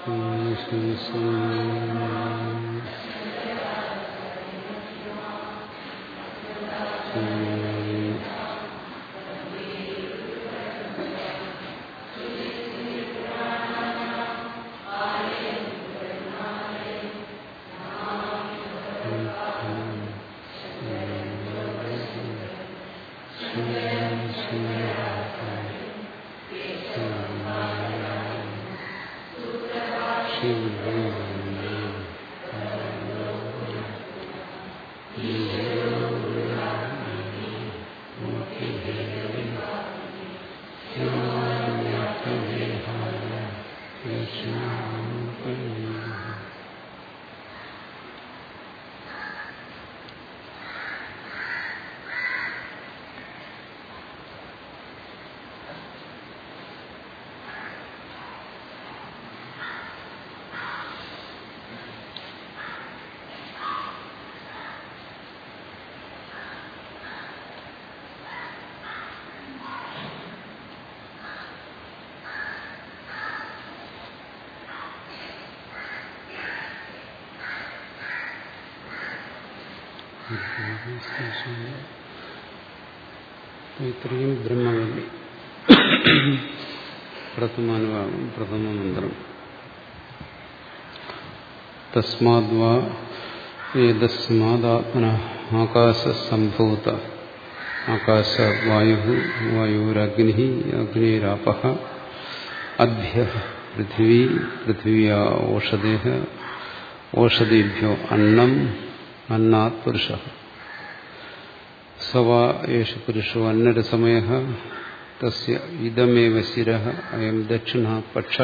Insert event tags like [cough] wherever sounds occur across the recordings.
श्री श्री श्री ഇത്രയും ബ്രഹ്മവല്ലി പ്രഥമാനുഭാവം പ്രഥമ മന്ത്രം തസ്മാദ്വാ ഏതസ്മാദാത്മന ആകാശസംഭൂത. ആകാശ വായു വായുരഗ്നി അഗ്നിരാപ അഭ്യ പൃഥിവി പൃഥിവ്യ ഓഷധേ ഓഷധിഭ്യോ അന്നം അന്നാത് പുരുഷ സവാ യേഷു പുരുഷോ അന്നരസമയ തസ്യ ഇതമേവ ശിര അയം ദക്ഷിണ പക്ഷ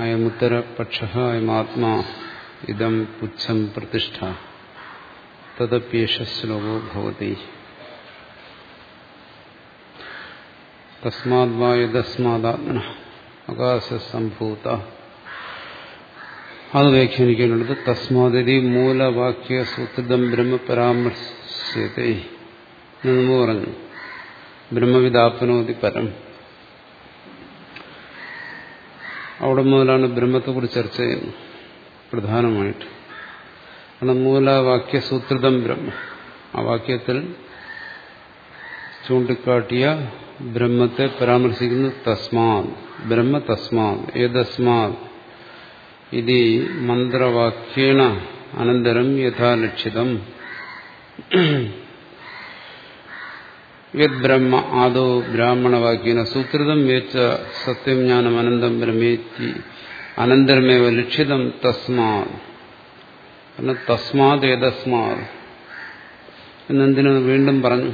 അയമുത്തരപക്ഷ അയമാത്മാ ഇതം പുച്ഛം പ്രതിഷ്ഠ തദപ്യേഷ ശ്ലോകോ ഭവതി തസ്മാദ്വായതസ്മാദാത്മന ആകാശസംഭൂത അത് വ്യാഖ്യാനിക്കാനുള്ളത് തസ്മാതി മൂലവാക്യ സൂത്രിതം ബ്രഹ്മ പരാമർശ്യത്തെ മുമ്പ് പറഞ്ഞു. ബ്രഹ്മവിദാപ്നോതി പരം. അവിടെ മുതലാണ് ബ്രഹ്മത്തെക്കുറിച്ച് ചർച്ച ചെയ്യുന്നത്. പ്രധാനമായിട്ട്. കാരണം മൂലവാക്യസൂത്രിതം ബ്രഹ്മ. ആ വാക്യത്തിൽ ചൂണ്ടിക്കാട്ടിയ ബ്രഹ്മത്തെ പരാമർശിക്കുന്നു തസ്മാത്. ബ്രഹ്മ തസ്മാത്. ഏതസ്മാത്? ഇത് മന്ത്രവാക്യേണ അനന്തരം യഥാലക്ഷിതം. [clears throat] യത് ബ്രഹ്മ ആദോ ബ്രാഹ്മണവാക്യേന സൂത്രിതം വേച്ച സത്യം ജ്ഞാനം അനന്തം ബ്രഹ്മേത്തി അനന്തരമേവ ലക്ഷിതം തസ്മാ തസ്മാത് ഏതസ്മാത്? എന്നെന്തിനു വീണ്ടും പറഞ്ഞു?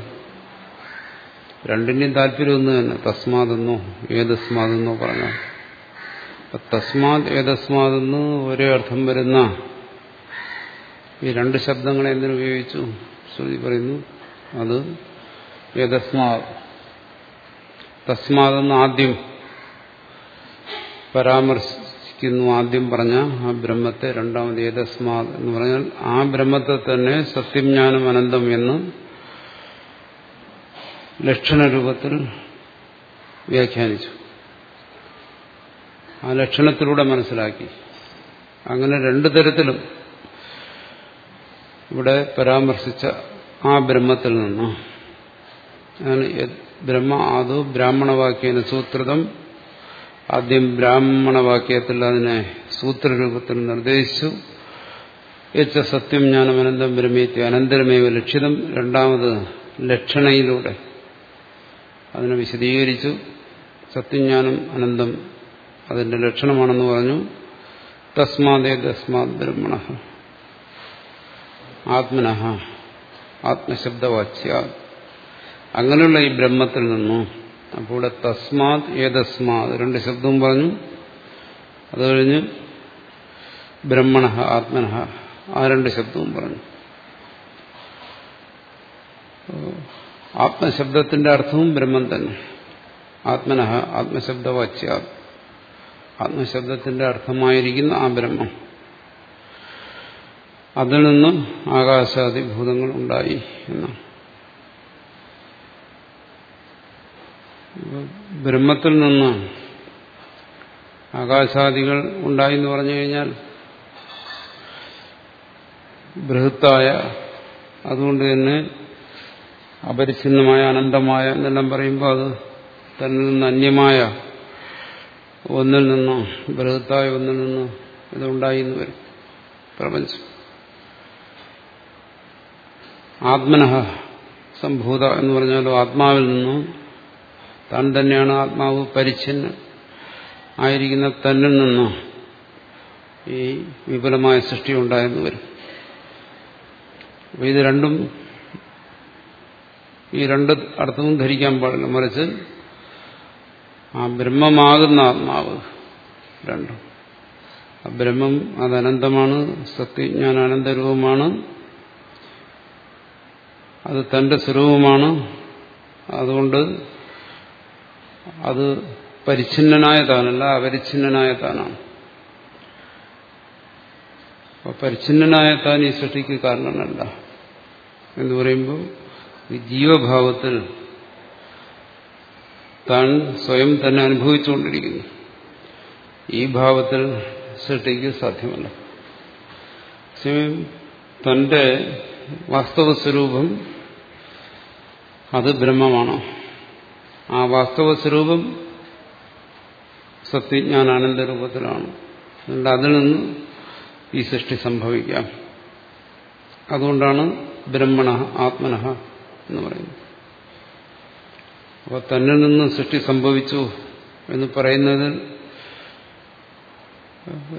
രണ്ടിന്റെയും താല്പര്യം ഒന്ന് തന്നെ തസ്മാതെന്നോ ഏതസ്മാതെന്നോ പറഞ്ഞു തസ്മാത് ഏതസ്മാതെന്ന് ഒരേ അർത്ഥം വരുന്ന ഈ രണ്ട് ശബ്ദങ്ങളെ എന്തിനുപയോഗിച്ചു ശ്രുതി പറയുന്നു അത് ഏതസ്മാത്. തസ്മാതെന്ന് ആദ്യം പരാമർശിക്കുന്നു ആദ്യം പറഞ്ഞ ആ ബ്രഹ്മത്തെ രണ്ടാമത് ഏതസ്മാത് എന്ന് പറഞ്ഞാൽ ആ ബ്രഹ്മത്തെ തന്നെ സത്യം ജ്ഞാനം അനന്തം എന്ന് ലക്ഷണരൂപത്തിൽ വ്യാഖ്യാനിച്ചു. ആ ലക്ഷണത്തിലൂടെ മനസ്സിലാക്കി. അങ്ങനെ രണ്ടു തരത്തിലും ഇവിടെ പരാമർശിച്ച ആ ബ്രഹ്മത്തിൽ നിന്ന്. ബ്രഹ്മ ആദോ ബ്രാഹ്മണവാക്യേന സൂത്രതം. ആദ്യം ബ്രാഹ്മണവാക്യത്തിൽ അതിനെ സൂത്രരൂപത്തിൽ നിർദ്ദേശിച്ചു. യച്ച സത്യം ജ്ഞാനം അനന്തം ബ്രഹ്മേത്തി അനന്തരമേവ ലക്ഷിതം. രണ്ടാമത് ലക്ഷണയിലൂടെ അതിനെ വിശദീകരിച്ചു. സത്യജ്ഞാനം അനന്തം അതിന്റെ ലക്ഷണമാണെന്ന് പറഞ്ഞു. തസ്മാദേ തസ്മാ ബ്രഹ്മണ. ആത്മന ആത്മശബ്ദവാച്യ. അങ്ങനെയുള്ള ഈ ബ്രഹ്മത്തിൽ നിന്നും അപ്പോൾ ഇവിടെ തസ്മാത് ഏതസ്മാത് രണ്ട് ശബ്ദവും പറഞ്ഞു. അത് കഴിഞ്ഞ് ബ്രഹ്മണ ആത്മന ആ രണ്ട് ശബ്ദവും പറഞ്ഞു. ആത്മശബ്ദത്തിന്റെ അർത്ഥവും ബ്രഹ്മം തന്നെ. ആത്മനഹ ആത്മശബ്ദവാച്യ. ആത്മശബ്ദത്തിന്റെ അർത്ഥമായിരിക്കുന്ന ആ ബ്രഹ്മം. അതിൽ നിന്ന് ആകാശാദി ഭൂതങ്ങൾ ഉണ്ടായി എന്നാണ്. ബ്രഹ്മത്തിൽ നിന്ന് ആകാശാദികൾ ഉണ്ടായി എന്ന് പറഞ്ഞു കഴിഞ്ഞാൽ ബൃഹത്തായ അതുകൊണ്ട് തന്നെ അപരിച്ഛിന്നമായ അനന്തമായ എന്നെല്ലാം പറയുമ്പോൾ അത് തന്നിൽ നിന്ന് അന്യമായ ഒന്നിൽ നിന്നോ ബൃഹത്തായ ഒന്നിൽ നിന്നോ ഇതുണ്ടായി എന്ന് വരും. പ്രപഞ്ചം. ആത്മനഃ സംഭൂത എന്ന് പറഞ്ഞാലോ ആത്മാവിൽ നിന്നും താൻ തന്നെയാണ് ആത്മാവ് പരിച്ഛിന്ന ആയിരിക്കുന്ന തന്നിൽ നിന്നും ഈ വിപുലമായ സൃഷ്ടി ഉണ്ടായെന്ന് വരും. ഇത് രണ്ടും ഈ രണ്ട് അർത്ഥവും ധരിക്കാൻ പാടില്ല. മറിച്ച് ആ ബ്രഹ്മമാകുന്ന ആത്മാവ് രണ്ടും. ആ ബ്രഹ്മം അത് അനന്തമാണ് സത്യജ്ഞാന അനന്തരൂപമാണ് അത് തന്റെ സ്വരൂപമാണ്. അതുകൊണ്ട് അത് പരിച്ഛിന്നനായ താനല്ല അപരിച്ഛിന്നനായ താനാണ് അപ്പൊ പരിച്ഛിന്നനായ താൻ ഈ സൃഷ്ടിക്ക് കാരണമല്ല എന്ന് പറയുമ്പോൾ ഈ ജീവഭാവത്തിൽ താൻ സ്വയം തന്നെ അനുഭവിച്ചുകൊണ്ടിരിക്കുന്നു. ഈ ഭാവത്തിൽ സൃഷ്ടിക്ക് സാധ്യമല്ല. സ്വയം തന്റെ വാസ്തവ സ്വരൂപം അത് ബ്രഹ്മമാണ്. ആ വാസ്തവ സ്വരൂപം സത്യജ്ഞാനാനന്ദ രൂപത്തിലാണ്. അതുകൊണ്ട് അതിൽ നിന്ന് ഈ സൃഷ്ടി സംഭവിക്കാം. അതുകൊണ്ടാണ് ബ്രഹ്മണ ആത്മന എന്ന് പറയുന്നത്. അപ്പോൾ തന്നിൽ നിന്ന് സൃഷ്ടി സംഭവിച്ചു എന്ന് പറയുന്നതിൽ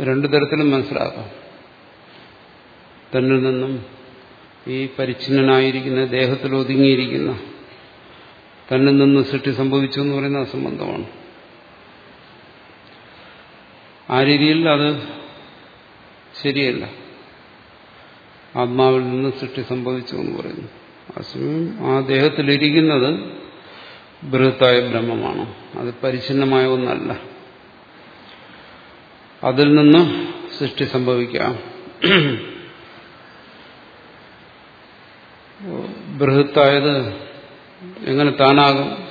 രണ്ടു തരത്തിലും മനസ്സിലാക്കാം. തന്നിൽ നിന്നും ഈ പരിച്ഛിന്നനായിരിക്കുന്ന ദേഹത്തിൽ ഒതുങ്ങിയിരിക്കുന്ന തന്നിൽ നിന്ന് സൃഷ്ടി സംഭവിച്ചു എന്ന് പറയുന്ന അസംബന്ധമാണ്. ആ രീതിയിൽ അത് ശരിയല്ല. ആത്മാവിൽ നിന്ന് സൃഷ്ടി സംഭവിച്ചു എന്ന് പറയുന്നു. അസമയം ആ ദേഹത്തിലിരിക്കുന്നത് ബൃഹത്തായ ബ്രഹ്മമാണ്. അത് പരിച്ഛിന്നമായ ഒന്നല്ല. അതിൽ നിന്ന് സൃഷ്ടി സംഭവിക്കാം. ബൃഹത്തായത് എങ്ങനെ താനാകും?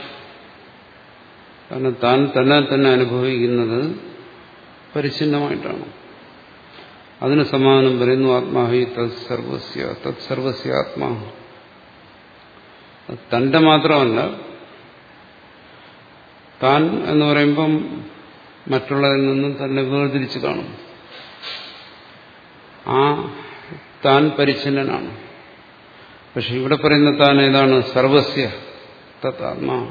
കാരണം താൻ തന്നെ തന്നെ അനുഭവിക്കുന്നത് പരിച്ഛിന്നമായിട്ടാണ്. അതിന് സമാനം പറയുന്നു ആത്മാഹി തത് സർവസ്യ തത് സർവസ്യ ആത്മാ. തന്റെ മാത്രമല്ല താൻ എന്ന് പറയുമ്പം മറ്റുള്ളതിൽ നിന്നും തന്നെ വേർതിരിച്ച് കാണും. ആ താൻ പരിച്ഛിന്നനാണ്. പക്ഷെ ഇവിടെ പറയുന്ന താൻ ഏതാണ്? സർവസ്യ. തത് ആത്മാ.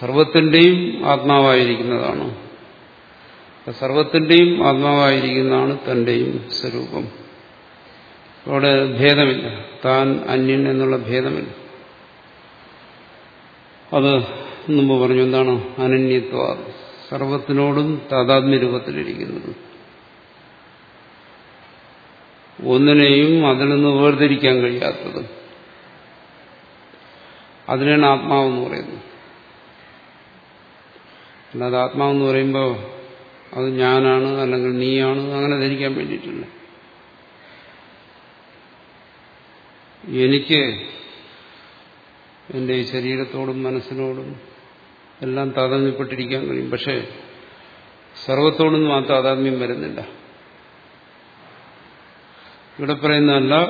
സർവത്തിന്റെയും ആത്മാവായിരിക്കുന്നതാണ്. സർവത്തിന്റെയും ആത്മാവായിരിക്കുന്നതാണ് തന്റെയും സ്വരൂപം. അവിടെ ഭേദമില്ല. താൻ അന്യൻ എന്നുള്ള ഭേദമില്ല. അത് മുമ്പ് പറഞ്ഞു എന്താണ്? അനന്യത്വ. സർവത്തിനോടും താതാത്മ്യ രൂപത്തിലിരിക്കുന്നത്. ഒന്നിനെയും അതിൽ നിന്ന് വേർതിരിക്കാൻ കഴിയാത്തത്. അതിനാണ് ആത്മാവെന്ന് പറയുന്നത്. അല്ലാതെ ആത്മാവെന്ന് പറയുമ്പോൾ അത് ഞാനാണ് അല്ലെങ്കിൽ നീയാണ് അങ്ങനെ ധരിക്കാൻ വേണ്ടിയിട്ടില്ല. എനിക്ക് എന്റെ ഈ ശരീരത്തോടും മനസ്സിനോടും എല്ലാം താതമ്യപ്പെട്ടിരിക്കാൻ കഴിയും. പക്ഷേ സർവത്തോടൊന്നും ആ താതാത്മ്യം വരുന്നില്ല. ഇവിടെ പറയുന്നതല്ല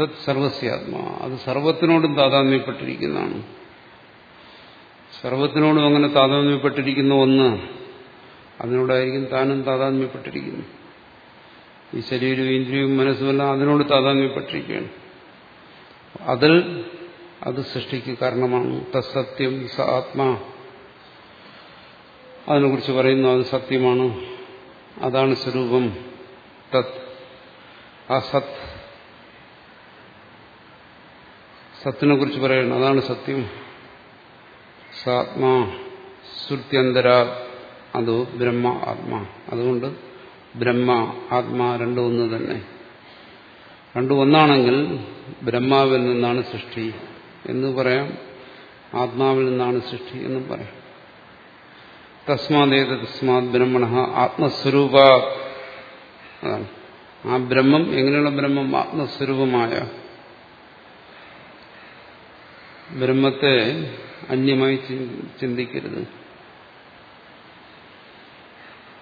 തത് സർവസ്യാത്മാ അത് സർവത്തിനോടും താതാമ്യപ്പെട്ടിരിക്കുന്നതാണ് സർവത്തിനോടും അങ്ങനെ താതാമ്യപ്പെട്ടിരിക്കുന്ന ഒന്ന് അതിനോടായിരിക്കും താനും താതാത്മ്യപ്പെട്ടിരിക്കുന്നു. ഈ ശരീരവും ഇന്ദ്രിയവും മനസ്സുമെല്ലാം അതിനോട് താതാത്മ്യപ്പെട്ടിരിക്കുകയാണ്. അതിൽ അത് സൃഷ്ടിക്ക് കാരണമാണ്. തത്സത്യം സ ആത്മാ. അതിനെക്കുറിച്ച് പറയുന്നു അത് സത്യമാണ്. അതാണ് സ്വരൂപം. തത് ആ സത് സത്തിനെ കുറിച്ച് പറയണം. അതാണ് സത്യം. സാത്മാ ശ്രുത്യന്തരാ അത് ബ്രഹ്മ ആത്മാ. അതുകൊണ്ട് ബ്രഹ്മ ആത്മാ രണ്ടും ഒന്ന് തന്നെ. രണ്ടും ഒന്നാണെങ്കിൽ ബ്രഹ്മാവിൽ നിന്നാണ് സൃഷ്ടി എന്ന് പറയാം. ആത്മാവിൽ നിന്നാണ് സൃഷ്ടി എന്നും പറയാം. തസ്മാതേത തസ്മാത് ബ്രഹ്മണ ആത്മസ്വരൂപ. അതാണ്. ആ ബ്രഹ്മം എങ്ങനെയുള്ള ബ്രഹ്മം? ആത്മസ്വരൂപമായ. ബ്രഹ്മത്തെ അന്യമായി ചിന്തിക്കരുത്.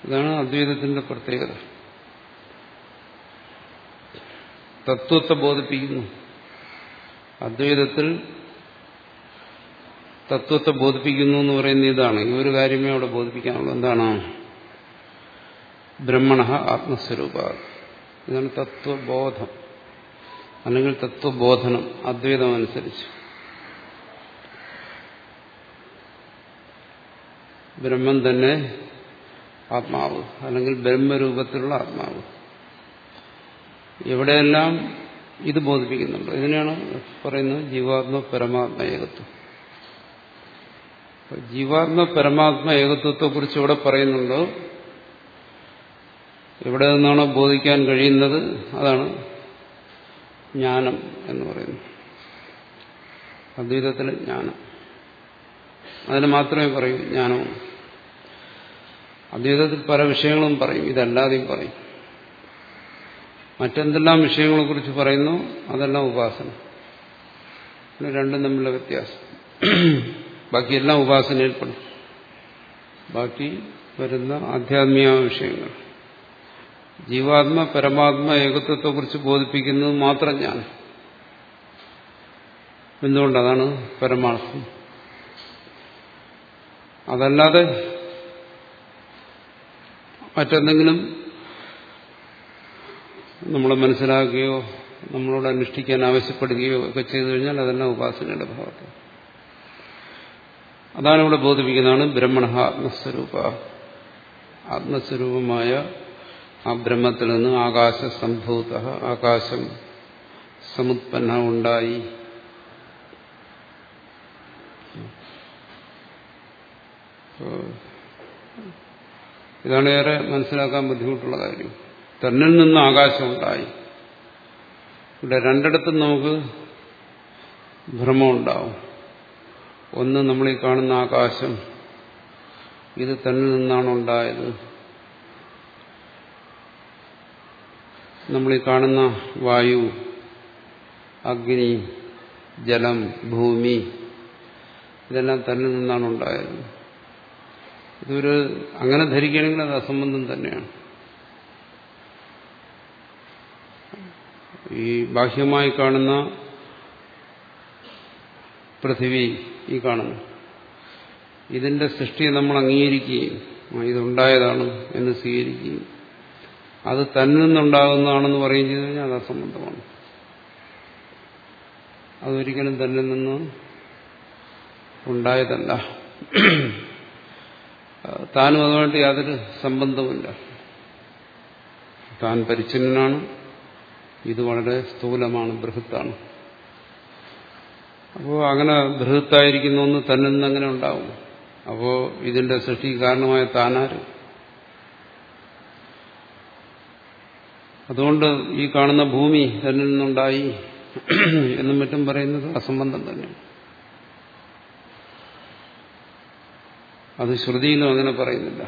ഇതാണ് അദ്വൈതത്തിന്റെ പ്രത്യേകത. തത്വത്തെ ബോധിപ്പിക്കുന്നു. അദ്വൈതത്തിൽ തത്വത്തെ ബോധിപ്പിക്കുന്നു എന്ന് പറയുന്ന ഇതാണ്. ഈ ഒരു കാര്യമേ അവിടെ ബോധിപ്പിക്കാനുള്ളൂ എന്താണ് ബ്രഹ്മണ ആത്മസ്വരൂപ. ഇതാണ് തത്വബോധം. അല്ലെങ്കിൽ തത്വബോധനം അദ്വൈതമനുസരിച്ച്. ബ്രഹ്മം തന്നെ ആത്മാവ് അല്ലെങ്കിൽ ബ്രഹ്മരൂപത്തിലുള്ള ആത്മാവ്. എവിടെയെല്ലാം ഇത് ബോധിപ്പിക്കുന്നുണ്ട്? ഇതിനെയാണ് പറയുന്നത് ജീവാത്മ പരമാത്മ ഏകത്വം. ജീവാത്മ പരമാത്മ ഏകത്വത്തെ കുറിച്ച് ഇവിടെ പറയുന്നുണ്ടോ? എവിടെ നിന്നാണോ ബോധിക്കാൻ കഴിയുന്നത് അതാണ് ജ്ഞാനം എന്ന് പറയുന്നത്. അദ്വൈതത്തിൽ ജ്ഞാനം. അതിന് മാത്രമേ പറയൂ ജ്ഞാനവും. അദ്വൈതത്തിൽ പല വിഷയങ്ങളും പറയും ഇതല്ലാതെയും പറയും. മറ്റെന്തെല്ലാം വിഷയങ്ങളെ കുറിച്ച് പറയുന്നു അതെല്ലാം ഉപാസന. രണ്ടും തമ്മിലുള്ള വ്യത്യാസം. ബാക്കിയെല്ലാം ഉപാസനയിൽപ്പെടും ബാക്കി വരുന്ന ആധ്യാത്മിക വിഷയങ്ങൾ. ജീവാത്മ പരമാത്മ ഏകത്വത്തെക്കുറിച്ച് ബോധിപ്പിക്കുന്നത് മാത്രം ഞാൻ. എന്തുകൊണ്ടതാണ് പരമാർത്ഥം? അതല്ലാതെ മറ്റെന്തെങ്കിലും നമ്മൾ മനസ്സിലാക്കുകയോ നമ്മളോട് അനുഷ്ഠിക്കാൻ ആവശ്യപ്പെടുകയോ ഒക്കെ ചെയ്തു കഴിഞ്ഞാൽ അതെല്ലാം ഉപാസനയുടെ ഭാഗത്ത്. അതാണ് ഇവിടെ ബോധിപ്പിക്കുന്നതാണ് ബ്രഹ്മണ ആത്മസ്വരൂപ. ആത്മസ്വരൂപമായ ആ ബ്രഹ്മത്തിൽ നിന്ന് ആകാശ സംഭൂത ആകാശം സമുത്പന്ന ഉണ്ടായി ഇതാണ് ഏറെ മനസ്സിലാക്കാൻ ബുദ്ധിമുട്ടുള്ള കാര്യം. തന്നിൽ നിന്ന് ആകാശം ഉണ്ടായി ഇവിടെ രണ്ടിടത്തും നമുക്ക് ഭ്രമമുണ്ടാവും. ഒന്ന് നമ്മളീ കാണുന്ന ആകാശം ഇത് തന്നിൽ നിന്നാണ് ഉണ്ടായത് നമ്മൾ ഈ കാണുന്ന വായു അഗ്നി ജലം ഭൂമി ഇതെല്ലാം തന്നിൽ നിന്നാണ് ഉണ്ടായത്. ഇതൊരു അങ്ങനെ ധരിക്കണമെങ്കിൽ അത് അസംബന്ധം തന്നെയാണ്. ഈ ബാഹ്യമായി കാണുന്ന പൃഥിവി ഈ കാണുന്നു. ഇതിന്റെ സൃഷ്ടിയെ നമ്മൾ അംഗീകരിക്കുകയും ഇതുണ്ടായതാണ് എന്ന് സ്വീകരിക്കുകയും അത് തന്നിൽ നിന്നുണ്ടാകുന്നതാണെന്ന് പറയുകയും ചെയ്തു കഴിഞ്ഞാൽ അത് അസംബന്ധമാണ്. അതൊരിക്കലും തന്നിൽ നിന്ന് ഉണ്ടായതല്ല. താനും അതുമായിട്ട് യാതൊരു സംബന്ധവുമില്ല. താൻ പരിച്ഛിന്നനാണ്. ഇത് വളരെ സ്ഥൂലമാണ് ബൃഹത്താണ്. അപ്പോൾ അങ്ങനെ ബൃഹത്തായിരിക്കുന്ന ഒന്ന് തന്നിൽ നിന്ന് അങ്ങനെ ഉണ്ടാവും. അപ്പോൾ ഇതിന്റെ സൃഷ്ടിക്ക് കാരണമായ താനാര്? അതുകൊണ്ട് ഈ കാണുന്ന ഭൂമി തന്നിൽ നിന്നുണ്ടായി എന്നും മറ്റും പറയുന്നത് അസംബന്ധം തന്നെ അത് ശ്രുതിയിലും അങ്ങനെ പറയുന്നില്ല.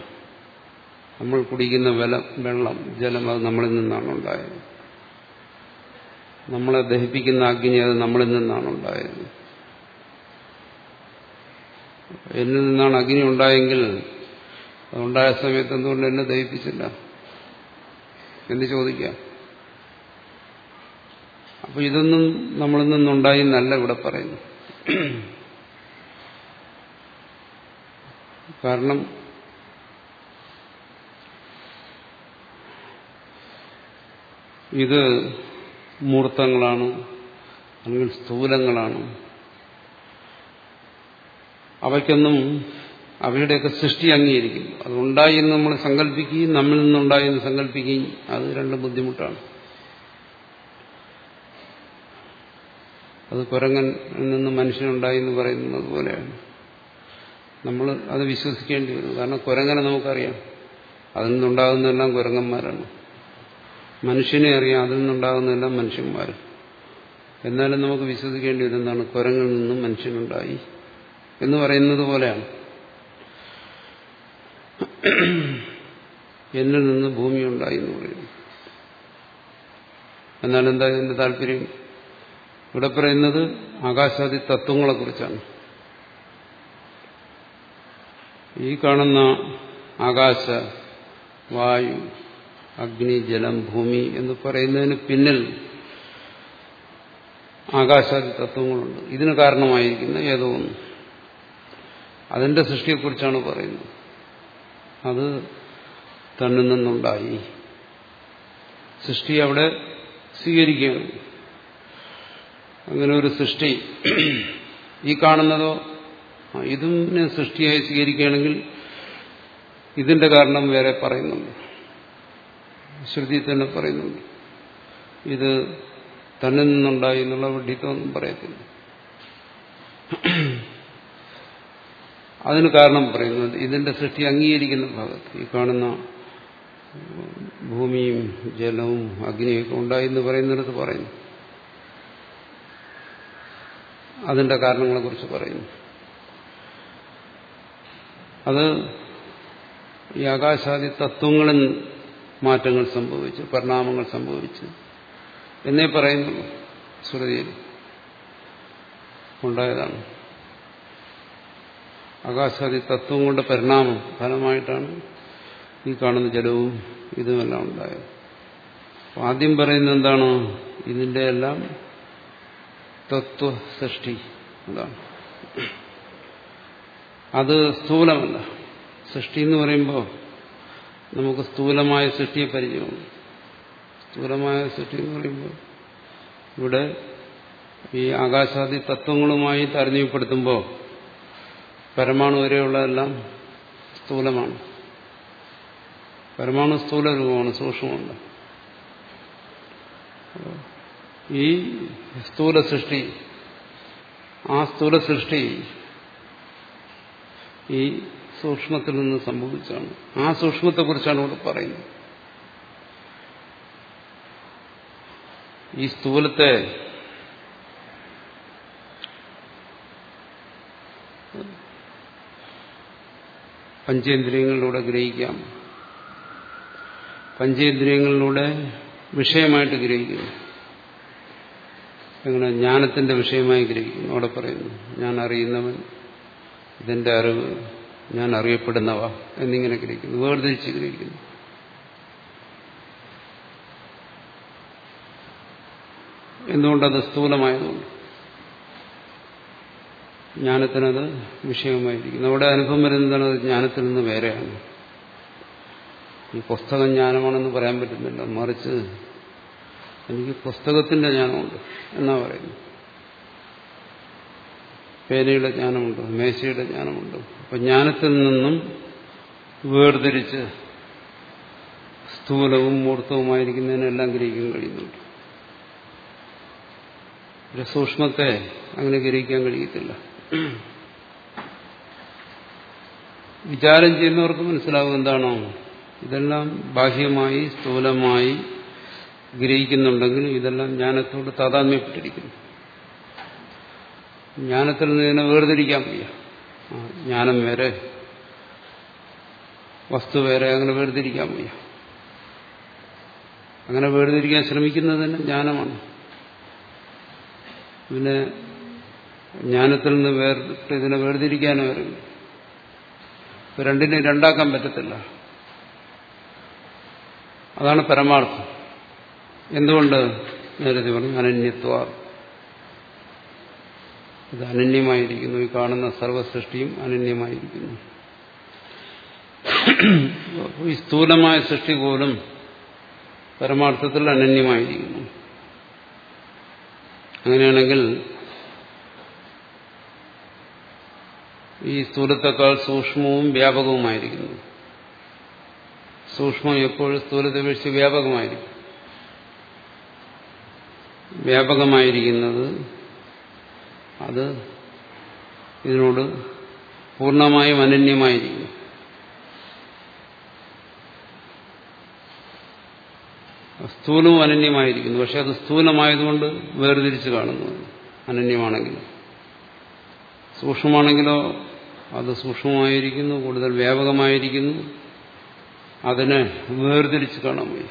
നമ്മൾ കുടിക്കുന്ന വെല വെള്ളം ജലം അത് നമ്മളിൽ നിന്നാണ് ഉണ്ടായത്. നമ്മളെ ദഹിപ്പിക്കുന്ന അഗ്നി അത് നമ്മളിൽ നിന്നാണ് ഉണ്ടായത്. എന്നിൽ നിന്നാണ് അഗ്നി ഉണ്ടായെങ്കിൽ അതുണ്ടായ സമയത്ത് എന്തുകൊണ്ട് എന്നെ ദഹിപ്പിച്ചില്ല? എന്ന് ചോദിക്കാം? അപ്പൊ ഇതൊന്നും നമ്മളിൽ നിന്നുണ്ടായി എന്നല്ല ഇവിടെ പറയുന്നു കാരണം ഇത് മൂർത്തങ്ങളാണ് അല്ലെങ്കിൽ സ്ഥൂലങ്ങളാണ്. അവയ്ക്കൊന്നും അവയുടെയൊക്കെ സൃഷ്ടി അംഗീകരിക്കും അതുണ്ടായി എന്ന് നമ്മൾ സങ്കല്പിക്കുകയും നമ്മിൽ നിന്നുണ്ടായി എന്ന് സങ്കല്പിക്കുകയും അത് രണ്ട് ബുദ്ധിമുട്ടാണ്. അത് കുരങ്ങൻ നിന്ന് മനുഷ്യനുണ്ടായി എന്ന് പറയുന്നത് പോലെയാണ് നമ്മൾ അത് വിശ്വസിക്കേണ്ടി വരും. കാരണം കുരങ്ങനെ നമുക്കറിയാം. അതിൽ നിന്നുണ്ടാകുന്നതെല്ലാം കുരങ്ങന്മാരാണ്. മനുഷ്യനെ അറിയാം. അതിൽ നിന്നുണ്ടാകുന്നതെല്ലാം മനുഷ്യന്മാർ. എന്നാലും നമുക്ക് വിശ്വസിക്കേണ്ടി വരുന്നതാണ് കുരങ്ങിൽ നിന്നും മനുഷ്യനുണ്ടായി എന്ന് പറയുന്നത് പോലെയാണ്. എന്നിൽ നിന്ന് ഭൂമി ഉണ്ടായി എന്ന് പറയുന്നു. എന്നാൽ എന്താ ഇതിന്റെ താല്പര്യം? ഇവിടെ പറയുന്നത് ആകാശാദി തത്വങ്ങളെക്കുറിച്ചാണ്. ഈ കാണുന്ന ആകാശ വായു അഗ്നി ജലം ഭൂമി എന്ന് പറയുന്നതിന് പിന്നിൽ ആകാശാദി തത്വങ്ങളുണ്ട്. ഇതിന് കാരണമായിരിക്കുന്ന ഏതോ ഒന്ന്. അതിന്റെ സൃഷ്ടിയെക്കുറിച്ചാണ് പറയുന്നത്. അത് തന്നിൽ നിന്നുണ്ടായി. സൃഷ്ടി അവിടെ സ്വീകരിക്കുകയാണ്. അങ്ങനെ ഒരു സൃഷ്ടി ഈ കാണുന്നതോ ഇതിനെ സൃഷ്ടിയായി സ്വീകരിക്കുകയാണെങ്കിൽ ഇതിന്റെ കാരണം വേറെ പറയുന്നുണ്ട്. ശ്രുതി തന്നെ പറയുന്നുണ്ട്. ഇത് തന്നിൽ നിന്നുണ്ടായി എന്നുള്ള വിഡിത്തൊന്നും പറയത്തില്ല. അതിന് കാരണം പറയുന്നു ഇതിന്റെ സൃഷ്ടി അംഗീകരിക്കുന്ന ഭാഗത്ത് ഈ കാണുന്ന ഭൂമിയും ജലവും അഗ്നിയൊക്കെ ഉണ്ടായി എന്ന് പറയുന്നിടത്ത് പറയുന്നു. അതിന്റെ കാരണങ്ങളെക്കുറിച്ച് പറയുന്നു. അത് ഈ ആകാശാദി തത്വങ്ങളിൽ മാറ്റങ്ങൾ സംഭവിച്ചു പരിണാമങ്ങൾ സംഭവിച്ചു. എന്നേ പറയുന്നു ശ്രുതിയിൽ ഉണ്ടായതാണ്. ആകാശാദി തത്വം കൊണ്ട് പരിണാമം ഫലമായിട്ടാണ് ഈ കാണുന്ന ജലവും ഇതുമെല്ലാം ഉണ്ടായത്. ആദ്യം പറയുന്നത് എന്താണ്? ഇതിന്റെ എല്ലാം തത്വ സൃഷ്ടി അതാണ്. അത് സ്ഥൂലമല്ല. സൃഷ്ടി എന്ന് പറയുമ്പോൾ നമുക്ക് സ്ഥൂലമായ സൃഷ്ടിയെ പരിചയമാണ് സ്ഥൂലമായ സൃഷ്ടി എന്ന് പറയുമ്പോൾ ഇവിടെ ഈ ആകാശാദി തത്വങ്ങളുമായി താരതമ്യപ്പെടുത്തുമ്പോൾ പരമാണു വരെയുള്ളതെല്ലാം സ്ഥൂലമാണ്. പരമാണു സ്ഥൂല രൂപമാണ് സൂക്ഷ്മമുണ്ട്. ഈ സ്ഥൂല സൃഷ്ടി ആ സ്ഥൂല സൃഷ്ടി ഈ സൂക്ഷ്മത്തിൽ നിന്ന് സംഭവിച്ചാണ് ആ സൂക്ഷ്മത്തെക്കുറിച്ചാണ് ഇവിടെ പറയുന്നത്. ഈ സ്ഥൂലത്തെ പഞ്ചേന്ദ്രിയങ്ങളിലൂടെ ഗ്രഹിക്കാം. പഞ്ചേന്ദ്രിയങ്ങളിലൂടെ വിഷയമായിട്ട് ഗ്രഹിക്കുന്നു. എങ്ങനെ ജ്ഞാനത്തിന്റെ വിഷയമായി ഗ്രഹിക്കുന്നു. അവിടെ പറയുന്നു ഞാൻ അറിയുന്നവൻ ഇതിന്റെ അറിവ് ഞാൻ അറിയപ്പെടുന്നവ എന്നിങ്ങനെ ഗ്രഹിക്കുന്നു വേർതിരിച്ച് ഗ്രഹിക്കുന്നു. എന്തുകൊണ്ടത് സ്ഥൂലമായതുകൊണ്ട്? ജ്ഞാനത്തിനത് വിഷയമായിരിക്കും നമ്മുടെ അനുഭവം വരുന്നതാണ് ജ്ഞാനത്തിൽ നിന്ന് വേറെയാണ്. ഈ പുസ്തകം ജ്ഞാനമാണെന്ന് പറയാൻ പറ്റുന്നില്ല. മറിച്ച് എനിക്ക് പുസ്തകത്തിന്റെ ജ്ഞാനമുണ്ട് എന്നാ പറയുന്നു പേനയുടെ ജ്ഞാനമുണ്ട് മേശയുടെ ജ്ഞാനമുണ്ട്. അപ്പൊ ജ്ഞാനത്തിൽ നിന്നും വേർതിരിച്ച് സ്ഥൂലവും മൂർത്തവുമായിരിക്കുന്നതിനെല്ലാം ഗ്രഹിക്കാൻ കഴിയുന്നുണ്ട്. സൂക്ഷ്മത്തെ അങ്ങനെ ഗ്രഹിക്കാൻ കഴിയത്തില്ല. [clears throat] വിചാരം ചെയ്യുന്നവർക്ക് മനസ്സിലാവും എന്താണോ. ഇതെല്ലാം ബാഹ്യമായി സ്ഥൂലമായി ഗ്രഹിക്കുന്നുണ്ടെങ്കിലും ഇതെല്ലാം ജ്ഞാനത്തോട് താതാത്മ്യപ്പെട്ടിരിക്കുന്നു. ജ്ഞാനത്തിൽ നിന്ന് ഇതിനെ വേർതിരിക്കാൻ വയ്യ. ജ്ഞാനം വേറെ വസ്തു വേറെ അങ്ങനെ വേർതിരിക്കാൻ വയ്യ. അങ്ങനെ വേർതിരിക്കാൻ ശ്രമിക്കുന്നത് തന്നെ ജ്ഞാനമാണ്. പിന്നെ ജ്ഞാനത്തിൽ നിന്ന് വേറിട്ട് ഇതിനെ വേർതിരിക്കാനും അറിയും രണ്ടിനെ രണ്ടാക്കാൻ പറ്റത്തില്ല. അതാണ് പരമാർത്ഥം. എന്തുകൊണ്ട്? നേരത്തെ പറഞ്ഞു അനന്യത്വ. ഇത് അനന്യമായിരിക്കുന്നു. ഈ കാണുന്ന സർവസൃഷ്ടിയും അനന്യമായിരിക്കുന്നു. ഈ സ്ഥൂലമായ സൃഷ്ടി പോലും പരമാർത്ഥത്തിൽ അനന്യമായിരിക്കുന്നു. അങ്ങനെയാണെങ്കിൽ ഈ സ്ഥൂലത്തെക്കാൾ സൂക്ഷ്മവും വ്യാപകവുമായിരിക്കുന്നു. സൂക്ഷ്മം എപ്പോഴും സ്ഥൂലത്തെ വീഴ്ച വ്യാപകമായിരിക്കും. വ്യാപകമായിരിക്കുന്നത് അത് ഇതിനോട് പൂർണമായും അനന്യമായിരിക്കും സ്ഥൂലവും അനന്യമായിരിക്കുന്നു. പക്ഷെ അത് സ്ഥൂലമായതുകൊണ്ട് വേർതിരിച്ച് കാണുന്നു. അനന്യമാണെങ്കിലും. സൂക്ഷ്മമാണെങ്കിലോ അത് സൂക്ഷ്മമായിരിക്കുന്നു കൂടുതൽ വ്യാപകമായിരിക്കുന്നു. അതിനെ വേർതിരിച്ച് കാണാൻ വയ്യ.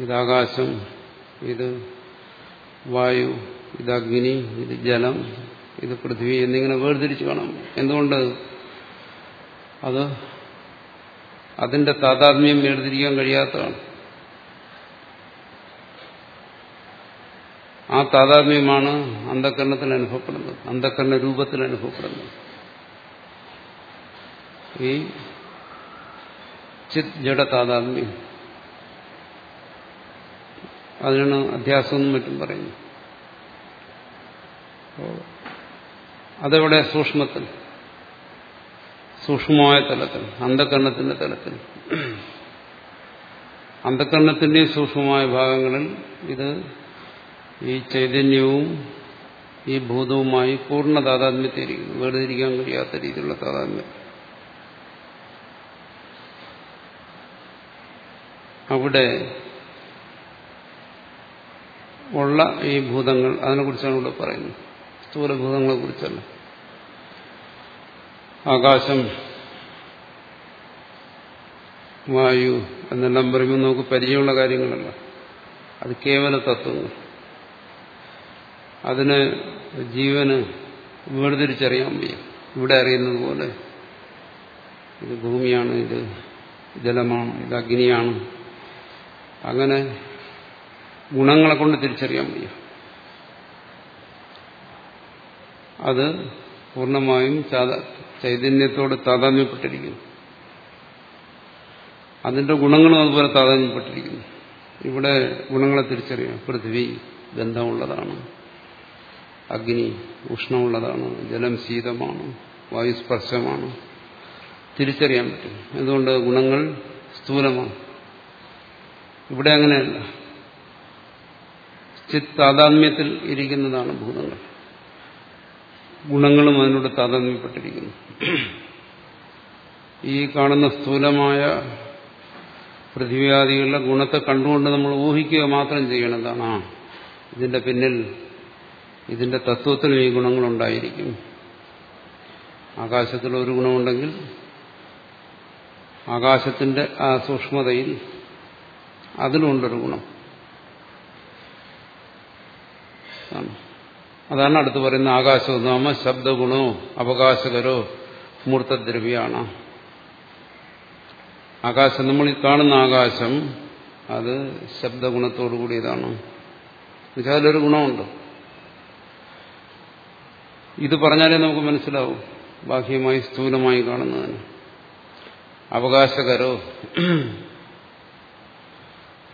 ഇതാകാശം ഇത് വായു ഇത് അഗ്നി ഇത് ജലം ഇത് പൃഥ്വി എന്നിങ്ങനെ വേർതിരിച്ച് കാണാം എന്തുകൊണ്ട്? അത് അതിന്റെ താതാത്മ്യം വേർതിരിക്കാൻ കഴിയാത്തതാണ്. ആ താതാത്മ്യമാണ് അന്ധക്കരണത്തിൽ അനുഭവപ്പെടുന്നത് അന്ധക്കരണ രൂപത്തിൽ അനുഭവപ്പെടുന്നത്. ഈ ചിത് ജഡ താതാത്മ്യം അതിനാണ് അധ്യാസം മറ്റും പറയുന്നത്. അതെവിടെ? സൂക്ഷ്മത്തിൽ. സൂക്ഷ്മമായ തലത്തിൽ. അന്ധകരണത്തിന്റെ തലത്തിൽ. അന്ധകരണത്തിന്റെ സൂക്ഷ്മമായ ഭാഗങ്ങളിൽ ഇത് ഈ ചൈതന്യവും ഈ ഭൂതവുമായി പൂർണ താതാത്മ്യത്തിരിക്കുന്നു. വേർതിരിക്കാൻ കഴിയാത്ത രീതിയിലുള്ള താതാത്മ്യം. അവിടെ ഉള്ള ഈ ഭൂതങ്ങൾ അതിനെക്കുറിച്ചാണ് ഇവിടെ പറയുന്നത്. സ്ഥൂലഭൂതങ്ങളെ കുറിച്ചല്ല. ആകാശം വായു എന്നെല്ലാം പറയുമ്പോൾ നമുക്ക് പരിചയമുള്ള കാര്യങ്ങളല്ല. അത് കേവല തത്വങ്ങൾ. അതിന് ജീവന് വേർതിരിച്ചറിയാൻ വയ്യ. ഇവിടെ അറിയുന്നത് പോലെ ഇത് ഭൂമിയാണ് ഇത് ജലമാണ് ഇത് അഗ്നിയാണ്. അങ്ങനെ ഗുണങ്ങളെ കൊണ്ട് തിരിച്ചറിയാൻ വയ്യ. അത് പൂർണമായും ചൈതന്യത്തോട് താതാമ്യപ്പെട്ടിരിക്കുന്നു അതിന്റെ ഗുണങ്ങളും അതുപോലെ താതാമ്യപ്പെട്ടിരിക്കുന്നു ഇവിടെ ഗുണങ്ങളെ തിരിച്ചറിയാം. പൃഥ്വി ഗന്ധമുള്ളതാണ്. അഗ്നി ഉഷ്ണമുള്ളതാണ്. ജലം ശീതമാണ്. വായുസ്പർശമാണ് തിരിച്ചറിയാൻ പറ്റും. എന്തുകൊണ്ട്? ഗുണങ്ങൾ സ്ഥൂലമാണ്. ഇവിടെ അങ്ങനെയല്ല ചിത് താതാത്മ്യത്തിൽ ഇരിക്കുന്നതാണ് ഭൂതങ്ങൾ. ഗുണങ്ങളും അതിനോട് താതാത്മ്യപ്പെട്ടിരിക്കുന്നു. ഈ കാണുന്ന സ്ഥൂലമായ പൃഥ്വിയാദികളുടെ ഗുണത്തെ കണ്ടുകൊണ്ട് നമ്മൾ ഊഹിക്കുക മാത്രം ചെയ്യണതാണ്. ആ ഇതിന്റെ പിന്നിൽ ഇതിന്റെ തത്വത്തിലും ഈ ഗുണങ്ങളുണ്ടായിരിക്കും. ആകാശത്തിൽ ഒരു ഗുണമുണ്ടെങ്കിൽ ആകാശത്തിന്റെ ആ സൂക്ഷ്മതയിൽ അതിലുണ്ടൊരു ഗുണം. അതാണ് അടുത്ത് പറയുന്ന ആകാശവും നാമ ശബ്ദഗുണോ അവകാശകരോ മൂർത്തദ്രവ്യാണ് ആകാശം നമ്മൾ കാണുന്ന ആകാശം അത് ശബ്ദഗുണത്തോടു കൂടിയതാണ്. എന്നുവെച്ചാൽ അതിലൊരു ഗുണമുണ്ട്. ഇത് പറഞ്ഞാലേ നമുക്ക് മനസ്സിലാവും. ബാഹ്യമായി സ്ഥൂലമായി കാണുന്നതിന്. അവകാശകരോ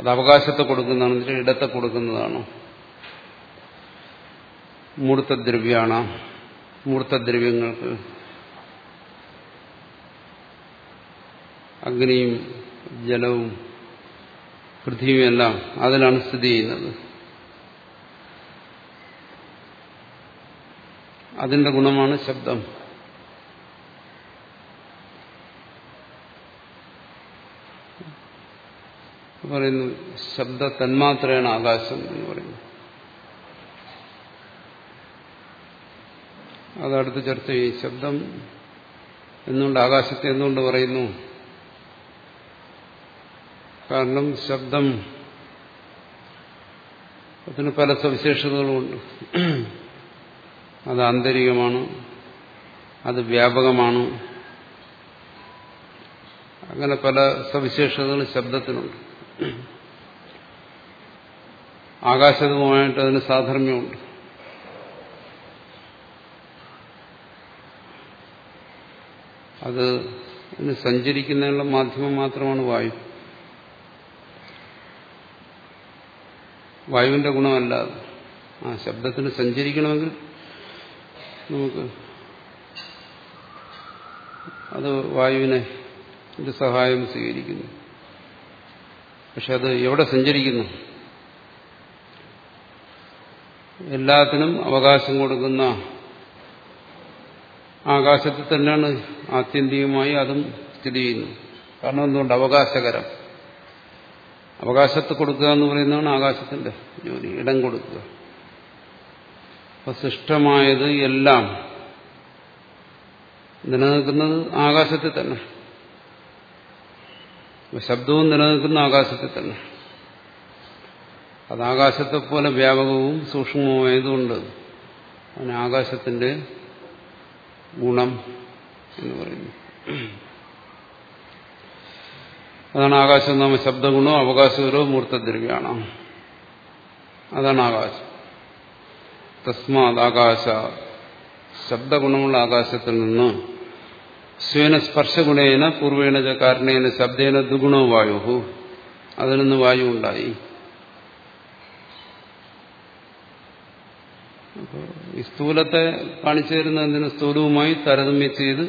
അത് അവകാശത്തെ കൊടുക്കുന്നതാണ് എന്നിട്ട് ഇടത്തെ കൊടുക്കുന്നതാണോ. മൂർത്തദ്രവ്യാണ് മൂർത്തദ്രവ്യങ്ങൾക്ക് അഗ്നിയും ജലവും പൃഥ്വിയും എല്ലാം അതിലാണ് സ്ഥിതി ചെയ്യുന്നത്. അതിന്റെ ഗുണമാണ് ശബ്ദം. പറയുന്നു ശബ്ദ തന്മാത്രയാണ് ആകാശം എന്ന് പറയുന്നു. അതടുത്ത് ചർച്ച ചെയ്യും ശബ്ദം എന്നുകൊണ്ട് ആകാശത്തെ എന്തുകൊണ്ട് പറയുന്നു? കാരണം ശബ്ദം അതിന് പല സവിശേഷതകളുമുണ്ട്. അത് ആന്തരികമാണ് അത് വ്യാപകമാണ്. അങ്ങനെ പല സവിശേഷതകളും ശബ്ദത്തിനുണ്ട്. ആകാശവുമായിട്ട് അതിന് സാധർമ്യമുണ്ട്. അത് സഞ്ചരിക്കുന്നതിനുള്ള മാധ്യമം മാത്രമാണ് വായു. വായുവിന്റെ ഗുണമല്ല ആ ശബ്ദത്തിന് സഞ്ചരിക്കണമെങ്കിൽ നമുക്ക് അത് വായുവിനെ സഹായം സ്വീകരിക്കുന്നു. പക്ഷെ അത് എവിടെ സഞ്ചരിക്കുന്നു? എല്ലാത്തിനും അവകാശം കൊടുക്കുന്ന ആകാശത്തിൽ തന്നെയാണ് ആത്യന്തികമായി അതും സ്ഥിതി ചെയ്യുന്നത്. കാരണം എന്തുകൊണ്ട്? അവകാശകരം. അവകാശത്ത് കൊടുക്കുക എന്ന് പറയുന്നതാണ് ആകാശത്തിന്റെ ജോലി ഇടം കൊടുക്കുക. അപ്പൊ സൃഷ്ടമായത് എല്ലാം നിലനിൽക്കുന്നത് ആകാശത്തിൽ തന്നെ. ശബ്ദവും നിലനിൽക്കുന്ന ആകാശത്തിൽ തന്നെ അത് ആകാശത്തെ പോലെ വ്യാപകവും സൂക്ഷ്മവുമായതുകൊണ്ട് അതിന് ആകാശത്തിന്റെ ഗുണം എന്ന് പറയുന്നു. അതാണ് ആകാശം നാമ ശബ്ദഗുണോ അവകാശകരോ മൂർത്തദ്രവ്യാണ്. അതാണ് ആകാശം. തസ്മാത് ആകാശ ശബ്ദഗുണമുള്ള ആകാശത്തിൽ നിന്ന് സ്വേന സ്പർശഗുണേന പൂർവേണ കാരണേന ശബ്ദേന ദുഗുണോ വായു അതിൽ നിന്ന് വായു ഉണ്ടായി. ഈ സ്ഥൂലത്തെ കാണിച്ചു തരുന്നതിന് സ്ഥൂലവുമായി താരതമ്യം ചെയ്ത്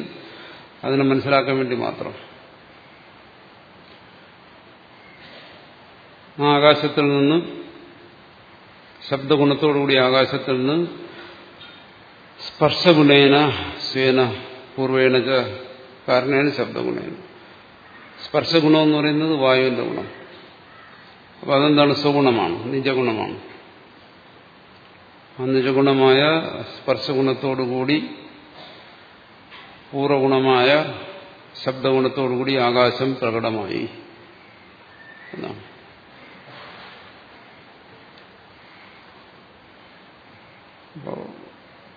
അതിനെ മനസ്സിലാക്കാൻ വേണ്ടി മാത്രം. ആ ആകാശത്തിൽ നിന്ന് ശബ്ദഗുണത്തോടുകൂടി ആകാശത്തിൽ നിന്ന് സ്പർശഗുണേന സ്വേന പൂർവേണ കാരണേന ശബ്ദഗുണേന. സ്പർശഗുണം എന്ന് പറയുന്നത് വായുവിന്റെ ഗുണം. അപ്പൊ അതെന്താണ്? സ്വഗുണമാണ് നിജഗുണമാണ്. ആ നിജഗുണമായ സ്പർശഗുണത്തോടുകൂടി പൂർവഗുണമായ ശബ്ദഗുണത്തോടുകൂടി ആകാശം പ്രകടമായി. എന്നാണ്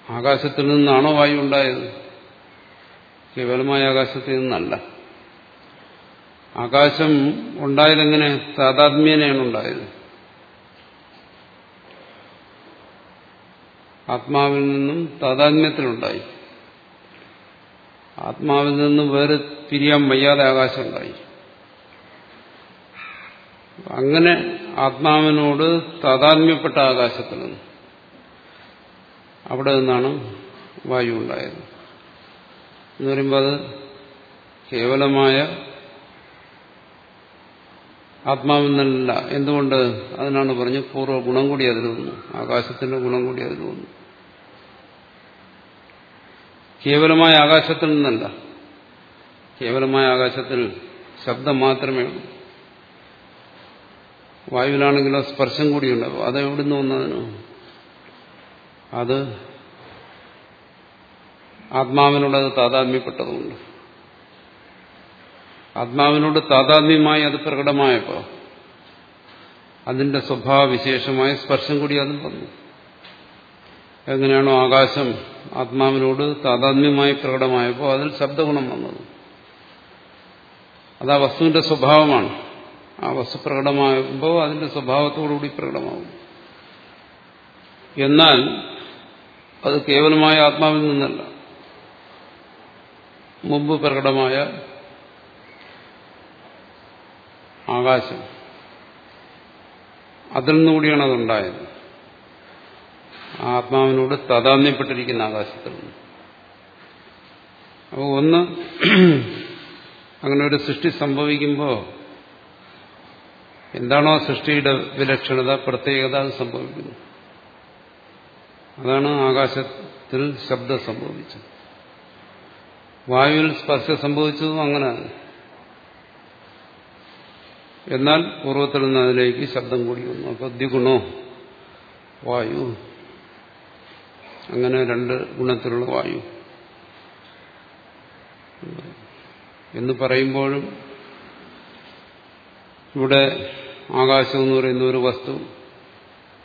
ആകാശത്തിൽ നിന്നാണോ വായു ഉണ്ടായത്? കേവലമായ ആകാശത്തിൽ നിന്നല്ല. ആകാശം ഉണ്ടായതെങ്ങനെ? താതാത്മ്യനെയാണ് ഉണ്ടായത്. ആത്മാവിൽ നിന്നും താതാത്മ്യത്തിലുണ്ടായി. ആത്മാവിൽ നിന്നും വേറെ തിരിയാൻ വയ്യാതെ ആകാശമുണ്ടായി. അങ്ങനെ ആത്മാവിനോട് താതാത്മ്യപ്പെട്ട ആകാശത്തിൽ നിന്ന് അവിടെ നിന്നാണ് വായു ഉണ്ടായത്. എന്ന് പറയുമ്പോൾ അത് കേവലമായ ആത്മാവെന്നല്ല. എന്തുകൊണ്ട്? അതിനാണ് പറഞ്ഞ് പൂർവ ഗുണം കൂടി അതിൽ വന്നു. ആകാശത്തിന്റെ ഗുണം കൂടി അതിൽ വന്നു. കേവലമായ ആകാശത്തിൽ നിന്നല്ല. കേവലമായ ആകാശത്തിൽ ശബ്ദം മാത്രമേ ഉള്ളൂ. വായുവിലാണെങ്കിലോ സ്പർശം കൂടിയുണ്ടാവും അത് എവിടുന്ന് വന്നതിനോ? അത് ആത്മാവിനോട് അത് താതാത്മ്യപ്പെട്ടതുകൊണ്ട്. ആത്മാവിനോട് താതാത്മ്യമായി അത് പ്രകടമായപ്പോൾ അതിന്റെ സ്വഭാവവിശേഷമായ സ്പർശം കൂടി അതും വന്നു. എങ്ങനെയാണോ ആകാശം ആത്മാവിനോട് താതാത്മ്യമായി പ്രകടമായപ്പോൾ അതിൽ ശബ്ദഗുണം വന്നത്. അത് ആ വസ്തുവിന്റെ സ്വഭാവമാണ്. ആ വസ്തു പ്രകടമാകുമ്പോൾ അതിന്റെ സ്വഭാവത്തോടുകൂടി പ്രകടമാകും. എന്നാൽ അത് കേവലമായ ആത്മാവിൽ നിന്നല്ല. മുമ്പ് പ്രകടമായ ആകാശം. അതിൽ നിന്നുകൂടിയാണ് അതുണ്ടായത്. ആത്മാവിനോട് താതാമ്യപ്പെട്ടിരിക്കുന്ന ആകാശത്തിൽ നിന്ന്. അപ്പോൾ ഒന്ന് അങ്ങനെ ഒരു സൃഷ്ടി സംഭവിക്കുമ്പോൾ എന്താണോ സൃഷ്ടിയുടെ വിലക്ഷണത പ്രത്യേകത അത് സംഭവിക്കുന്നു. അതാണ് ആകാശത്തിൽ ശബ്ദം സംഭവിച്ചത്. വായുവിൽ സ്പർശം സംഭവിച്ചതും അങ്ങനെ. എന്നാൽ പൂർവത്തിൽ നിന്ന് അതിലേക്ക് ശബ്ദം കൂടി വന്നു. അപ്പോൾ ദ്വിഗുണോ? വായു. അങ്ങനെ രണ്ട് ഗുണത്തിലുള്ള വായു. എന്ന് പറയുമ്പോഴും ഇവിടെ ആകാശം എന്ന് പറയുന്ന ഒരു വസ്തു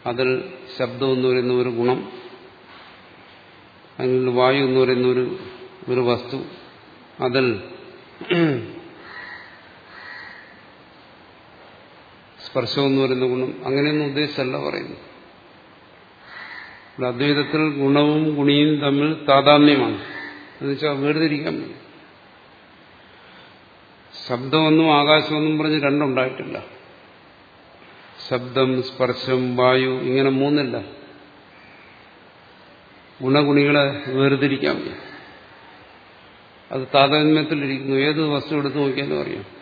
അതിൽ ശബ്ദം എന്ന് പറയുന്ന ഒരു ഗുണം അല്ലെങ്കിൽ വായു എന്ന് പറയുന്ന ഒരു ഒരു വസ്തു അതിൽ സ്പർശം എന്ന് പറയുന്ന ഗുണം. അങ്ങനെയൊന്നും ഉദ്ദേശിച്ചല്ല പറയുന്നു. അദ്വൈതത്തിൽ ഗുണവും ഗുണിയും തമ്മിൽ താതാമ്യമാണ് എന്നുവെച്ചാൽ വേർതിരിക്കാൻ മതി ശബ്ദമൊന്നും ആകാശമൊന്നും പറഞ്ഞ് രണ്ടുണ്ടായിട്ടില്ല. ശബ്ദം സ്പർശം വായു ഇങ്ങനെ മൂന്നില്ല. ഗുണഗുണികളെ വേർതിരിക്കാൻ വയ്യ അത് താതാത്മ്യത്തിലിരിക്കുന്നു. ഏത് വസ്തു എടുത്ത് നോക്കിയാലും അറിയാം.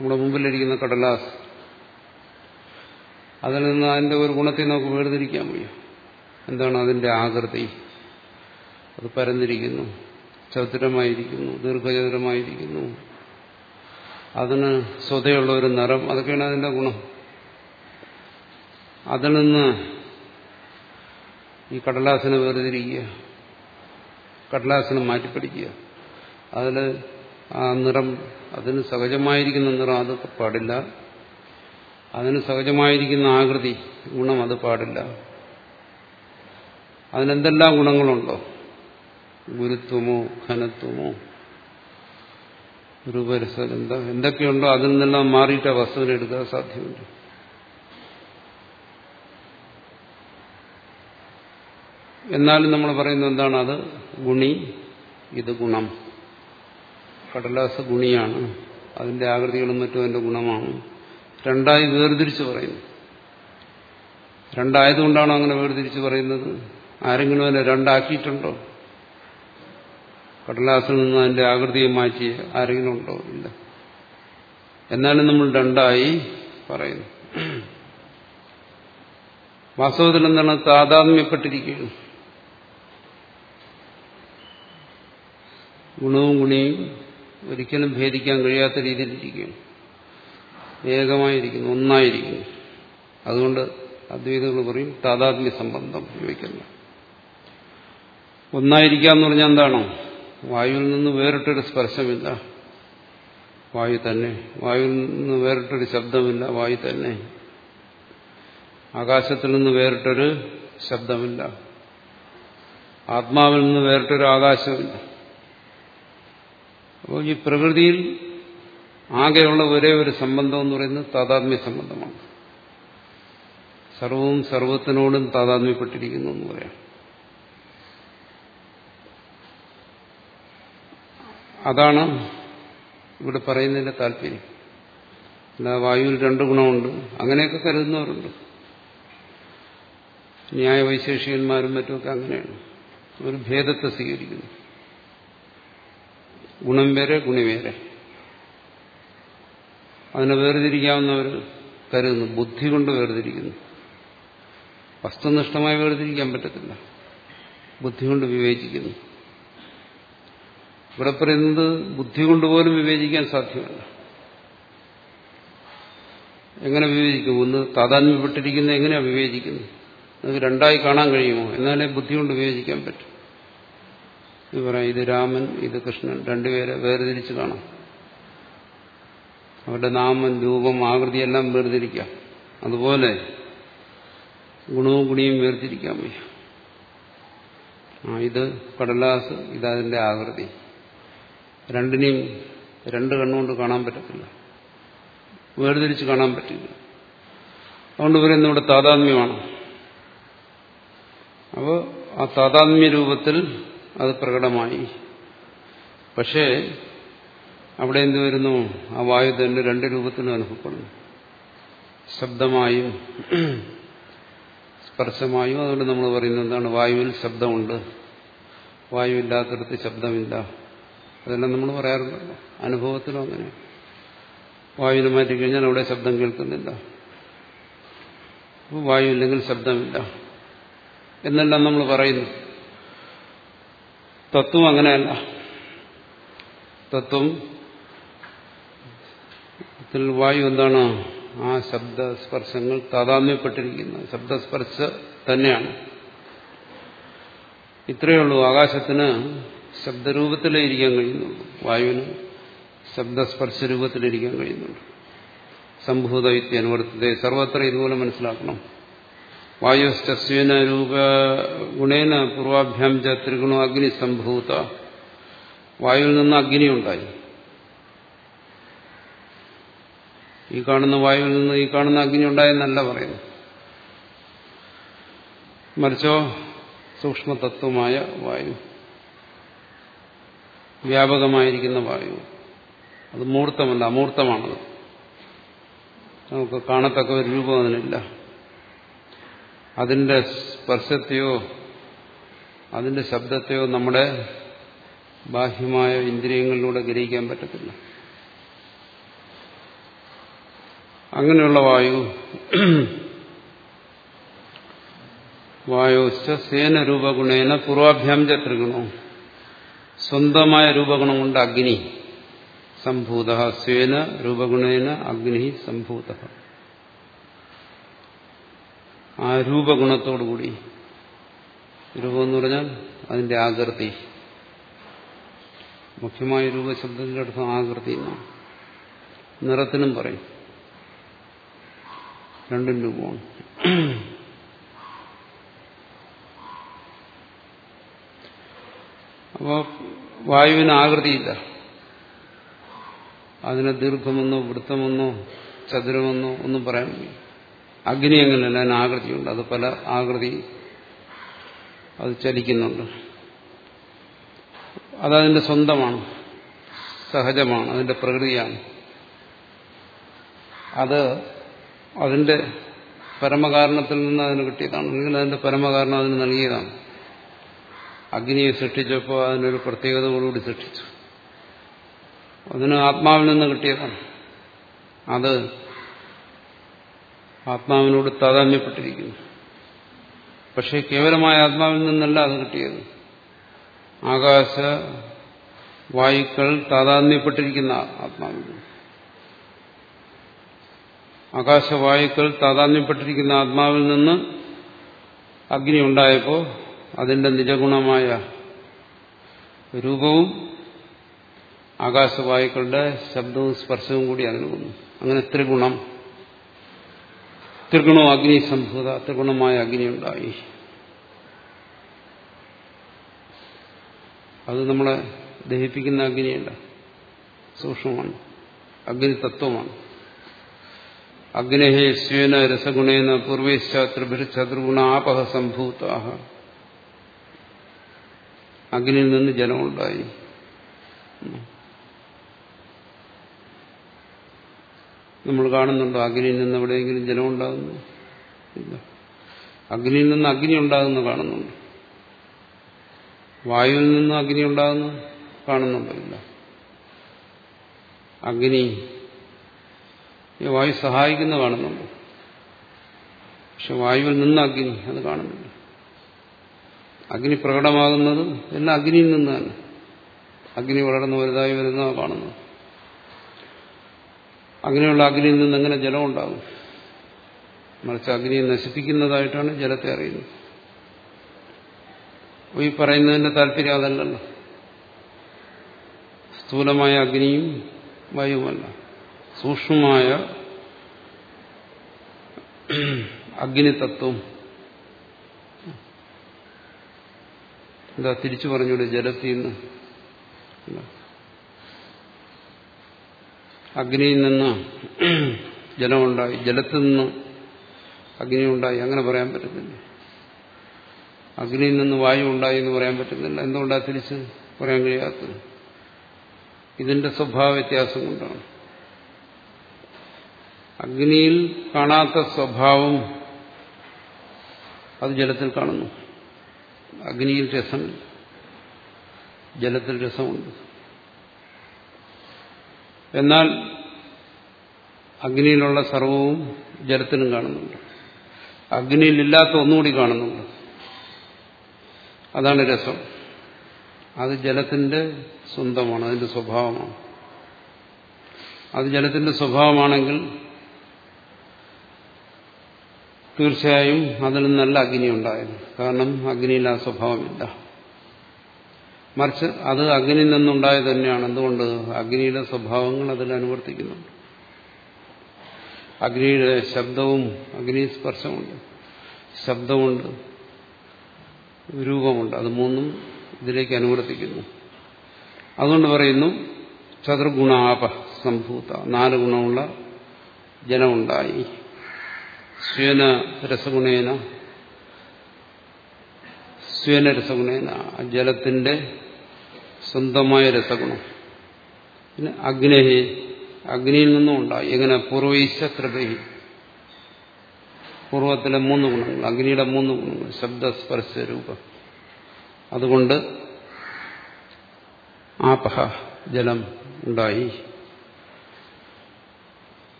നമ്മുടെ മുമ്പിലിരിക്കുന്ന കടലാസ്. അതിൽ നിന്ന് അതിന്റെ ഒരു ഗുണത്തെ നമുക്ക് വേർതിരിക്കാൻ വയ്യ എന്താണ് അതിന്റെ ആകൃതി? അത് പരന്നിരിക്കുന്നു. ചതുരമായിരിക്കുന്നു. ദീർഘചതുരമായിരിക്കുന്നു. അതിന് സ്വതയുള്ള ഒരു നിറം. അതൊക്കെയാണ് അതിന്റെ ഗുണം. അതിൽ നിന്ന് ഈ കടലാസിനെ വേർതിരിക്കുക. കടലാസിനെ മാറ്റിപ്പിടിക്കുക അതിൽ ആ നിറം അതിന് സഹജമായിരിക്കുന്ന നിറം അത് പാടില്ല. അതിന് സഹജമായിരിക്കുന്ന ആകൃതി ഗുണം അത് പാടില്ല. അതിനെന്തെല്ലാം ഗുണങ്ങളുണ്ടോ? ഗുരുത്വമോ ഘനത്വമോ? രൂപരസം എന്താ എന്തൊക്കെയുണ്ടോ? അതിൽ നിന്നെല്ലാം മാറിയിട്ട് വസ്തുവിനെ സാധ്യമുണ്ട് എന്നാലും നമ്മൾ പറയുന്നത് എന്താണ്? അത് ഗുണി ഇത് ഗുണം. കടലാസ് ഗുണിയാണ്. അതിന്റെ ആകൃതികളും മറ്റും അതിന്റെ ഗുണമാണ്. രണ്ടായി വേർതിരിച്ച് പറയുന്നു. രണ്ടായതുകൊണ്ടാണോ അങ്ങനെ വേർതിരിച്ച് പറയുന്നത്? ആരെങ്കിലും അതിനെ രണ്ടാക്കിയിട്ടുണ്ടോ? കടലാസിൽ നിന്ന് അതിന്റെ ആകൃതിയെ മാറ്റി ആരെങ്കിലും ഉണ്ടോ? ഇല്ല. എന്നാലും നമ്മൾ രണ്ടായി പറയുന്നു. വാസ്തവത്തിൽ എന്താണ്? താതാത്മ്യപ്പെട്ടിരിക്കുകയാണ്. ഗുണവും ഗുണിയും ഒരിക്കലും ഭേദിക്കാൻ കഴിയാത്ത രീതിയിലിരിക്കുകയാണ് ഏകമായിരിക്കുന്നു ഒന്നായിരിക്കുന്നു. അതുകൊണ്ട് അദ്വൈതങ്ങൾ പറയും താതാത്മ്യ സംബന്ധം ഉപയോഗിക്കുന്നു. ഒന്നായിരിക്കുക എന്ന് പറഞ്ഞാൽ എന്താണോ? വായുവിൽ നിന്ന് വേറിട്ടൊരു സ്പർശമില്ല. വായു തന്നെ. വായുവിൽ നിന്ന് വേറിട്ടൊരു ശബ്ദമില്ല. വായു തന്നെ. ആകാശത്തിൽ നിന്ന് വേറിട്ടൊരു ശബ്ദമില്ല. ആത്മാവിൽ നിന്ന് വേറിട്ടൊരു ആകാശമില്ല. അപ്പോൾ ഈ പ്രകൃതിയിൽ ആകെയുള്ള ഒരേ ഒരു സംബന്ധം എന്ന് പറയുന്നത് താതാത്മ്യ സംബന്ധമാണ്. സർവവും സർവത്തിനോടും താതാത്മ്യപ്പെട്ടിരിക്കുന്നു എന്ന് പറയാം. അതാണ് ഇവിടെ പറയുന്നതിന്റെ താല്പര്യം. അല്ല വായുവിൽ രണ്ട് ഗുണമുണ്ട്. അങ്ങനെയൊക്കെ കരുതുന്നവരുണ്ട്. ന്യായവൈശേഷികന്മാരും മറ്റുമൊക്കെ അങ്ങനെയാണ്. ഒരു ഭേദത്തെ സ്വീകരിക്കുന്നു. ഗുണം വേറെ ഗുണി വേറെ. അതിനെ വേർതിരിക്കാവുന്നവർ കരുതുന്നു ബുദ്ധി കൊണ്ട് വേർതിരിക്കുന്നു. വസ്തുനിഷ്ഠമായി വേർതിരിക്കാൻ പറ്റത്തില്ല. ബുദ്ധി കൊണ്ട് വിവേചിക്കുന്നു. ഇവിടെ പറയുന്നത് ബുദ്ധി കൊണ്ട് പോലും വിവേചിക്കാൻ സാധ്യമല്ല. എങ്ങനെ വിവേചിക്കും? ഒന്ന് താതാത്മ്യപ്പെട്ടിരിക്കുന്ന എങ്ങനെയാണ് വിവേചിക്കുന്നത്? നമുക്ക് രണ്ടായി കാണാൻ കഴിയുമോ? എന്നാലേ ബുദ്ധി കൊണ്ട് വിവേചിക്കാൻ പറ്റും. ഇത് പറയാം ഇത് രാമൻ ഇത് കൃഷ്ണൻ രണ്ടുപേരെ വേർതിരിച്ച് കാണാം. അവരുടെ നാമം രൂപം ആകൃതിയെല്ലാം വേർതിരിക്കാം. അതുപോലെ ഗുണവും ഗുണിയും വേർതിരിക്കാൻ വയ്യ. ഇത് കടലാസ് ഇതതിന്റെ ആകൃതി. രണ്ടിനെയും രണ്ട് കണ്ണുകൊണ്ട് കാണാൻ പറ്റത്തില്ല. വേർതിരിച്ച് കാണാൻ പറ്റില്ല. അതുകൊണ്ട് പറയുന്ന ഇവിടെ താതാത്മ്യമാണ്. അപ്പോൾ ആ താതാത്മ്യ രൂപത്തിൽ അത് പ്രകടമായി. പക്ഷേ അവിടെ എന്ത് വരുന്നു? ആ വായു തന്നെ രണ്ട് രൂപത്തിലും അനുഭവപ്പെടുന്നു. ശബ്ദമായും സ്പർശമായും അതുകൊണ്ട് നമ്മൾ പറയുന്നത് എന്താണ്? വായുവിൽ ശബ്ദമുണ്ട്. വായു ഇല്ലാത്തടത്ത് ശബ്ദമില്ല. അതെല്ലാം നമ്മൾ പറയാറുണ്ടല്ലോ. അനുഭവത്തിലും അങ്ങനെ. വായുവിനെ മാറ്റിക്കഴിഞ്ഞാൽ അവിടെ ശബ്ദം കേൾക്കുന്നില്ല. അപ്പോൾ വായു ഇല്ലെങ്കിൽ ശബ്ദമില്ല. എന്നെല്ലാം നമ്മൾ പറയുന്നു. തത്വം അങ്ങനെയല്ല. തത്വം വായു എന്താണ്? ആ ശബ്ദസ്പർശങ്ങൾ താതാമ്യപ്പെട്ടിരിക്കുന്ന ശബ്ദസ്പർശ തന്നെയാണ്. ഇത്രയേ ഉള്ളൂ. ആകാശത്തിന് ശബ്ദരൂപത്തിലേ ഇരിക്കാൻ കഴിയുന്നുള്ളൂ. വായുവിന് ശബ്ദസ്പർശ രൂപത്തിലിരിക്കാൻ കഴിയുന്നുള്ളൂ. സംഭൂത അനുവർത്തിയെ സർവത്ര ഇതുപോലെ മനസ്സിലാക്കണം. വായുസ്വന രൂപ ഗുണേന പൂർവാഭ്യാം ച ത്രിഗുണോ അഗ്നി സംഭൂത വായുവിൽ നിന്ന് അഗ്നി ഉണ്ടായി। ഈ കാണുന്ന വായുവിൽ നിന്ന് ഈ കാണുന്ന അഗ്നി ഉണ്ടായെന്നല്ല പറയുന്നു മറിച്ചോ സൂക്ഷ്മതത്വമായ വായു। വ്യാപകമായിരിക്കുന്ന വായു। അത് മൂർത്തമല്ല അമൂർത്തമാണത്। നമുക്ക് കാണത്തക്ക ഒരു രൂപം അതിനില്ല। അതിന്റെ സ്പർശത്തെയോ അതിന്റെ ശബ്ദത്തെയോ നമ്മുടെ ബാഹ്യമായ ഇന്ദ്രിയങ്ങളിലൂടെ ഗ്രഹിക്കാൻ പറ്റത്തില്ല. അങ്ങനെയുള്ള വായു വായോശ്ച സേന രൂപഗുണേന പൂർവാഭ്യാം ച ത്രിഗുണോ സ്വന്തമായ രൂപഗുണം കൊണ്ട് അഗ്നി സംഭൂത സ്വേന രൂപഗുണേന അഗ്നി സംഭൂത. ആ രൂപഗുണത്തോടുകൂടി രൂപം എന്ന് പറഞ്ഞാൽ അതിന്റെ ആകൃതി. മുഖ്യമായ രൂപശബ്ദത്തിന്റെ അർത്ഥം ആകൃതി എന്നാണ്. നിറത്തിനും പറയും. രണ്ടും രൂപമാണ്. അപ്പോൾ വായുവിന് ആകൃതിയില്ല. അതിന് ദീർഘമെന്നോ വൃത്തമെന്നോ ചതുരമെന്നോ ഒന്നും പറയാൻ വയ്യ അഗ്നി അങ്ങനെയല്ല അതിന് ആകൃതിയുണ്ട്? അത് പല ആകൃതി അത് ചലിക്കുന്നുണ്ട്. അതതിന്റെ സ്വന്തമാണ്. സഹജമാണ്. അതിന്റെ പ്രകൃതിയാണ്. അത് അതിന്റെ പരമകാരണത്തിൽ നിന്ന് അതിന് കിട്ടിയതാണ്. അല്ലെങ്കിൽ അതിന്റെ പരമകാരണം അതിന് നൽകിയതാണ്. അഗ്നിയെ സൃഷ്ടിച്ചപ്പോൾ അതിനൊരു പ്രത്യേകതകളോട് സൃഷ്ടിച്ചു. അതിന് ആത്മാവിൽ നിന്ന് കിട്ടിയതാണ്. അത് ആത്മാവിനോട് താതാമ്യപ്പെട്ടിരിക്കുന്നു പക്ഷേ കേവലമായ ആത്മാവിൽ നിന്നല്ല അത് കിട്ടിയത്. ആകാശ വായുക്കൾ താതാന്യപ്പെട്ടിരിക്കുന്ന ആത്മാവിൽ ആകാശവായുക്കൾ താതാന്യപ്പെട്ടിരിക്കുന്ന ആത്മാവിൽ നിന്ന് അഗ്നി ഉണ്ടായപ്പോൾ അതിന്റെ നിജഗുണമായ രൂപവും ആകാശവായുക്കളുടെ ശബ്ദവും സ്പർശവും കൂടി അതിന് വന്നു. അങ്ങനെ ത്രിഗുണം ത്രിഗുണവും അഗ്നി സംഭൂത ത്രിഗുണമായ അഗ്നി ഉണ്ടായി. അത് നമ്മളെ ദഹിപ്പിക്കുന്ന അഗ്നിയല്ല സൂക്ഷ്മമാണ് അഗ്നി തത്വമാണ് അഗ്നഹേ സ്വേന രസഗുണേന പൂർവേശ്ചാത്രിഭിർചതുർഗുണ ആപഹ സംഭൂതാഹ. അഗ്നിയിൽ നിന്ന് ജലമുണ്ടായി. നമ്മൾ കാണുന്നുണ്ടോ? അഗ്നിയിൽ നിന്ന് എവിടെയെങ്കിലും ജലമുണ്ടാകുന്നു ഇല്ല. അഗ്നിയിൽ നിന്ന് അഗ്നി ഉണ്ടാകുന്നു കാണുന്നുണ്ട്. വായുവിൽ നിന്ന് അഗ്നി ഉണ്ടാകുന്നു കാണുന്നുണ്ടോ? ഇല്ല. അഗ്നി വായു സഹായിക്കുന്ന കാണുന്നുണ്ട്. പക്ഷെ വായുവിൽ നിന്ന് അഗ്നി അത് കാണുന്നില്ല. അഗ്നി പ്രകടമാകുന്നത് എല്ലാം അഗ്നിയിൽ നിന്നാണ് അഗ്നി വളർന്ന് വലുതായി വരുന്നതാണ് കാണുന്നത് അങ്ങനെയുള്ള അഗ്നിയിൽ നിന്ന് എങ്ങനെ ജലം ഉണ്ടാകും? മറിച്ച് അഗ്നിയെ നശിപ്പിക്കുന്നതായിട്ടാണ് ജലത്തെ അറിയുന്നത്. അപ്പോൾ ഈ പറയുന്നതിന്റെ താല്പര്യം അതല്ലല്ലോ. സ്ഥൂലമായ അഗ്നിയും വായുവുമല്ല. സൂക്ഷ്മമായ അഗ്നിതത്വം. എന്താ തിരിച്ചു പറഞ്ഞൂടെ ജലത്തിൽ നിന്ന്? അഗ്നിയിൽ നിന്ന് ജലമുണ്ടായി ജലത്തിൽ നിന്ന് അഗ്നി ഉണ്ടായി അങ്ങനെ പറയാൻ പറ്റത്തില്ല. അഗ്നിയിൽ നിന്ന് വായു ഉണ്ടായി എന്ന് പറയാൻ പറ്റുന്നില്ല എന്തുകൊണ്ടാ തിരിച്ച് പറയാൻ കഴിയാത്തത്? ഇതിന്റെ സ്വഭാവ വ്യത്യാസം കൊണ്ടാണ്. അഗ്നിയിൽ കാണാത്ത സ്വഭാവം അത് ജലത്തിൽ കാണുന്നു. അഗ്നിയിൽ രസമില്ല ജലത്തിൽ രസമുണ്ട്. എന്നാൽ അഗ്നിയിലുള്ള സർവവും ജലത്തിനും കാണുന്നുണ്ട്. അഗ്നിയിലില്ലാത്ത ഒന്നുകൂടി കാണുന്നുണ്ട്. അതാണ് രസം. അത് ജലത്തിന്റെ സ്വന്തമാണ് അതിന്റെ സ്വഭാവമാണ്. അത് ജലത്തിന്റെ സ്വഭാവമാണെങ്കിൽ തീർച്ചയായും അതിൽ നല്ല അഗ്നി ഉണ്ടായിരുന്നു. കാരണം അഗ്നിയിൽ ആ സ്വഭാവമില്ല. മറിച്ച് അത് അഗ്നിയിൽ നിന്നുണ്ടായത് തന്നെയാണ്. എന്തുകൊണ്ട്? അഗ്നിയുടെ സ്വഭാവങ്ങൾ അതിൽ അനുവർത്തിക്കുന്നുണ്ട്. അഗ്നിയുടെ ശബ്ദവും അഗ്നി സ്പർശമുണ്ട്. ശബ്ദമുണ്ട് രൂപമുണ്ട്. അത് മൂന്നും ഇതിലേക്ക് അനുവർത്തിക്കുന്നു. അതുകൊണ്ട് പറയുന്നു ചതുർഗുണാപ സംഭൂത. നാല് ഗുണമുള്ള ജനമുണ്ടായി സ്വേന രസഗുണേന സ്വേന രസഗുണേന. ജലത്തിന്റെ സ്വന്തമായ രസഗുണം. പിന്നെ അഗ്നേഹി അഗ്നിയിൽ നിന്നും ഉണ്ടായി. എങ്ങനെ? പൂർവൈശ ത്രിപഹി പൂർവത്തിലെ മൂന്ന് ഗുണങ്ങൾ അഗ്നിയുടെ മൂന്ന് ഗുണങ്ങൾ ശബ്ദസ്പർശ രൂപം. അതുകൊണ്ട് ആപഹ ജലം ഉണ്ടായി.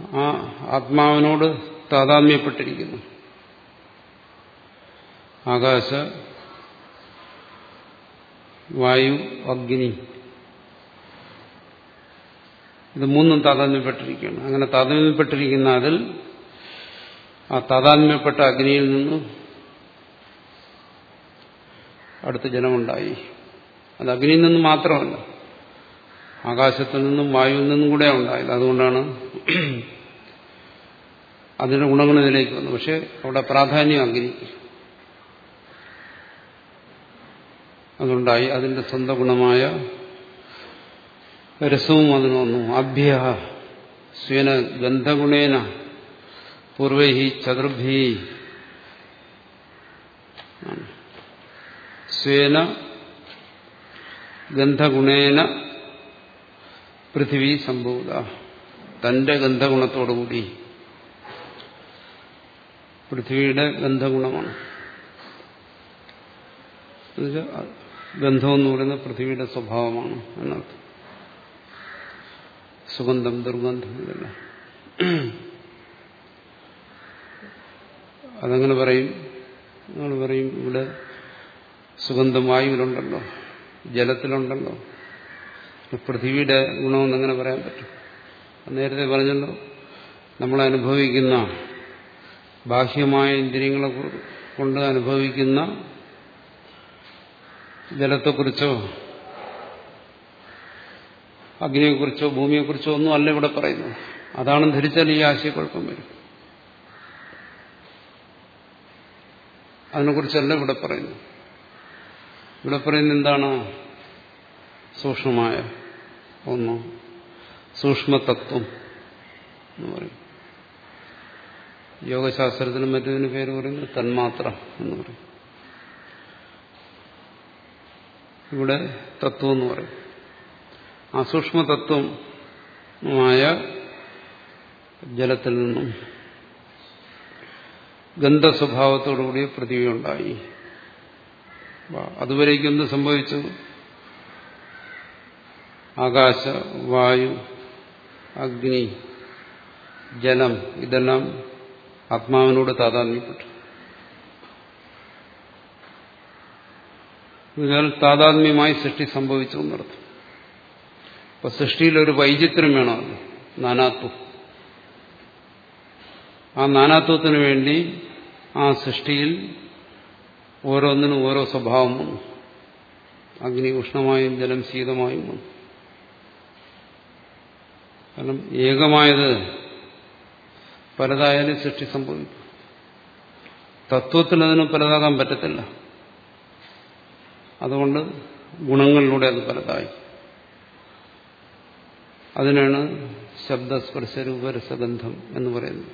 ആ ആത്മാവിനോട് താതാമ്യപ്പെട്ടിരിക്കുന്നു ആകാശ വായു അഗ്നി. ഇത് മൂന്നും താതാത്മ്യപ്പെട്ടിരിക്കുകയാണ്. അങ്ങനെ താതാത്മ്യപ്പെട്ടിരിക്കുന്ന അതിൽ ആ താതാത്മ്യപ്പെട്ട അഗ്നിയിൽ നിന്ന് അടുത്ത ജനമുണ്ടായി അത് അഗ്നിയിൽ നിന്ന് മാത്രമല്ല ആകാശത്തിൽ നിന്നും വായുവിൽ നിന്നും കൂടെ ഉണ്ടായത്. അതുകൊണ്ടാണ് അതിന്റെ ഗുണങ്ങൾ ഇതിലേക്ക് വന്നു പക്ഷെ അവിടെ പ്രാധാന്യം അഗ്നി അതുണ്ടായി. അതിന്റെ സ്വന്തം ഗുണമായ രസവും അതിന് വന്നു. അഭ്യ സ്വേന ഗന്ധഗുണേന പൂർവൈഹി ചതുർഭി സ്വേന ഗന്ധഗുണേന പൃഥിവി സംഭൂത. തന്റെ ഗന്ധഗുണത്തോടുകൂടി പൃഥിവിയുടെ ഗന്ധഗുണമാണ്. ഗന്ധം എന്ന് പറയുന്നത് പൃഥ്വിയുടെ സ്വഭാവമാണ് എന്നർത്ഥം സുഗന്ധം ദുർഗന്ധം ഇതെല്ലാം. അതങ്ങനെ പറയും. നിങ്ങൾ പറയും. ഇവിടെ സുഗന്ധം വായുവിലുണ്ടല്ലോ ജലത്തിലുണ്ടല്ലോ. പൃഥ്വിയുടെ ഗുണമെന്ന് അങ്ങനെ പറയാൻ പറ്റും. നേരത്തെ പറഞ്ഞല്ലോ നമ്മൾ അനുഭവിക്കുന്ന ബാഹ്യമായ ഇന്ദ്രിയങ്ങളെ കൊണ്ട് അനുഭവിക്കുന്ന ജലത്തെക്കുറിച്ചോ അഗ്നിയെക്കുറിച്ചോ ഭൂമിയെക്കുറിച്ചോ ഒന്നും അല്ല ഇവിടെ പറയുന്നത്. അതാണ് ധരിച്ചാൽ ഈ ആശയക്കുഴപ്പം വരും. അതിനെക്കുറിച്ചല്ല ഇവിടെ പറയുന്നു ഇവിടെ പറയുന്നത് എന്താണ്? സൂക്ഷ്മമായ ഒന്ന്. സൂക്ഷ്മതത്വം എന്ന് പറയും. യോഗശാസ്ത്രത്തിനും മറ്റതിന് പേര് പറയുന്നത് തന്മാത്ര എന്ന് പറയും. ഇവിടെ തത്വം എന്ന് പറയും. ആ സൂക്ഷ്മതത്വമായ ജലത്തിൽ നിന്നും ഗന്ധസ്വഭാവത്തോടുകൂടിയ പൃഥ്വി ഉണ്ടായി അതുവരേക്കും എന്ത് സംഭവിച്ചു? ആകാശ വായു അഗ്നി ജലം ഇതെല്ലാം ആത്മാവിനോട് താതാത്മ്യപ്പെട്ടു. എന്നാൽ താതാത്മ്യമായി സൃഷ്ടി സംഭവിച്ചു എന്നർത്ഥം. അപ്പൊ സൃഷ്ടിയിലൊരു വൈചിത്രം വേണമല്ലോ നാനാത്വം. ആ നാനാത്വത്തിന് വേണ്ടി ആ സൃഷ്ടിയിൽ ഓരോന്നിനും ഓരോ സ്വഭാവം വന്നു. അഗ്നി ഉഷ്ണമായും ജലം ശീതമായും വന്നു. കാരണം ഏകമായത് പലതായാലും സൃഷ്ടി സംഭവിക്കും. തത്വത്തിനതിനും പലതാകാൻ പറ്റത്തില്ല. അതുകൊണ്ട് ഗുണങ്ങളിലൂടെ അത് പലതായി. അതിനാണ് ശബ്ദസ്പർശരൂപരസഗന്ധം എന്ന് പറയുന്നത്.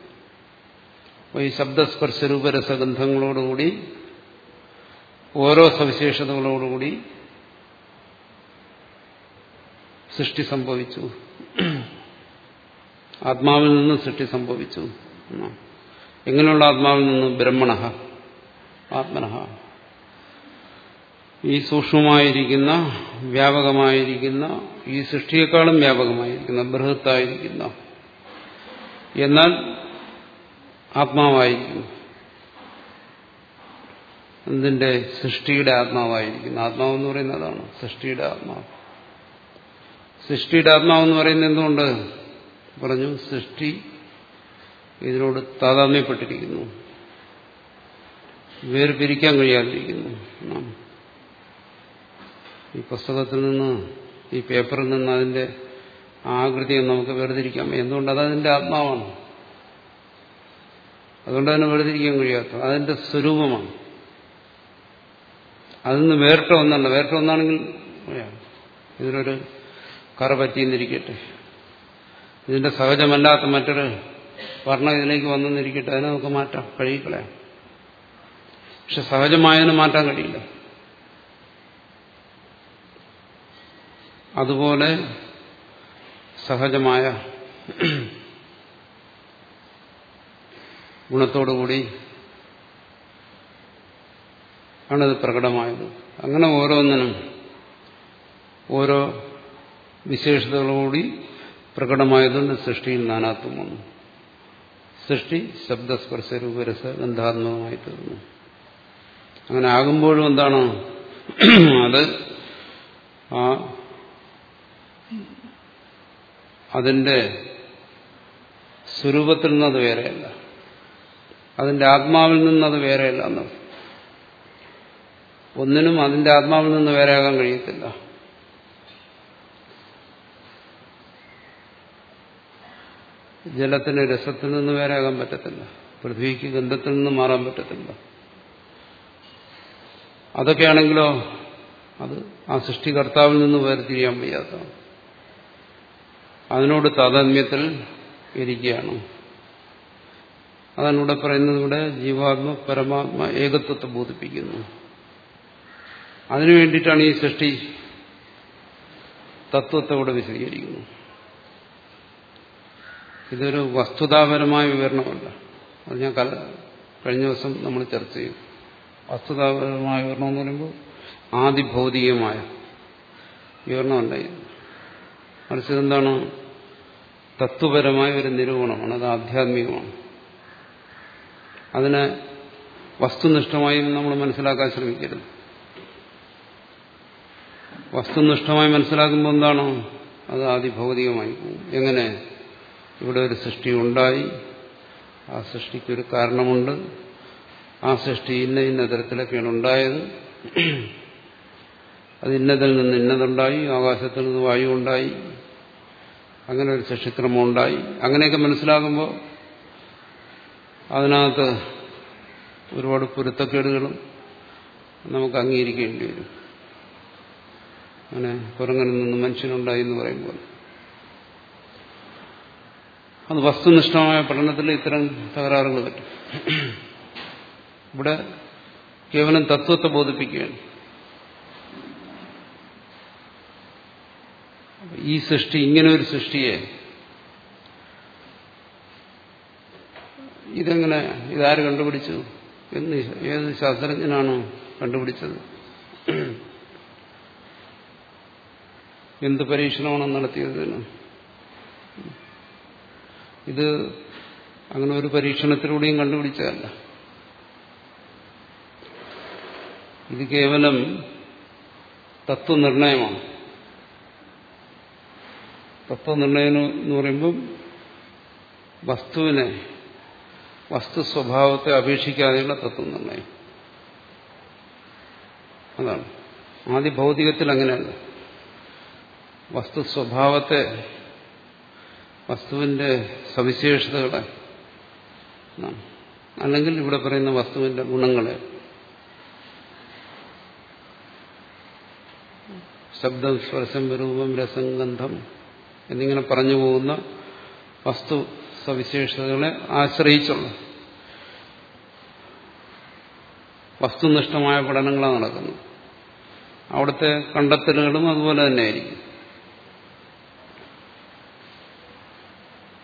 അപ്പോൾ ഈ ശബ്ദസ്പർശരൂപരസഗന്ധങ്ങളോടുകൂടി ഓരോ സവിശേഷതകളോടുകൂടി സൃഷ്ടി സംഭവിച്ചു. ആത്മാവിൽ നിന്ന് സൃഷ്ടി സംഭവിച്ചു. എങ്ങനെയുള്ള ആത്മാവിൽ നിന്ന്? ബ്രഹ്മണ ആത്മന ഈ സൂക്ഷ്മമായിരിക്കുന്ന വ്യാപകമായിരിക്കുന്ന ഈ സൃഷ്ടിയെക്കാളും വ്യാപകമായിരിക്കുന്ന ബൃഹത്തായിരിക്കുന്ന. എന്നാൽ ആത്മാവായിരിക്കുന്നു. എന്തിന്റെ? സൃഷ്ടിയുടെ ആത്മാവായിരിക്കുന്നു. ആത്മാവെന്ന് പറയുന്ന അതാണ്. സൃഷ്ടിയുടെ ആത്മാവ്. സൃഷ്ടിയുടെ ആത്മാവെന്ന് പറയുന്നത് എന്തുകൊണ്ട്? പറഞ്ഞു സൃഷ്ടി ഇതിനോട് താതാമ്യപ്പെട്ടിരിക്കുന്നു വേർപിരിക്കാൻ കഴിയാതിരിക്കുന്നു. ഈ പുസ്തകത്തിൽ നിന്ന് ഈ പേപ്പറിൽ നിന്ന് അതിന്റെ ആകൃതിയെ നമുക്ക് വേർതിരിക്കാം. എന്തുകൊണ്ട്? അതതിന്റെ ആത്മാവാണ്. അതുകൊണ്ട് അതിനെ വേർതിരിക്കാൻ കഴിയാത്ത അതിന്റെ സ്വരൂപമാണ്. അതിൽ നിന്ന് വേറിട്ട ഒന്നല്ല. വേറിട്ട ഒന്നാണെങ്കിൽ ഇതിനൊരു കറ പറ്റിയെന്നിരിക്കട്ടെ. ഇതിന്റെ സഹജമല്ലാത്ത മറ്റൊരു വർണം ഇതിലേക്ക് വന്നെന്നിരിക്കട്ടെ. അതിനെ നമുക്ക് മാറ്റാം. കഴിയിക്കളയാം പക്ഷെ സഹജമായതിനെ മാറ്റാൻ കഴിയില്ല. അതുപോലെ സഹജമായ ഗുണത്തോടുകൂടി ആണത് പ്രകടമായത്. അങ്ങനെ ഓരോന്നിനും ഓരോ വിശേഷതകളോടി പ്രകടമായതുകൊണ്ട് സൃഷ്ടിയിൽ നാനാത്വം വന്നു. സൃഷ്ടി ശബ്ദസ്പർശ രൂപരസ ഗന്ധാത്മകമായി തീർന്നു. അങ്ങനെ ആകുമ്പോഴും എന്താണ്? അത് ആ അതിന്റെ സ്വരൂപത്തിൽ നിന്നത് വേറെയല്ല. അതിന്റെ ആത്മാവിൽ നിന്നത് വേറെയല്ല എന്ന്. ഒന്നിനും അതിന്റെ ആത്മാവിൽ നിന്ന് വേറെയാകാൻ കഴിയത്തില്ല. ജലത്തിന് രസത്തിൽ നിന്ന് വേറെയാകാൻ പറ്റത്തില്ല. പൃഥ്വിക്ക് ഗന്ധത്തിൽ നിന്ന് മാറാൻ പറ്റത്തില്ല. അതൊക്കെയാണെങ്കിലോ അത് ആ സൃഷ്ടികർത്താവിൽ നിന്ന് വേർതിരിയാൻ വയ്യാത്തതാണ്. അതിനോട് താതാത്മ്യത്തിൽ ഇരിക്കുകയാണ്. അതാണ് ഇവിടെ പറയുന്നത് ഇവിടെ ജീവാത്മ പരമാത്മ ഏകത്വത്തെ ബോധിപ്പിക്കുന്നു. അതിനു വേണ്ടിയിട്ടാണ് ഈ സൃഷ്ടി തത്വത്തെ ഇവിടെ വിശദീകരിക്കുന്നു. ഇതൊരു വസ്തുതാപരമായ വിവരണമല്ല. അത് ഞാൻ കല കഴിഞ്ഞ ദിവസം നമ്മൾ ചർച്ച ചെയ്തു. വസ്തുതാപരമായ വിവരണം എന്ന് പറയുമ്പോൾ ആദിഭൗതികമായ വിവരണമല്ല എന്താണ് തത്വപരമായ ഒരു നിരൂപണമാണ് അത് ആധ്യാത്മികമാണ്. അതിനെ വസ്തുനിഷ്ഠമായും നമ്മൾ മനസ്സിലാക്കാൻ ശ്രമിക്കരുത്. വസ്തുനിഷ്ഠമായി മനസ്സിലാക്കുമ്പോൾ എന്താണോ? അത് ആദിഭൗതികമായി എങ്ങനെ? ഇവിടെ ഒരു സൃഷ്ടി ഉണ്ടായി. ആ സൃഷ്ടിക്കൊരു കാരണമുണ്ട്. ആ സൃഷ്ടി ഇന്ന ഇന്ന തരത്തിലൊക്കെയാണ് ഉണ്ടായത്. അത് ഇന്നതിൽ നിന്ന് ഇന്നതുണ്ടായി. ആകാശത്തിൽ നിന്ന് വായു ഉണ്ടായി. അങ്ങനെ ഒരു സൃഷ്ടിക്രമം ഉണ്ടായി അങ്ങനെയൊക്കെ മനസ്സിലാകുമ്പോൾ അതിനകത്ത് ഒരുപാട് പൊരുത്തക്കേടുകളും നമുക്ക് അംഗീകരിക്കേണ്ടി വരും. അങ്ങനെ കുരങ്ങനിൽ നിന്ന് മനുഷ്യനുണ്ടായി എന്ന് പറയുമ്പോൾ. അത് വസ്തുനിഷ്ഠമായ പഠനത്തിൽ ഇത്തരം തകരാറുകൾ പറ്റും. ഇവിടെ കേവലം തത്വത്തെ ബോധിപ്പിക്കുകയാണ്. ഈ സൃഷ്ടി ഇങ്ങനെ ഒരു സൃഷ്ടിയെ. ഇതെങ്ങനെ ഇതാര് കണ്ടുപിടിച്ചു? എന്ന് ഏത് ശാസ്ത്രജ്ഞനാണ് കണ്ടുപിടിച്ചത്? എന്ത് പരീക്ഷണമാണ് നടത്തിയതിന് ഇത് അങ്ങനെ ഒരു പരീക്ഷണത്തിലൂടെയും കണ്ടുപിടിച്ചതല്ല. ഇത് കേവലം തത്വനിർണയമാണ്. തത്വനിർണയം എന്ന് പറയുമ്പം വസ്തുവിനെ വസ്തു സ്വഭാവത്തെ അപേക്ഷിക്കാതെയുള്ള തത്വനിർണയം അതാണ്. ആദ്യ ഭൗതികത്തിൽ അങ്ങനെയല്ല. വസ്തു സ്വഭാവത്തെ വസ്തുവിന്റെ സവിശേഷതകളെ അല്ലെങ്കിൽ ഇവിടെ പറയുന്ന വസ്തുവിന്റെ ഗുണങ്ങളെ. ശബ്ദം സ്പർശം രൂപം രസം ഗന്ധം എന്നിങ്ങനെ പറഞ്ഞു പോകുന്ന വസ്തു സവിശേഷതകളെ ആശ്രയിച്ചുള്ള വസ്തുനിഷ്ഠമായ പഠനങ്ങളാണ് നടക്കുന്നത്. അവിടുത്തെ കണ്ടെത്തലുകളും അതുപോലെ തന്നെയായിരിക്കും.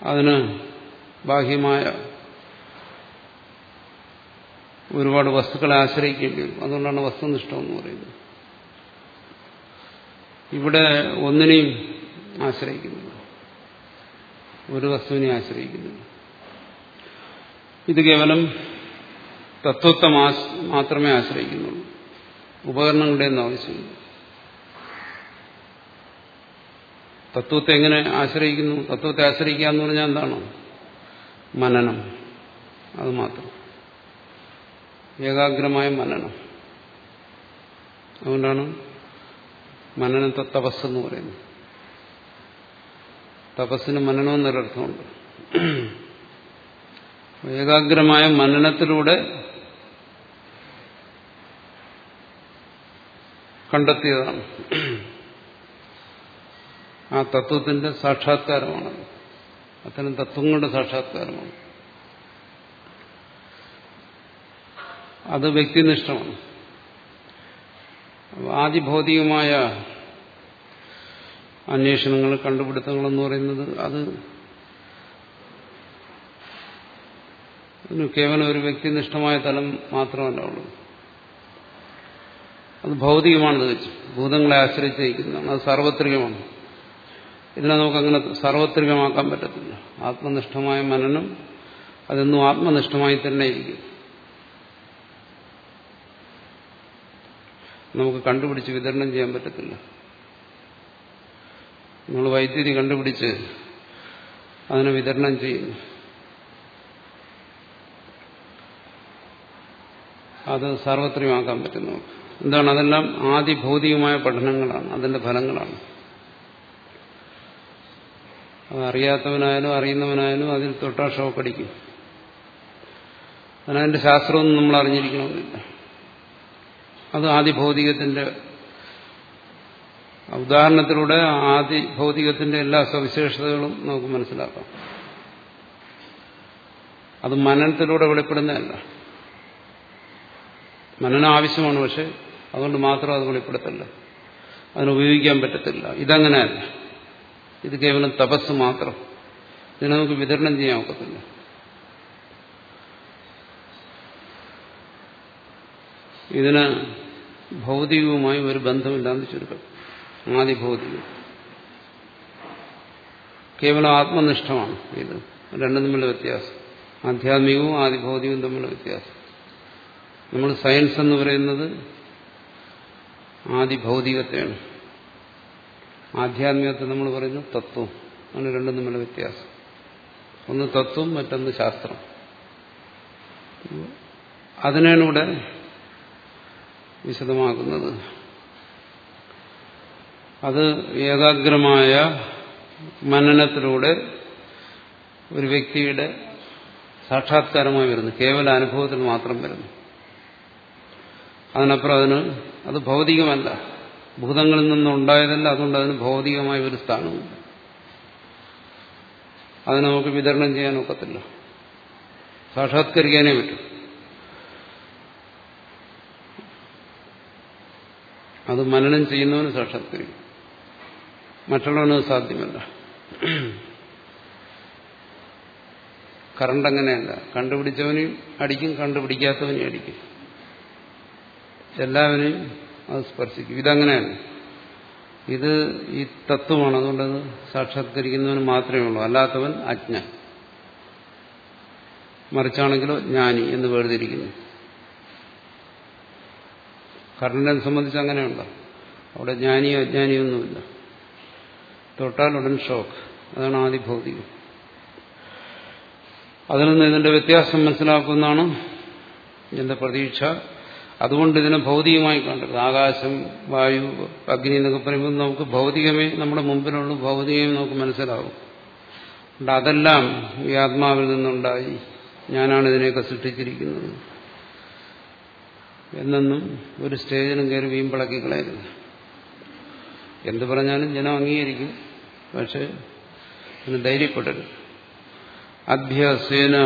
അതിന് ബാഹ്യമായ ഒരുപാട് വസ്തുക്കളെ ആശ്രയിക്കേണ്ടി വരും. അതുകൊണ്ടാണ് വസ്തുനിഷ്ഠം എന്ന് പറയുന്നത്. ഇവിടെ ഒന്നിനെയും ആശ്രയിക്കുന്നില്ല ഒരു വസ്തുവിനെ ആശ്രയിക്കുന്നില്ല ഇത് കേവലം തത്വത്തെ മാത്രമേ ആശ്രയിക്കുന്നുള്ളൂ. ഉപകരണങ്ങളുടെ ഒന്നും ആവശ്യമില്ല തത്വത്തെ എങ്ങനെ ആശ്രയിക്കുന്നു? തത്വത്തെ ആശ്രയിക്കുക എന്ന് പറഞ്ഞാൽ എന്താണ്? മനനം. അത് മാത്രം. ഏകാഗ്രമായ മനനം. അതുകൊണ്ടാണ് മനനത്തെ തപസ് എന്ന് പറയുന്നത്. തപസ്സിന് മനനം എന്നൊരർത്ഥമുണ്ട് ഏകാഗ്രമായ മനനത്തിലൂടെ കണ്ടെത്തിയതാണ്. ആ തത്വത്തിന്റെ സാക്ഷാത്കാരമാണ്. അത്തരം തത്വങ്ങളുടെ സാക്ഷാത്കാരമാണ്. അത് വ്യക്തിനിഷ്ഠമാണ്. ആദിഭൗതികമായ അന്വേഷണങ്ങൾ കണ്ടുപിടുത്തങ്ങളെന്ന് പറയുന്നത് അത് കേവലം ഒരു വ്യക്തിനിഷ്ഠമായ തലം മാത്രമല്ല ഉള്ളൂ. അത് ഭൗതികമാണ് വെച്ചു ഭൂതങ്ങളെ ആശ്രയിച്ചിരിക്കുന്നതാണ്. അത് സാർവത്രികമാണ്. ഇതിനെ നമുക്കങ്ങനെ സാർവത്രികമാക്കാൻ പറ്റത്തില്ല. ആത്മനിഷ്ഠമായ മനനം അതെന്നും ആത്മനിഷ്ഠമായി തന്നെ ഇരിക്കും. നമുക്ക് കണ്ടുപിടിച്ച് വിതരണം ചെയ്യാൻ പറ്റത്തില്ല. നമ്മൾ വൈദ്യുതി കണ്ടുപിടിച്ച് അതിനെ വിതരണം ചെയ്യുന്നു. അത് സാർവത്രികമാക്കാൻ പറ്റുന്നു. എന്താണ്? അതെല്ലാം ആദ്യ ഭൗതികമായ പഠനങ്ങളാണ്. അതിന്റെ ഫലങ്ങളാണ്. അറിയാത്തവനായാലും അറിയുന്നവനായാലും അതിൽ തൊട്ടാ ഷോക്കടിക്കും അതിനതിന്റെ ശാസ്ത്രമൊന്നും നമ്മൾ അറിഞ്ഞിരിക്കണമെന്നില്ല. അത് ആദ്യ ഭൗതികത്തിന്റെ ഉദാഹരണത്തിലൂടെ ആദി ഭൗതികത്തിന്റെ എല്ലാ സവിശേഷതകളും നമുക്ക് മനസ്സിലാക്കാം. അത് മനനത്തിലൂടെ വെളിപ്പെടുന്നതല്ല. മനനം ആവശ്യമാണ് പക്ഷെ അതുകൊണ്ട് മാത്രം അത് വെളിപ്പെടുത്തല്ല. അതിനുപയോഗിക്കാൻ പറ്റത്തില്ല. ഇതങ്ങനെയല്ല. ഇത് കേവലം തപസ് മാത്രം. ഇതിനെ നമുക്ക് വിതരണം ചെയ്യാൻ ഒക്കത്തില്ല. ഇതിന് ഭൗതികവുമായി ഒരു ബന്ധമില്ലാന്ന് ചുരുക്കം. ആദ്യ ഭൗതികം കേവലം ആത്മനിഷ്ഠമാണ് ഇത്. രണ്ടും തമ്മിലുള്ള വ്യത്യാസം. ആധ്യാത്മികവും ആദിഭൗതികവും തമ്മിലുള്ള വ്യത്യാസം. നമ്മൾ സയൻസ് എന്ന് പറയുന്നത് ആദിഭൗതികത്തെയാണ്. ആധ്യാത്മികത്തെ നമ്മൾ പറയുന്നു തത്വം. അങ്ങനെ രണ്ടും തമ്മിലുള്ള വ്യത്യാസം. ഒന്ന് തത്വം മറ്റൊന്ന് ശാസ്ത്രം. അതിനാണ് ഇവിടെ വിശദമാക്കുന്നത്. അത് ഏകാഗ്രമായ മനനത്തിലൂടെ ഒരു വ്യക്തിയുടെ സാക്ഷാത്കാരമായി വരുന്നു. കേവല അനുഭവത്തിൽ മാത്രം വരുന്നു. അതിനപ്പുറം അതിന് അത് ഭൗതികമല്ല. ഭൂതങ്ങളിൽ നിന്നുണ്ടായതല്ല അതുകൊണ്ട് അതിന് ഭൗതികമായ ഒരു സ്ഥാനമുണ്ട് അത് നമുക്ക് വിതരണം ചെയ്യാൻ ഒക്കത്തില്ല. സാക്ഷാത്കരിക്കാനേ പറ്റും. അത് മനനം ചെയ്യുന്നവന് സാക്ഷാത്കരിക്കും. മറ്റുള്ളവന് സാധ്യമല്ല. കറണ്ട് അങ്ങനെയല്ല. കണ്ടുപിടിച്ചവനെയും അടിക്കും കണ്ടുപിടിക്കാത്തവനെയും അടിക്കും. എല്ലാവരെയും അത് സ്പർശിക്കും. ഇതങ്ങനെയല്ല. ഇത് ഈ തത്വമാണ്. അതുകൊണ്ടത് സാക്ഷാത്കരിക്കുന്നവന് മാത്രമേ ഉള്ളൂ. അല്ലാത്തവൻ അജ്ഞ മറിച്ചാണെങ്കിലോ ജ്ഞാനി എന്ന് വേർതിരിക്കുന്നു. കർണനെ സംബന്ധിച്ച് അങ്ങനെയുണ്ടോ? അവിടെ ജ്ഞാനിയോ അജ്ഞാനിയോ ഒന്നുമില്ല തൊട്ടാൽ ഉടൻ ഷോക്ക്. അതാണ് ആദ്യ ഭൗതികം. അതിൽ നിന്ന് ഇതിന്റെ വ്യത്യാസം മനസ്സിലാക്കുന്നതാണ് എന്റെ പ്രതീക്ഷ. അതുകൊണ്ട് ഇതിനെ ഭൗതികമായി കണ്ടത്. ആകാശം വായു അഗ്നി എന്നൊക്കെ പറയുമ്പോൾ നമുക്ക് ഭൗതികമേ നമ്മുടെ മുമ്പിലുള്ള. ഭൗതികമേ നമുക്ക് മനസ്സിലാവും. അതെല്ലാം ഈ ആത്മാവിൽ നിന്നുണ്ടായി. ഞാനാണ് ഇതിനെയൊക്കെ സൃഷ്ടിച്ചിരിക്കുന്നത്. എന്നൊന്നും ഒരു സ്റ്റേജിനും കയറി വീമ്പിളക്കി കളയരുത്. എന്ത് പറഞ്ഞാലും ജനം അംഗീകരിക്കും. പക്ഷെ ധൈര്യപ്പെടരുത് അഭ്യാസേന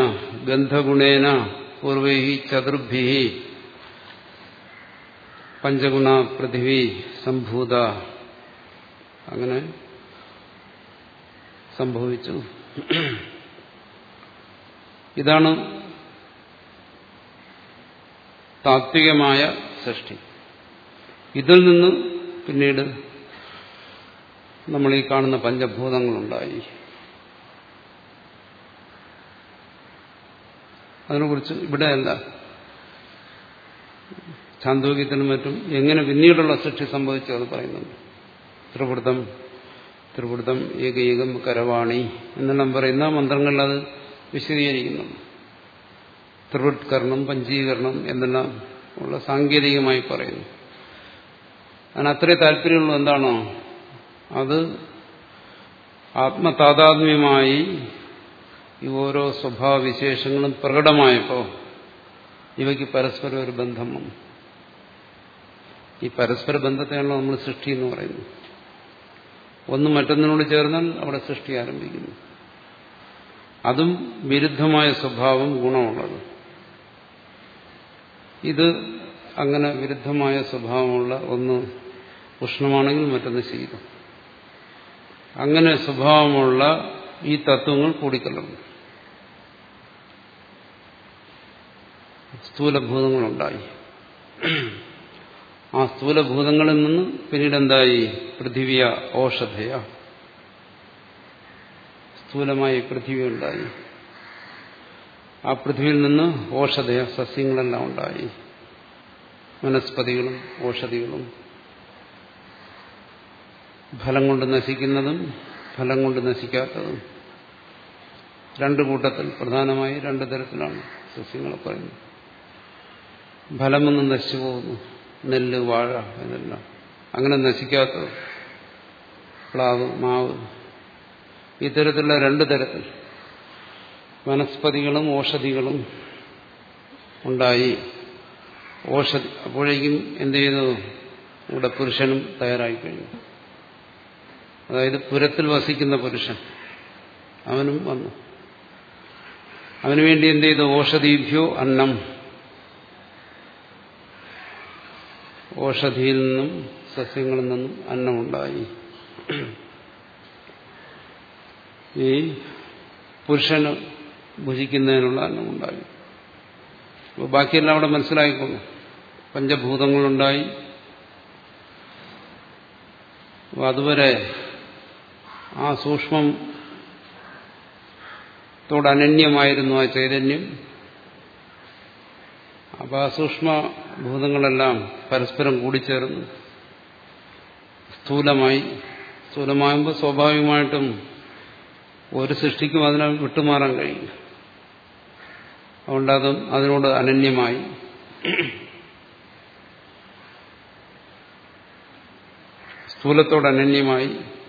ഗന്ധഗുണേന പൂർവൈ ചതുർഭി പഞ്ചഗുണ പൃഥിവി സംഭൂത. അങ്ങനെ സംഭവിച്ചു. ഇതാണ് താത്വികമായ സൃഷ്ടി. ഇതിൽ നിന്ന് പിന്നീട് നമ്മൾ ഈ കാണുന്ന പഞ്ചഭൂതങ്ങളുണ്ടായി. അതിനെക്കുറിച്ച് ഇവിടെയല്ല ചാന്തോക്യത്തിനും മറ്റും എങ്ങനെ പിന്നീടുള്ള സൃഷ്ടി സംഭവിച്ചു അത് പറയുന്നുണ്ട്. ത്രിപുടം ത്രിവൃതം ഏകയുഗം കരവാണി എന്നെല്ലാം പറയുന്ന മന്ത്രങ്ങളിൽ അത് വിശദീകരിക്കുന്നുണ്ട് ത്രിപുട്കരണം പഞ്ചീകരണം എന്നെല്ലാം ഉള്ള സാങ്കേതികമായി പറയുന്നു. അതിന് അത്രേ താല്പര്യമുള്ളൂ എന്താണോ അത് ആത്മതാതാത്മ്യമായി ഈ ഓരോ സ്വഭാവവിശേഷങ്ങളും പ്രകടമായപ്പോൾ ഇവയ്ക്ക് പരസ്പരം ഒരു ബന്ധം വന്നു. ഈ പരസ്പര ബന്ധത്തെയാണ് നമ്മൾ സൃഷ്ടി എന്ന് പറയുന്നത്. ഒന്ന് മറ്റൊന്നിനോട് ചേർന്നാൽ അവിടെ സൃഷ്ടി ആരംഭിക്കുന്നു. അതും വിരുദ്ധമായ സ്വഭാവം ഗുണമുള്ളത്. ഇത് അങ്ങനെ വിരുദ്ധമായ സ്വഭാവമുള്ള ഒന്ന് ഉഷ്ണമാണെങ്കിൽ മറ്റൊന്ന് ശീതം. അങ്ങനെ സ്വഭാവമുള്ള ഈ തത്വങ്ങൾ കൂടിക്കലർന്നു സ്ഥൂലഭൂതങ്ങളുണ്ടായി. ആ സ്ഥൂലഭൂതങ്ങളിൽ നിന്ന് പിന്നീട് എന്തായി പൃഥിവിയ ഓഷധയ സ്ഥൂലമായി പൃഥിവി ഉണ്ടായി. ആ പൃഥ്വിയിൽ നിന്ന് ഓഷധയ സസ്യങ്ങളെല്ലാം ഉണ്ടായി. വനസ്പതികളും ഓഷധികളും ഫലം കൊണ്ട് നശിക്കുന്നതും ഫലം കൊണ്ട് നശിക്കാത്തതും. രണ്ട് കൂട്ടത്തിൽ പ്രധാനമായി രണ്ട് തരത്തിലാണ് സസ്യങ്ങളെ പറയുന്നത്. ഫലമൊന്നും നശിച്ചു പോകുന്നു. നെല്ല് വാഴ എന്നെല്ലാം. അങ്ങനെ നശിക്കാത്ത പ്ലാവ് മാവ്. ഇത്തരത്തിലുള്ള രണ്ട് തരത്തിൽ വനസ്പതികളും ഓഷധികളും ഉണ്ടായി. ഓഷ അപ്പോഴേക്കും എന്ത് ചെയ്തു? ഇവിടെ പുരുഷനും തയ്യാറായി കഴിഞ്ഞു. അതായത് പുരത്തിൽ വസിക്കുന്ന പുരുഷൻ. അവനും വന്നു. അവനുവേണ്ടി എന്ത് ചെയ്തു? ഓഷധീഭ്യോ അന്നം. ഓഷധിയിൽ നിന്നും സസ്യങ്ങളിൽ നിന്നും അന്നമുണ്ടായി. ഈ പുരുഷന് ഭുജിക്കുന്നതിനുള്ള അന്നമുണ്ടായി. അപ്പോൾ ബാക്കിയെല്ലാം അവിടെ മനസ്സിലായിക്കൊള്ളു പഞ്ചഭൂതങ്ങളുണ്ടായി. അതുവരെ ആ സൂക്ഷ്മം ത്തോടനന്യമായിരുന്നു ആ ചൈതന്യം. അപ്പൊ ആ സൂക്ഷ്മഭൂതങ്ങളെല്ലാം പരസ്പരം കൂടിച്ചേർന്നു സ്ഥൂലമായി. സ്ഥൂലമാകുമ്പോൾ സ്വാഭാവികമായിട്ടും ഒരു സൃഷ്ടിക്കും അതിനെ വിട്ടുമാറാൻ കഴിയും അതുകൊണ്ട് അതും അതിനോട് അനന്യമായി. സ്ഥൂലത്തോട് അനന്യമായി.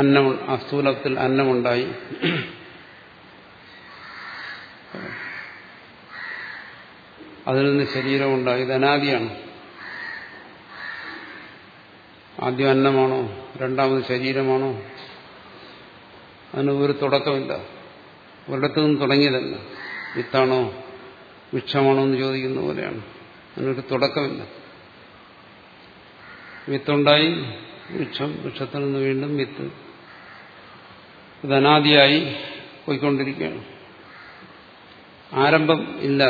അന്നം ആ സ്ഥൂലത്തിൽ അന്നമുണ്ടായി. അതിൽ നിന്ന് ശരീരമുണ്ടായി. ഇത് അനാദിയാണ്. ആദ്യം അന്നമാണോ? രണ്ടാമത് ശരീരമാണോ? അതിന് ഒരു തുടക്കമില്ല. ഒരിടത്തു നിന്ന് തുടങ്ങിയതല്ല. വിത്താണോ? വൃക്ഷമാണോ എന്ന് ചോദിക്കുന്ന പോലെയാണ്. അതിനൊരു തുടക്കമില്ല. വിത്തുണ്ടായി. വൃക്ഷം വൃക്ഷത്തിൽ നിന്ന് വീണ്ടും വിത്ത്. ഇത് അനാദിയായി പോയിക്കൊണ്ടിരിക്കുകയാണ്. ആരംഭം ഇല്ല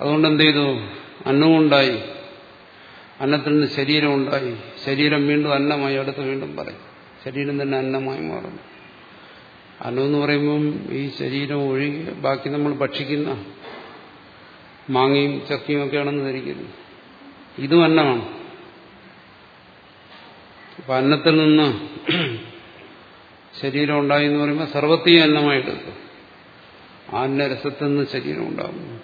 അതുകൊണ്ട് എന്ത് ചെയ്തു? അന്നമുണ്ടായി അന്നത്തിൽ നിന്ന് ശരീരം ഉണ്ടായി. ശരീരം വീണ്ടും അന്നമായി അടുത്ത് വീണ്ടും പറയും. ശരീരം തന്നെ അന്നമായി മാറുന്നു. അന്നം എന്ന് പറയുമ്പം ഈ ശരീരം ഒഴുകി ബാക്കി നമ്മൾ ഭക്ഷിക്കുന്ന മാങ്ങയും ചക്കയും ഒക്കെയാണെന്ന് ധരിക്കുന്നു. ഇതും അന്നമാണ്. അപ്പൊ അന്നത്തിൽ നിന്ന് ശരീരം ഉണ്ടായി എന്ന് പറയുമ്പോൾ സർവത്തെയും അന്നമായിട്ട് ആന്നരസത്തിൽ നിന്ന് ശരീരം ഉണ്ടാകുന്നു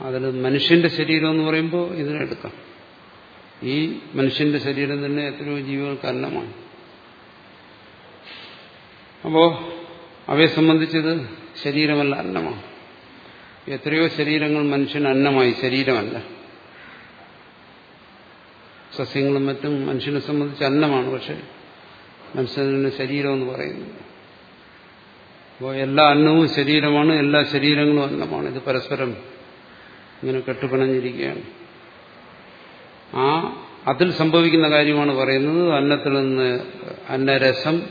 അതിൽ മനുഷ്യന്റെ ശരീരം എന്ന് പറയുമ്പോൾ ഇതിനെടുക്കാം ഈ മനുഷ്യന്റെ ശരീരം തന്നെ എത്രയോ ജീവികൾക്ക് അന്നമാണ്. അപ്പോ അവയെ സംബന്ധിച്ചത് ശരീരമല്ല അന്നമാണ്. എത്രയോ ശരീരങ്ങൾ മനുഷ്യന് അന്നമായി ശരീരമല്ല. സസ്യങ്ങളും മറ്റും മനുഷ്യനെ സംബന്ധിച്ച് അന്നമാണ് പക്ഷെ മനുഷ്യന് ശരീരം എന്ന് പറയുന്നു. അപ്പോൾ എല്ലാ അന്നവും ശരീരമാണ് എല്ലാ ശരീരങ്ങളും അന്നമാണ്. ഇത് പരസ്പരം ഇങ്ങനെ കെട്ടുപിണഞ്ഞിരിക്കുകയാണ്. ആ അതിൽ സംഭവിക്കുന്ന കാര്യമാണ് പറയുന്നത് അന്നത്തിൽ നിന്ന് അന്നരസം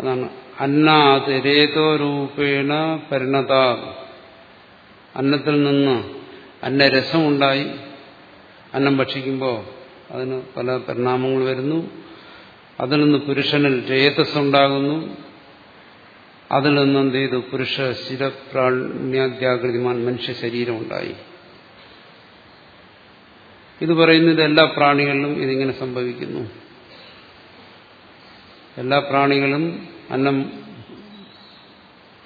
അതാണ് അന്നാത് രേതോ രൂപേണ പരിണത. അന്നത്തിൽ നിന്ന് അന്നരസമുണ്ടായി. അന്നം ഭക്ഷിക്കുമ്പോൾ അതിന് പല പരിണാമങ്ങൾ വരുന്നു. അതിൽ നിന്ന് പുരുഷനിൽ രേതസ് ഉണ്ടാകുന്നു അതിൽ നിന്ന് എന്ത് ചെയ്തു? പുരുഷ ശിരപ്രാണ്യാദ്യാകൃതിമാൻ മനുഷ്യ ശരീരം ഉണ്ടായി. ഇത് പറയുന്നത് എല്ലാ പ്രാണികളിലും ഇതിങ്ങനെ സംഭവിക്കുന്നു. എല്ലാ പ്രാണികളും അന്നം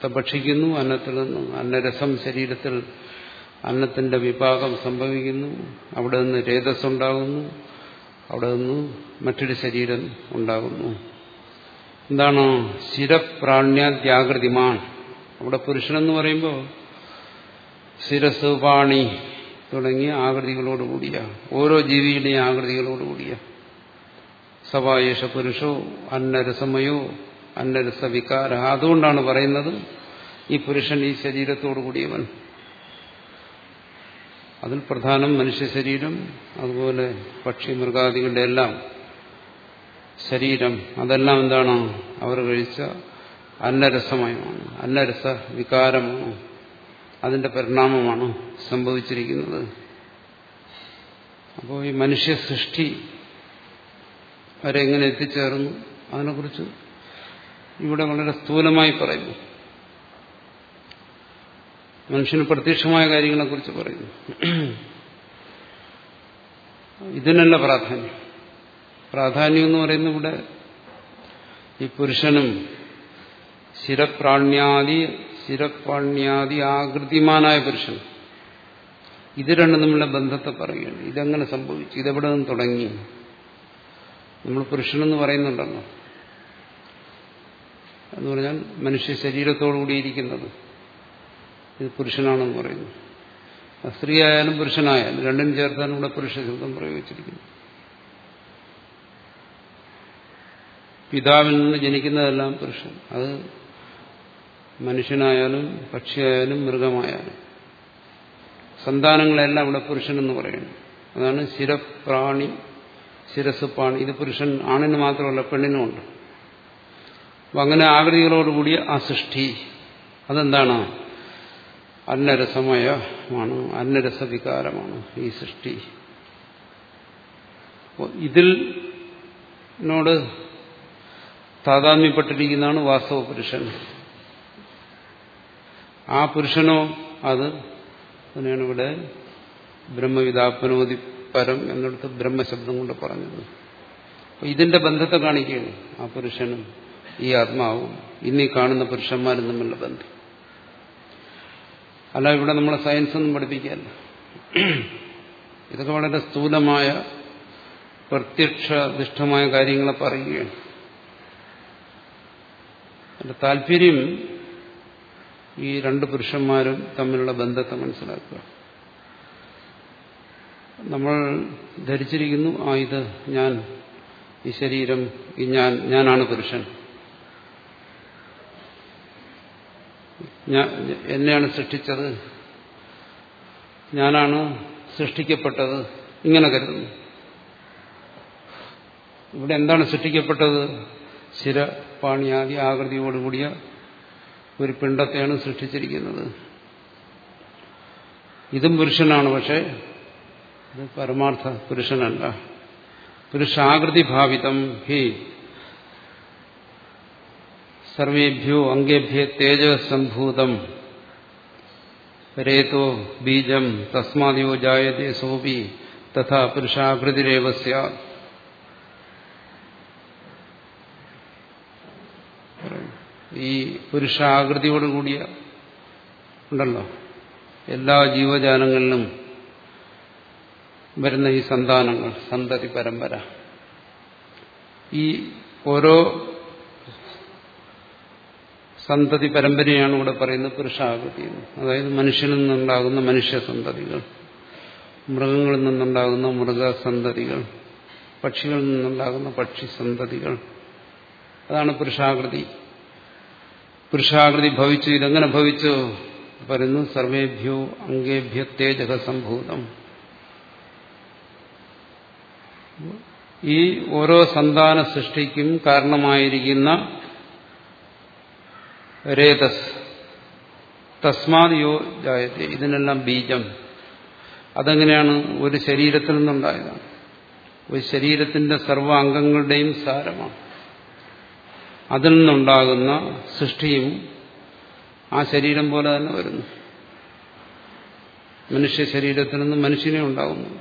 ഭക്ഷിക്കുന്നു അന്നത്തിൽ നിന്ന് അന്നരസം ശരീരത്തിൽ അന്നത്തിന്റെ വിഭാഗം സംഭവിക്കുന്നു. അവിടെ നിന്ന് രേതസ് ഉണ്ടാകുന്നു അവിടെ നിന്ന് മറ്റൊരു ശരീരം ഉണ്ടാകുന്നു. എന്താണ് ശിരപ്രാണ്യാദ്യാകൃതിമാൻ അവിടെ പുരുഷനെന്ന് പറയുമ്പോൾ ശിരസ് പാണി തുടങ്ങിയ ആകൃതികളോടുകൂടിയ ഓരോ ജീവിയുടെയും ആകൃതികളോടുകൂടിയ. സവായേഷ പുരുഷോ അന്നരസമയോ അന്നരസവികാര അതുകൊണ്ടാണ് പറയുന്നത് ഈ പുരുഷൻ ഈ ശരീരത്തോടു കൂടിയവൻ അതിൽ പ്രധാനം മനുഷ്യ ശരീരം അതുപോലെ പക്ഷി മൃഗാദികളുടെ എല്ലാം ശരീരം അതെല്ലാം എന്താണ്? അവർ കഴിച്ച അന്നരസമയമാണ്. അന്നരസ വികാരമാണ്. അതിന്റെ പരിണാമമാണ് സംഭവിച്ചിരിക്കുന്നത്. അപ്പോൾ ഈ മനുഷ്യ സൃഷ്ടി വരെ എങ്ങനെ എത്തിച്ചേർന്നു? അതിനെക്കുറിച്ച് ഇവിടെ വളരെ സ്ഥൂലമായി പറയുന്നു. മനുഷ്യന് പ്രത്യക്ഷമായ കാര്യങ്ങളെക്കുറിച്ച് പറയുന്നു. ഇതിനല്ല പ്രാധാന്യം. പ്രാധാന്യം എന്ന് പറയുന്നത് ഇവിടെ ഈ പുരുഷനും ശിരപ്രാണ്യാദി ശിരപ്രാണ്യാദി ആകൃതിമാനായ പുരുഷൻ ഇത് രണ്ടും നമ്മളെ ബന്ധത്തെ പറയുകയാണ്. ഇതെങ്ങനെ സംഭവിച്ചു? ഇതെവിടെ നിന്ന് തുടങ്ങി? നമ്മൾ പുരുഷനെന്ന് പറയുന്നുണ്ടല്ലോ. എന്ന് പറഞ്ഞാൽ മനുഷ്യ ശരീരത്തോടുകൂടിയിരിക്കുന്നത് ഇത് പുരുഷനാണെന്ന് പറയുന്നു. സ്ത്രീ ആയാലും പുരുഷനായാലും രണ്ടും ചേർത്താണ് ഇവിടെ പുരുഷ ശബ്ദം പ്രയോഗിച്ചിരിക്കുന്നു. പിതാവിൽ നിന്ന് ജനിക്കുന്നതെല്ലാം പുരുഷൻ. അത് മനുഷ്യനായാലും പക്ഷിയായാലും മൃഗമായാലും. സന്താനങ്ങളെല്ലാം ഇവിടെ പുരുഷൻ എന്ന് പറയുന്നു. അതാണ് ശിരപ്രാണി ശിരസ് പ്രാണി ഇത് പുരുഷൻ ആണിന് മാത്രമല്ല പെണ്ണിനുമുണ്ട് അപ്പം അങ്ങനെ ആകൃതികളോടുകൂടിയ ആ സൃഷ്ടി. അതെന്താണ്? അന്നരസമയമാണ് അന്നരസവികാരമാണ് ഈ സൃഷ്ടി. ഇതിൽ നോട് താതാത്മ്യപ്പെട്ടിരിക്കുന്നതാണ് വാസ്തവ പുരുഷൻ ആ പുരുഷനോ അത് തന്നെയാണ് ഇവിടെ ബ്രഹ്മവിതാപനോതി പരം എന്നിടത്ത് ബ്രഹ്മശബ്ദം കൊണ്ട് പറഞ്ഞത്. ഇതിന്റെ ബന്ധത്തെ കാണിക്കുകയാണ് ആ പുരുഷനും ഈ ആത്മാവും. ഇന്നീ കാണുന്ന പുരുഷന്മാരും തമ്മിലുള്ള ബന്ധം. അല്ല ഇവിടെ നമ്മളെ സയൻസ് ഒന്നും പഠിപ്പിക്കുകയല്ല. ഇതൊക്കെ വളരെ സ്ഥൂലമായ പ്രത്യക്ഷനിഷ്ഠമായ കാര്യങ്ങളെ പറയുകയാണ്. എന്റെ താല്പര്യം ഈ രണ്ട് പുരുഷന്മാരും തമ്മിലുള്ള ബന്ധത്തെ മനസ്സിലാക്കുക. നമ്മൾ ധരിച്ചിരിക്കുന്നു ആ ഇത് ഞാൻ ഈ ശരീരം ഈ ഞാൻ ഞാനാണ് പുരുഷൻ. എന്നെയാണ് സൃഷ്ടിച്ചത്. ഞാനാണ് സൃഷ്ടിക്കപ്പെട്ടത്. ഇങ്ങനെ കരുതുന്നു. ഇവിടെ എന്താണ് സൃഷ്ടിക്കപ്പെട്ടത്? ശിര പാണിയാദി ആകൃതിയോടുകൂടിയ ഒരു പിണ്ടത്തെയാണ് സൃഷ്ടിച്ചിരിക്കുന്നത്. ഇതും പുരുഷനാണ് പക്ഷേ ഇത് പരമാർത്ഥ പുരുഷനല്ല. പുരുഷാകൃതി ഭാവിതം ഹി സർവേഭ്യോ അംഗേഭ്യ തേജസംഭൂതം രേതോ ബീജം തസ്മാദിയോ ജായതേ സോപി തഥാ പുരുഷാകൃതിരേവ സ്യാത്. ഈ പുരുഷാകൃതിയോടുകൂടിയ ഉണ്ടല്ലോ. എല്ലാ ജീവജാലങ്ങളിലും വരുന്ന ഈ സന്താനങ്ങൾ സന്തതി പരമ്പര. ഈ ഓരോ സന്തതി പരമ്പരയാണ് ഇവിടെ പറയുന്നത് പുരുഷാകൃതി അതായത് മനുഷ്യനിൽ നിന്നുണ്ടാകുന്ന മനുഷ്യ സന്തതികൾ മൃഗങ്ങളിൽ നിന്നുണ്ടാകുന്ന മൃഗസന്തതികൾ പക്ഷികളിൽ നിന്നുണ്ടാകുന്ന പക്ഷി സന്തതികൾ. അതാണ് പുരുഷാകൃതി. പുരുഷാകൃതി ഭവിച്ചു ഇതെങ്ങനെ ഭവിച്ചു പറയുന്നു സർവേഭ്യോ അംഗേഭ്യ തേജക സംഭൂതം. ഈ ഓരോ സന്താന സൃഷ്ടിക്കും കാരണമായിരിക്കുന്ന രേതസ്. തസ്മാത് യോ ജായത്തെ. ഇതിനെല്ലാം ബീജം. അതെങ്ങനെയാണ്? ഒരു ശരീരത്തിൽ നിന്നുണ്ടായതാണ്. ഒരു ശരീരത്തിന്റെ സർവ അംഗങ്ങളുടെയും സാരമാണ്. അതിൽ നിന്നുണ്ടാകുന്ന സൃഷ്ടിയും ആ ശരീരം പോലെ തന്നെ വരുന്നു. മനുഷ്യ ശരീരത്തിൽ നിന്ന് മനുഷ്യനെ ഉണ്ടാകുന്നു.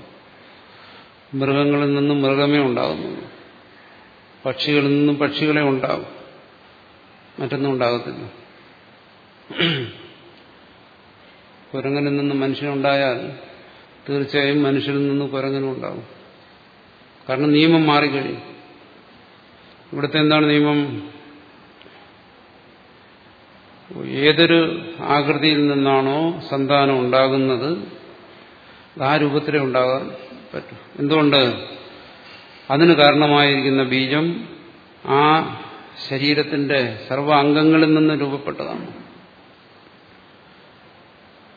മൃഗങ്ങളിൽ നിന്നും മൃഗമേ ഉണ്ടാകുന്നു പക്ഷികളിൽ നിന്നും പക്ഷികളെ ഉണ്ടാകും. മറ്റൊന്നും ഉണ്ടാകത്തില്ല. കുരങ്ങനിൽ നിന്ന് മനുഷ്യനുണ്ടായാൽ തീർച്ചയായും മനുഷ്യനിൽ നിന്ന് കുരങ്ങനും ഉണ്ടാകും കാരണം നിയമം മാറിക്കഴിയും. ഇവിടുത്തെ എന്താണ് നിയമം? ഏതൊരു ആകൃതിയിൽ നിന്നാണോ സന്താനം ഉണ്ടാകുന്നത് ആ രൂപത്തിലേ ഉണ്ടാകാൻ പറ്റും. എന്തുകൊണ്ട്? അതിന് കാരണമായിരിക്കുന്ന ബീജം ആ ശരീരത്തിന്റെ സർവ അംഗങ്ങളിൽ നിന്ന് രൂപപ്പെട്ടതാണ്.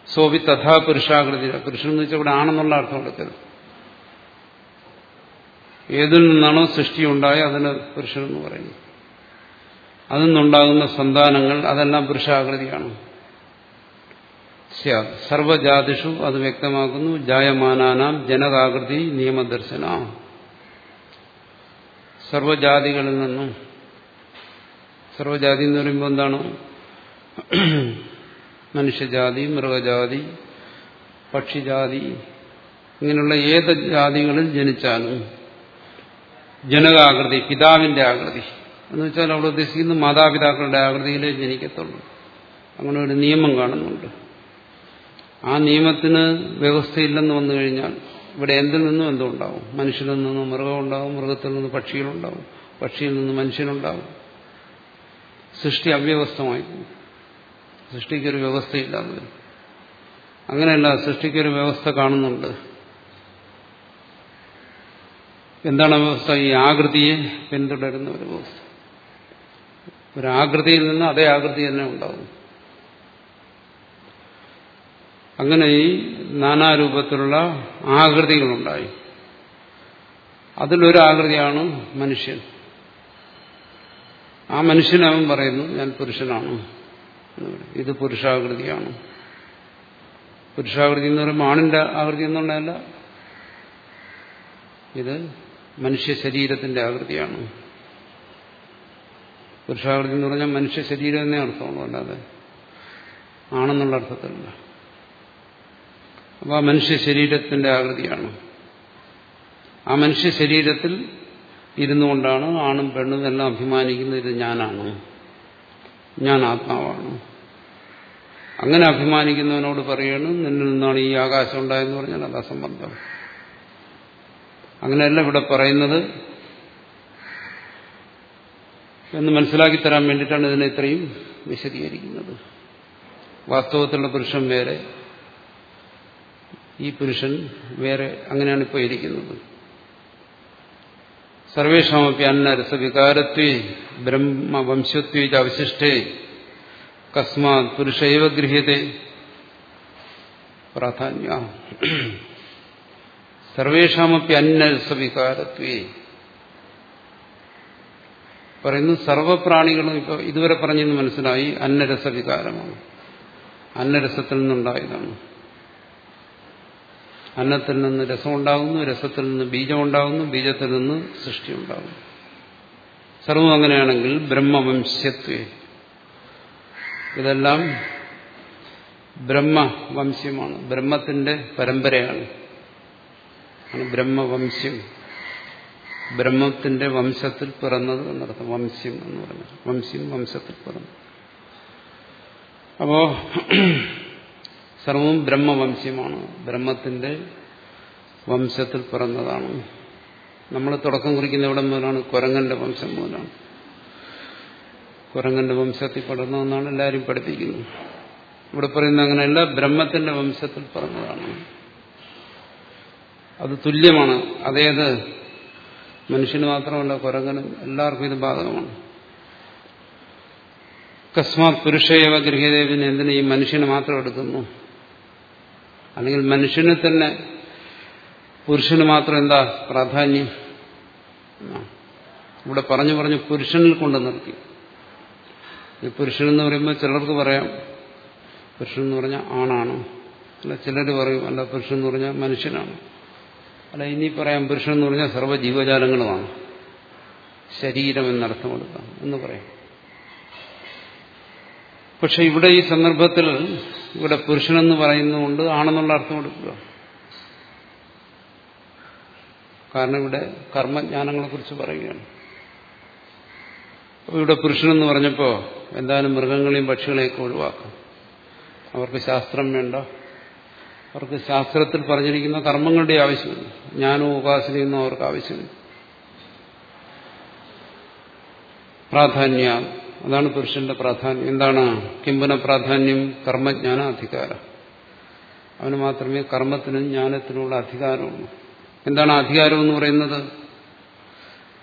സോവി തഥാ പുരുഷാകൃതി. പുരുഷൻ എന്ന് വെച്ചാൽ ഇവിടെ ആണെന്നുള്ള അർത്ഥം എടുക്കരുത്. ഏതിൽ നിന്നാണോ സൃഷ്ടി ഉണ്ടായ അതിന് പുരുഷൻ എന്ന് പറയുന്നു. അതിൽ നിന്നുണ്ടാകുന്ന സന്താനങ്ങൾ അതെല്ലാം പുരുഷാകൃതിയാണ്. സർവജാതിഷു അത് വ്യക്തമാക്കുന്നു. ജായമാനാം ജനതാകൃതി നിയമദർശന. സർവജാതികളിൽ നിന്നും സർവജാതി എന്ന് പറയുമ്പോൾ എന്താണ്? മനുഷ്യജാതി മൃഗജാതി പക്ഷിജാതി ഇങ്ങനെയുള്ള ഏത് ജാതികളിൽ ജനിച്ചാലും ജനകാകൃതി പിതാവിന്റെ ആകൃതി. എന്ന് വെച്ചാൽ അവിടെ ഉദ്ദേശിക്കുന്നത് മാതാപിതാക്കളുടെ ആകൃതിയിലേ ജനിക്കത്തുള്ളൂ. അങ്ങനെ ഒരു നിയമം കാണുന്നുണ്ട്. ആ നിയമത്തിന് വ്യവസ്ഥയില്ലെന്ന് വന്നു കഴിഞ്ഞാൽ ഇവിടെ എന്തിൽ നിന്നും എന്തുണ്ടാവും? മനുഷ്യനിൽ നിന്നും മൃഗമുണ്ടാവും മൃഗത്തിൽ നിന്ന് പക്ഷികളുണ്ടാവും പക്ഷിയിൽ നിന്ന് മനുഷ്യനുണ്ടാവും സൃഷ്ടി അവ്യവസ്ഥമായി. സൃഷ്ടിക്കൊരു വ്യവസ്ഥയില്ലാതെ. അങ്ങനെയല്ല സൃഷ്ടിക്കൊരു വ്യവസ്ഥ കാണുന്നുണ്ട്. എന്താണ് വ്യവസ്ഥ? ഈ ആകൃതിയെ പിന്തുടരുന്ന ഒരു വ്യവസ്ഥ. ഒരാകൃതിയിൽ നിന്ന് അതേ ആകൃതി തന്നെ ഉണ്ടാവും. അങ്ങനെ ഈ നാനാരൂപത്തിലുള്ള ആകൃതികളുണ്ടായി. അതിലൊരാകൃതിയാണ് മനുഷ്യൻ. ആ മനുഷ്യനവൻ പറയുന്നു ഞാൻ പുരുഷനാണ്. ഇത് പുരുഷാകൃതിയാണ്. പുരുഷാകൃതി എന്ന് പറയുമ്പോൾ ആണിന്റെ ആകൃതി എന്നുള്ളതല്ല. ഇത് മനുഷ്യ ശരീരത്തിന്റെ ആകൃതിയാണ്. പുരുഷാകൃതി എന്ന് പറഞ്ഞാൽ മനുഷ്യ ശരീരം എന്നേ അർത്ഥമുള്ളൂ അല്ലാതെ ആണെന്നുള്ള അർത്ഥത്തിലല്ല. അപ്പോൾ ആ മനുഷ്യ ശരീരത്തിന്റെ ആകൃതിയാണ്. ആ മനുഷ്യ ശരീരത്തിൽ ഇരുന്നുകൊണ്ടാണ് ആണും പെണ്ണും എല്ലാം അഭിമാനിക്കുന്നത് ഇത് ഞാനാണ്. ഞാൻ ആത്മാവാണ്. അങ്ങനെ അഭിമാനിക്കുന്നവനോട് പറയണം നിന്നിൽ നിന്നാണ് ഈ ആകാശം ഉണ്ടായെന്ന് പറഞ്ഞാൽ അത് അസംബന്ധം അങ്ങനെയല്ല ഇവിടെ പറയുന്നത്. എന്ന് മനസ്സിലാക്കി തരാൻ വേണ്ടിയിട്ടാണ് ഇതിനെ ഇത്രയും വിശദീകരിക്കുന്നത്. വാസ്തവത്തിലുള്ള പുരുഷൻ വേറെ ഈ പുരുഷൻ വേറെ അങ്ങനെയാണ് ഇപ്പോൾ ഇരിക്കുന്നത്. സർവേഷാമപ്പി അന്നരസവികാരത്വേ ബ്രഹ്മവംശത്വ അവശിഷ്ടേ കസ്മാത് പുരുഷൈവ ഗൃഹ്യത്തെ. പ്രാധാന്യ. സർവേഷാമപ്പി അന്നരസവികാരത്വേ പറയുന്നു സർവപ്രാണികളും ഇപ്പൊ ഇതുവരെ പറഞ്ഞെന്ന് മനസ്സിലായി അന്നരസവികാരമാണ്. അന്നരസത്തിൽ നിന്നുണ്ടായതാണ്. അന്നത്തിൽ നിന്ന് രസമുണ്ടാകുന്നു രസത്തിൽ നിന്ന് ബീജമുണ്ടാകുന്നു ബീജത്തിൽ നിന്ന് സൃഷ്ടി ഉണ്ടാകുന്നു സർവം അങ്ങനെയാണെങ്കിൽ ബ്രഹ്മവംശ്യത്വേ. ഇതെല്ലാം ബ്രഹ്മവംശ്യമാണ് ബ്രഹ്മത്തിന്റെ പരമ്പരയാണ്. ബ്രഹ്മവംശ്യം. ബ്രഹ്മത്തിന്റെ വംശത്തിൽ പിറന്നത് എന്നർത്ഥം വംശ്യം എന്ന് പറഞ്ഞു വംശ്യം വംശത്തിൽ പിറന്നു. അപ്പോ സർവവും ബ്രഹ്മവംശ്യമാണ് ബ്രഹ്മത്തിന്റെ വംശത്തിൽ പിറന്നതാണ്. നമ്മൾ തുടക്കം കുറിക്കുന്ന എവിടെ മുതലാണ് കുരങ്ങന്റെ വംശം മുതലാണ്. കുരങ്ങന്റെ വംശത്തിൽ പിറന്നതെന്നാണ് എല്ലാവരും പഠിപ്പിക്കുന്നത്. ഇവിടെ പറയുന്ന അങ്ങനെയല്ല ബ്രഹ്മത്തിന്റെ വംശത്തിൽ പിറന്നതാണ്. അത് തുല്യമാണ്. അതേത്? മനുഷ്യന് മാത്രമല്ല കുരങ്ങനും എല്ലാവർക്കും ഇത് ബാധകമാണ്. കസ്മാത് പുരുഷയവ ഗൃഹദേവിന് എന്തിനു ഈ മനുഷ്യന് മാത്രം എടുക്കുന്നു? അല്ലെങ്കിൽ മനുഷ്യന് തന്നെ പുരുഷന് മാത്രം എന്താ പ്രാധാന്യം? ഇവിടെ പറഞ്ഞു പറഞ്ഞു പുരുഷനിൽ കൊണ്ട് നിർത്തി. ഈ പുരുഷനെന്ന് പറയുമ്പോൾ ചിലർക്ക് പറയാം പുരുഷൻ എന്ന് പറഞ്ഞാൽ ആണാണ്? അല്ല ചിലർ പറയും അല്ല പുരുഷൻ എന്ന് പറഞ്ഞാൽ മനുഷ്യനാണ്. അല്ല ഇനി പറയാം പുരുഷൻ എന്ന് പറഞ്ഞാൽ സർവ ജീവജാലങ്ങളുമാണ് ശരീരം എന്നർത്ഥം കൊടുക്കാം എന്ന് പറയാം. പക്ഷെ ഇവിടെ ഈ സന്ദർഭത്തിൽ ഇവിടെ പുരുഷനെന്ന് പറയുന്നതുകൊണ്ട് ആണെന്നുള്ള അർത്ഥം കൊടുക്കുക കാരണം ഇവിടെ കർമ്മജ്ഞാനങ്ങളെ കുറിച്ച് പറയുകയാണ് ഇവിടെ പുരുഷനെന്ന് പറഞ്ഞപ്പോ എന്തായാലും മൃഗങ്ങളെയും പക്ഷികളെയൊക്കെ ഒഴിവാക്കാം. അവർക്ക് ശാസ്ത്രം വേണ്ട. അവർക്ക് ശാസ്ത്രത്തിൽ പറഞ്ഞിരിക്കുന്ന കർമ്മങ്ങളുടെ ആവശ്യമില്ല. ജ്ഞാനവും ഉപാസനയൊന്നും അവർക്ക് ആവശ്യമില്ല. പ്രാധാന്യ അതാണ് പുരുഷന്റെ പ്രാധാന്യം. എന്താണ്? കിംബന പ്രാധാന്യം കർമ്മജ്ഞാന അധികാരം അവന് മാത്രമേ കർമ്മത്തിനും ജ്ഞാനത്തിനുള്ള അധികാരമുള്ളൂ. എന്താണ് അധികാരം എന്ന് പറയുന്നത്?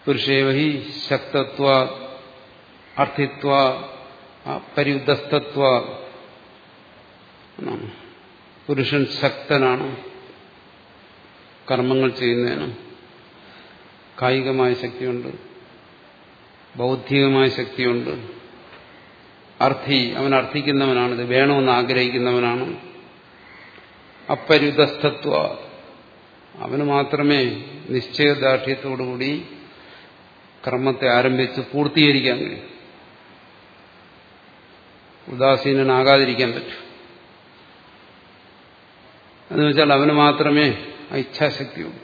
പുരുഷേവഹി ശക്തത്വ അർത്ഥിത്വ പരിയുദ്ധസ്തത്വ എന്നാണ്. പുരുഷൻ ശക്തനാണ് കർമ്മങ്ങൾ ചെയ്യുന്നതിന്. കായികമായ ശക്തിയുണ്ട്. ബൗദ്ധികമായ ശക്തിയുണ്ട്. അർത്ഥി അവൻ അർത്ഥിക്കുന്നവനാണ് ഇത് വേണമെന്ന് ആഗ്രഹിക്കുന്നവനാണ്. അപ്പരുതസ്ഥത്വ അവന് മാത്രമേ നിശ്ചയദാർഢ്യത്തോടുകൂടി കർമ്മത്തെ ആരംഭിച്ച് പൂർത്തീകരിക്കാൻ കഴിയും. ഉദാസീനനാകാതിരിക്കാൻ പറ്റും. എന്ന് വെച്ചാൽ അവന് മാത്രമേ ആ ഇച്ഛാശക്തിയുള്ളൂ.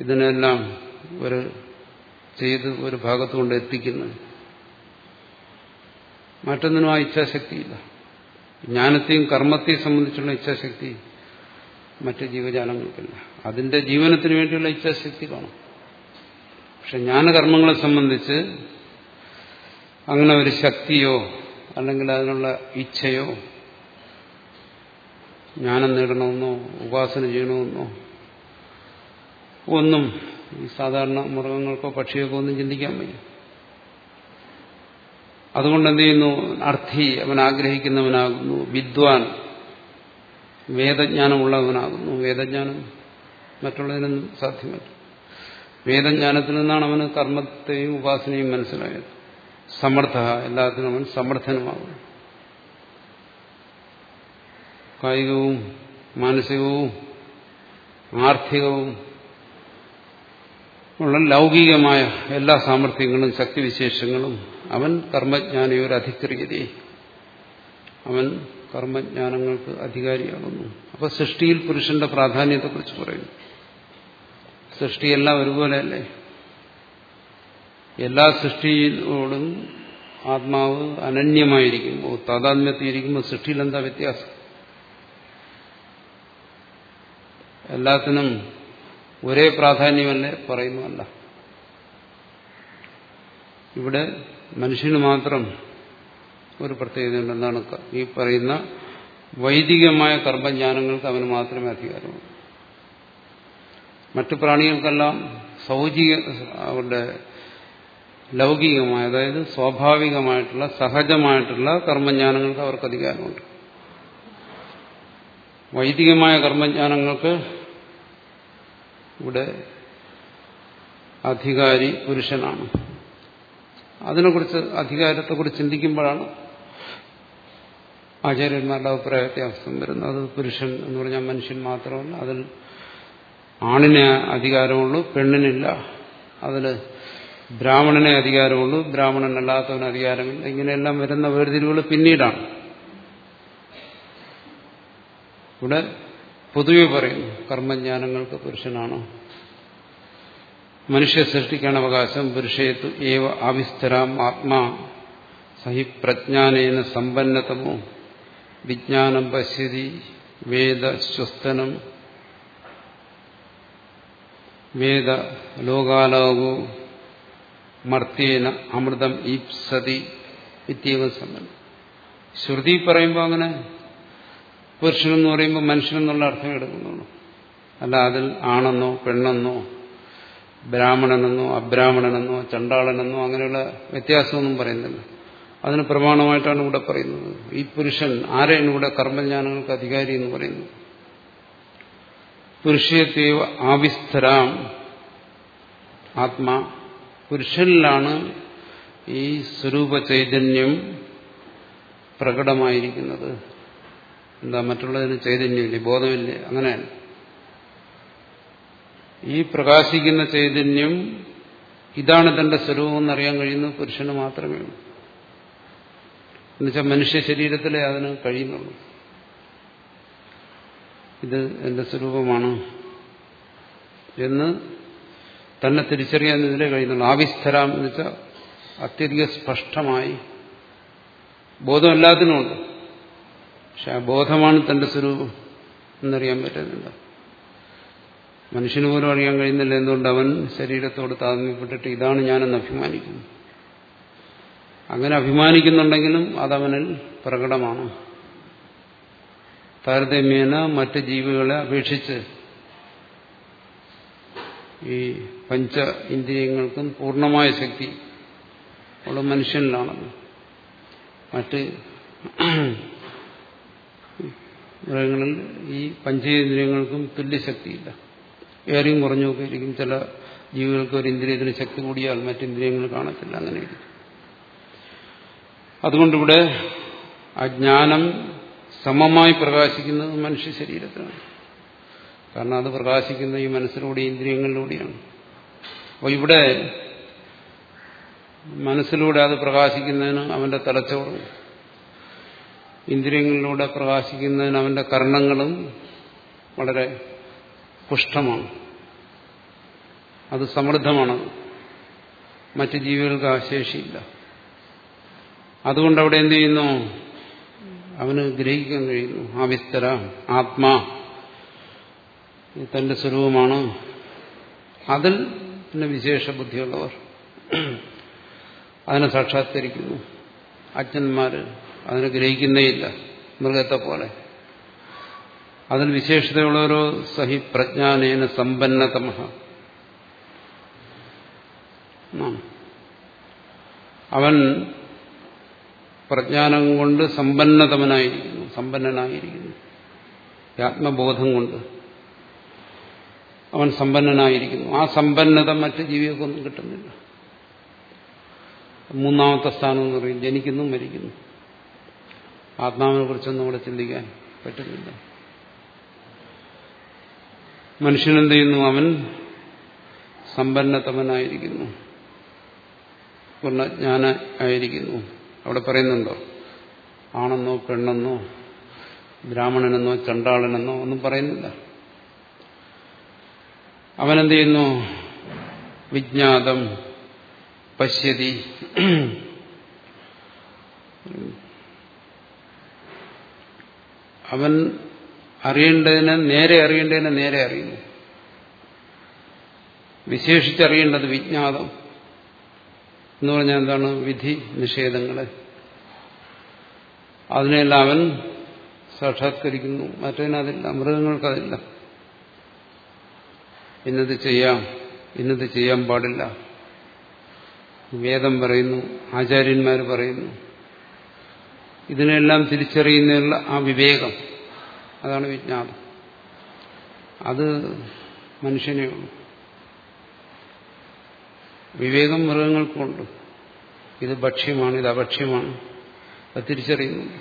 ഇതിനെല്ലാം ഒരു ചെയ്ത് ഒരു ഭാഗത്ത് കൊണ്ട് എത്തിക്കുന്നത് മറ്റൊന്നിനും ആ ഇച്ഛാശക്തിയില്ല. ജ്ഞാനത്തെയും കർമ്മത്തെയും സംബന്ധിച്ചുള്ള ഇച്ഛാശക്തി മറ്റ് ജീവജാലങ്ങൾക്കില്ല. അതിന്റെ ജീവനത്തിന് വേണ്ടിയുള്ള ഇച്ഛാശക്തി കാണും പക്ഷെ ജ്ഞാനകർമ്മങ്ങളെ സംബന്ധിച്ച് അങ്ങനെ ഒരു ശക്തിയോ അല്ലെങ്കിൽ അതിനുള്ള ഇച്ഛയോ ജ്ഞാനം നേടണമെന്നോ ഉപാസന ചെയ്യണമെന്നോ ഒന്നും ഈ സാധാരണ മൃഗങ്ങൾക്കോ പക്ഷികൾക്കോ ഒന്നും ചിന്തിക്കാൻ വയ്യ. അതുകൊണ്ട് എന്ത് ചെയ്യുന്നു? അർത്ഥി അവൻ ആഗ്രഹിക്കുന്നവനാകുന്നു. വിദ്വാൻ വേദജ്ഞാനമുള്ളവനാകുന്നു. വേദജ്ഞാനം മറ്റുള്ളതിനൊന്നും സാധ്യമല്ല. വേദജ്ഞാനത്തിൽ നിന്നാണ് അവന് കർമ്മത്തെയും ഉപാസനയും മനസ്സിലായത്. സമർത്ഥ എല്ലാത്തിനും അവൻ സമർത്ഥനുമാകുന്നു. കായികവും മാനസികവും ആർത്ഥികവും ഉള്ള ലൗകികമായ എല്ലാ സാമർഥ്യങ്ങളും ശക്തിവിശേഷങ്ങളും അവൻ കർമ്മജ്ഞാനിയൊരു അധിക്രിയതേ അവൻ കർമ്മജ്ഞാനങ്ങൾക്ക് അധികാരിയാകുന്നു. അപ്പൊ സൃഷ്ടിയിൽ പുരുഷന്റെ പ്രാധാന്യത്തെക്കുറിച്ച് പറയുന്നു. സൃഷ്ടിയെല്ലാം ഒരുപോലെയല്ലേ? എല്ലാ സൃഷ്ടിയോടും ആത്മാവ് അനന്യമായിരിക്കുമ്പോൾ താതാത്മ്യത്തിയിരിക്കുമ്പോൾ സൃഷ്ടിയിൽ എന്താ വ്യത്യാസം? എല്ലാത്തിനും ഒരേ പ്രാധാന്യമല്ലേ പറയുന്നതല്ല ഇവിടെ മനുഷ്യന് മാത്രം ഒരു പ്രത്യേകത ഉണ്ടെന്നാണ് ഈ പറയുന്ന വൈദികമായ കർമ്മജ്ഞാനങ്ങൾക്ക് അവന് മാത്രമേ അധികാരമുള്ളൂ. മറ്റു പ്രാണികൾക്കെല്ലാം സൗചിക അവരുടെ ലൗകികമായ അതായത് സ്വാഭാവികമായിട്ടുള്ള സഹജമായിട്ടുള്ള കർമ്മജ്ഞാനങ്ങൾക്ക് അവർക്ക് അധികാരമുണ്ട്. വൈദികമായ കർമ്മജ്ഞാനങ്ങൾക്ക് ഇവിടെ അധികാരി പുരുഷനാണ്. അതിനെക്കുറിച്ച് അധികാരത്തെക്കുറിച്ച് ചിന്തിക്കുമ്പോഴാണ് ആചാര്യന്മാരുടെ അഭിപ്രായ വ്യത്യാസം വരുന്നത്. അത് പുരുഷൻ എന്ന് പറഞ്ഞാൽ മനുഷ്യൻ മാത്രമല്ല. അതിൽ ആണിനെ അധികാരമുള്ളൂ പെണ്ണിനില്ല. അതിൽ ബ്രാഹ്മണനെ അധികാരമുള്ളൂ ബ്രാഹ്മണനല്ലാത്തവന് അധികാരമില്ല. ഇങ്ങനെയെല്ലാം വരുന്ന വേർതിരിവുകൾ പിന്നീടാണ്. ഇവിടെ പൊതുവെ പറയുന്നു കർമ്മജ്ഞാനങ്ങൾക്ക് പുരുഷനാണ്? മനുഷ്യ സൃഷ്ടിക്കാൻ അവകാശം പുരുഷേത്തു ഏവ ആവിസ്തരാം ആത്മാ. സഹി പ്രജ്ഞാനേന സമ്പന്നതമോ? വിജ്ഞാനം പശ്യതി വേദ സ്വസ്തനം വേദ ലോകാലോകോ മർത്തേന അമൃതം ഈപ്സതി ഇത്യവ സമ്പന്നം ശ്രുതി പറയുമ്പോൾ അങ്ങനെ പുരുഷനെന്ന് പറയുമ്പോൾ മനുഷ്യനെന്നുള്ള അർത്ഥം എടുക്കുന്നുള്ളൂ. അല്ല അതിൽ ആണെന്നോ പെണ്ണെന്നോ ബ്രാഹ്മണനെന്നോ അബ്രാഹ്മണനെന്നോ ചണ്ടാളനെന്നോ അങ്ങനെയുള്ള വ്യത്യാസമൊന്നും പറയുന്നില്ല. അതിന് പ്രമാണമായിട്ടാണ് ഇവിടെ പറയുന്നത്. ഈ പുരുഷൻ ആരെയാണ് ഇവിടെ കർമ്മജ്ഞാനങ്ങൾക്ക് അധികാരി എന്ന് പറയുന്നത് പുരുഷത്തെയോ ആവിസ്തരാം ആത്മാ പുരുഷനിലാണ് ഈ സ്വരൂപ ചൈതന്യം പ്രകടമായിരിക്കുന്നത്. എന്താ മറ്റുള്ളതിന് ചൈതന്യമില്ലേ ബോധമില്ല അങ്ങനെയാണ് ഈ പ്രകാശിക്കുന്ന ചൈതന്യം ഇതാണ് തന്റെ സ്വരൂപം എന്നറിയാൻ കഴിയുന്ന പുരുഷന് മാത്രമേ ഉള്ളൂ. എന്നുവെച്ചാൽ മനുഷ്യ ശരീരത്തിലേ അതിന് കഴിയുന്നുള്ളൂ. ഇത് എന്റെ സ്വരൂപമാണ് എന്ന് തന്നെ തിരിച്ചറിയാൻ ഇതിലെ കഴിയുന്നുള്ളൂ. ആവിസ്ഥരാം എന്ന് വെച്ചാൽ അത്യധിക സ്പഷ്ടമായി ബോധം എല്ലാത്തിനുമുണ്ട് പക്ഷെ ആ ബോധമാണ് തന്റെ സ്വരൂപം എന്നറിയാൻ പറ്റുന്നില്ല. മനുഷ്യന് പോലും അറിയാൻ കഴിയുന്നില്ല എന്തുകൊണ്ട് അവൻ ശരീരത്തോട് താതമ്യപ്പെട്ടിട്ട് ഇതാണ് ഞാനെന്ന് അഭിമാനിക്കുന്നു. അങ്ങനെ അഭിമാനിക്കുന്നുണ്ടെങ്കിലും അതവനിൽ പ്രകടമാണ്. താരതമ്യേന മറ്റ് ജീവികളെ അപേക്ഷിച്ച് ഈ പഞ്ച ഇന്ദ്രിയങ്ങൾക്കും പൂർണമായ ശക്തി ഉള്ള മനുഷ്യനിലാണത്. മറ്റ് മൃഗങ്ങളിൽ ഈ പഞ്ചേന്ദ്രിയങ്ങൾക്കും തുല്യശക്തിയില്ല. ഏറെയും കുറഞ്ഞൊക്കെ ഇരിക്കും. ചില ജീവികൾക്ക് ഒരു ഇന്ദ്രിയത്തിന് ശക്തി കൂടിയാൽ മറ്റിന്ദ്രിയങ്ങൾ കാണത്തില്ല. അങ്ങനെ അതുകൊണ്ടിവിടെ അജ്ഞാനം സമമായി പ്രകാശിക്കുന്നത് മനുഷ്യ ശരീരത്തിലാണ് കാരണം അത് പ്രകാശിക്കുന്ന ഈ മനസ്സിലൂടെ ഇന്ദ്രിയങ്ങളിലൂടെയാണ്. അപ്പോൾ ഇവിടെ മനസ്സിലൂടെ അത് പ്രകാശിക്കുന്നതിന് അവന്റെ തലച്ചോറ് ഇന്ദ്രിയങ്ങളിലൂടെ പ്രകാശിക്കുന്നതിന് അവന്റെ കർണങ്ങളും വളരെ പുഷ്ടമാണ് അത് സമൃദ്ധമാണ്. മറ്റ് ജീവികൾക്ക് ആ ശേഷിയില്ല അതുകൊണ്ട് അവിടെ എന്ത് ചെയ്യുന്നു? അവന് ഗ്രഹിക്കാൻ കഴിയുന്നു. ആ വിസ്തര ആത്മാ തന്റെ സ്വരൂപമാണ്. അതിൽ പിന്നെ വിശേഷ ബുദ്ധിയുള്ളവർ. അതിനെ സാക്ഷാത്കരിക്കുന്നു. അജ്ഞന്മാര് അതിനെ ഗ്രഹിക്കുന്നേയില്ല മൃഗത്തെ പോലെ അതിൽ വിശേഷതയുള്ളവരോ സഹി പ്രജ്ഞാനേന സമ്പന്നതമ അവൻ പ്രജ്ഞാനം കൊണ്ട് സമ്പന്നതമനായിരിക്കുന്നു സമ്പന്നനായിരിക്കുന്നു. ആത്മബോധം കൊണ്ട് അവൻ സമ്പന്നനായിരിക്കുന്നു. ആ സമ്പന്നത മറ്റ് ജീവികൾക്കൊന്നും കിട്ടുന്നില്ല. മൂന്നാമത്തെ സ്ഥാനം എന്ന് പറയും ജനിക്കുന്നു മരിക്കുന്നു. ആത്മാവിനെ കുറിച്ചൊന്നും ഇവിടെ ചിന്തിക്കാൻ പറ്റുന്നില്ല. മനുഷ്യനെന്ത് ചെയ്യുന്നു? അവൻ സമ്പന്നതമനായിരിക്കുന്നു. പൂർണജ്ഞാന ആയിരിക്കുന്നു അവിടെ പറയുന്നുണ്ടോ? ആണെന്നോ പെണ്ണെന്നോ ബ്രാഹ്മണനെന്നോ ചണ്ടാളനെന്നോ ഒന്നും പറയുന്നില്ല. അവനെന്ത് ചെയ്യുന്നു? വിജ്ഞാതം പശ്യതി അവൻ അറിയേണ്ടതിനെ നേരെ അറിയേണ്ടതിനെ നേരെ അറിയുന്നു. വിശേഷിച്ചറിയേണ്ടത് വിജ്ഞാതം എന്ന് പറഞ്ഞാൽ എന്താണ്? വിധി നിഷേധങ്ങളെ അതിനെല്ലാം അവൻ സാക്ഷാത്കരിക്കുന്നു. മറ്റതിനതില്ല മൃഗങ്ങൾക്കതില്ല. ഇന്നത് ചെയ്യാം ഇന്നത് ചെയ്യാൻ പാടില്ല. വേദം പറയുന്നു ആചാര്യന്മാർ പറയുന്നു. ഇതിനെല്ലാം തിരിച്ചറിയുന്നതിനുള്ള ആ വിവേകം. അതാണ് വിജ്ഞാനം. അത് മനുഷ്യനെ ഉള്ളൂ. വിവേകം മൃഗങ്ങൾക്കുണ്ട്. ഇത് ഭക്ഷ്യമാണ് ഇത് അഭക്ഷ്യമാണ് അത് തിരിച്ചറിയുന്നു.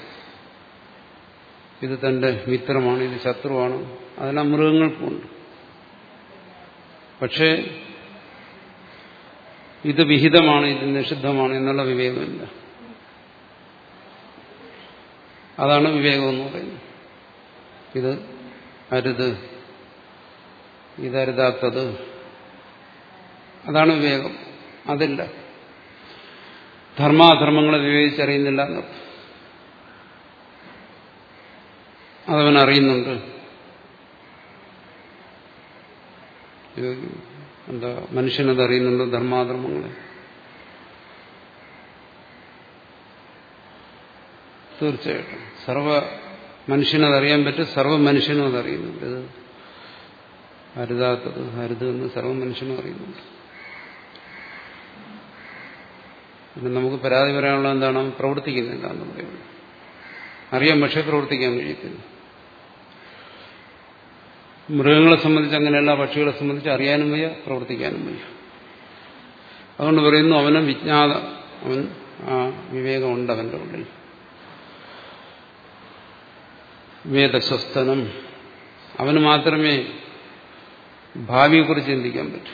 ഇത് തന്റെ മിത്രമാണ് ഇത് ശത്രുവാണ്. അതെല്ലാം മൃഗങ്ങൾക്കുണ്ട്. പക്ഷേ ഇത് വിഹിതമാണ് ഇത് നിഷിദ്ധമാണ് എന്നുള്ള വിവേകമില്ല. അതാണ് വിവേകം എന്ന് പറയുന്നത്. ഇത് അരുത്. ഇതരുതാത്തത് അതാണ് വിവേകം. അതില്ല. ധർമാധർമ്മങ്ങളെ വിവേചിച്ചറിയുന്നില്ല എന്നർത്ഥം അതവൻ അറിയുന്നുണ്ട്. എന്താ മനുഷ്യനത് അറിയുന്നുണ്ട് ധർമാധർമ്മങ്ങളെ. തീർച്ചയായിട്ടും. സർവ മനുഷ്യനതറിയാൻ പറ്റും സർവ മനുഷ്യനും അതറിയുന്നുണ്ട്. ഇത് അരുതാത്തത് അരുത് എന്ന് സർവ മനുഷ്യനും അറിയുന്നുണ്ട്. പിന്നെ നമുക്ക് പരാതി പറയാനുള്ള എന്താണ്? പ്രവർത്തിക്കുന്നില്ല എന്ന് പറയുന്നത്. അറിയാൻ പക്ഷേ പ്രവർത്തിക്കാൻ കഴിയത്തില്ല. മൃഗങ്ങളെ സംബന്ധിച്ച് അങ്ങനെയല്ല പക്ഷികളെ സംബന്ധിച്ച് അറിയാനും വയ്യ പ്രവർത്തിക്കാനും വയ്യ. അതുകൊണ്ട് പറയുന്നു അവന് വിജ്ഞാത അവൻ ആ വിവേകമുണ്ട് അവന്റെ ഉള്ളിൽ. വേദസ്വസ്ഥനം അവന് മാത്രമേ ഭാവിയെക്കുറിച്ച് ചിന്തിക്കാൻ പറ്റൂ.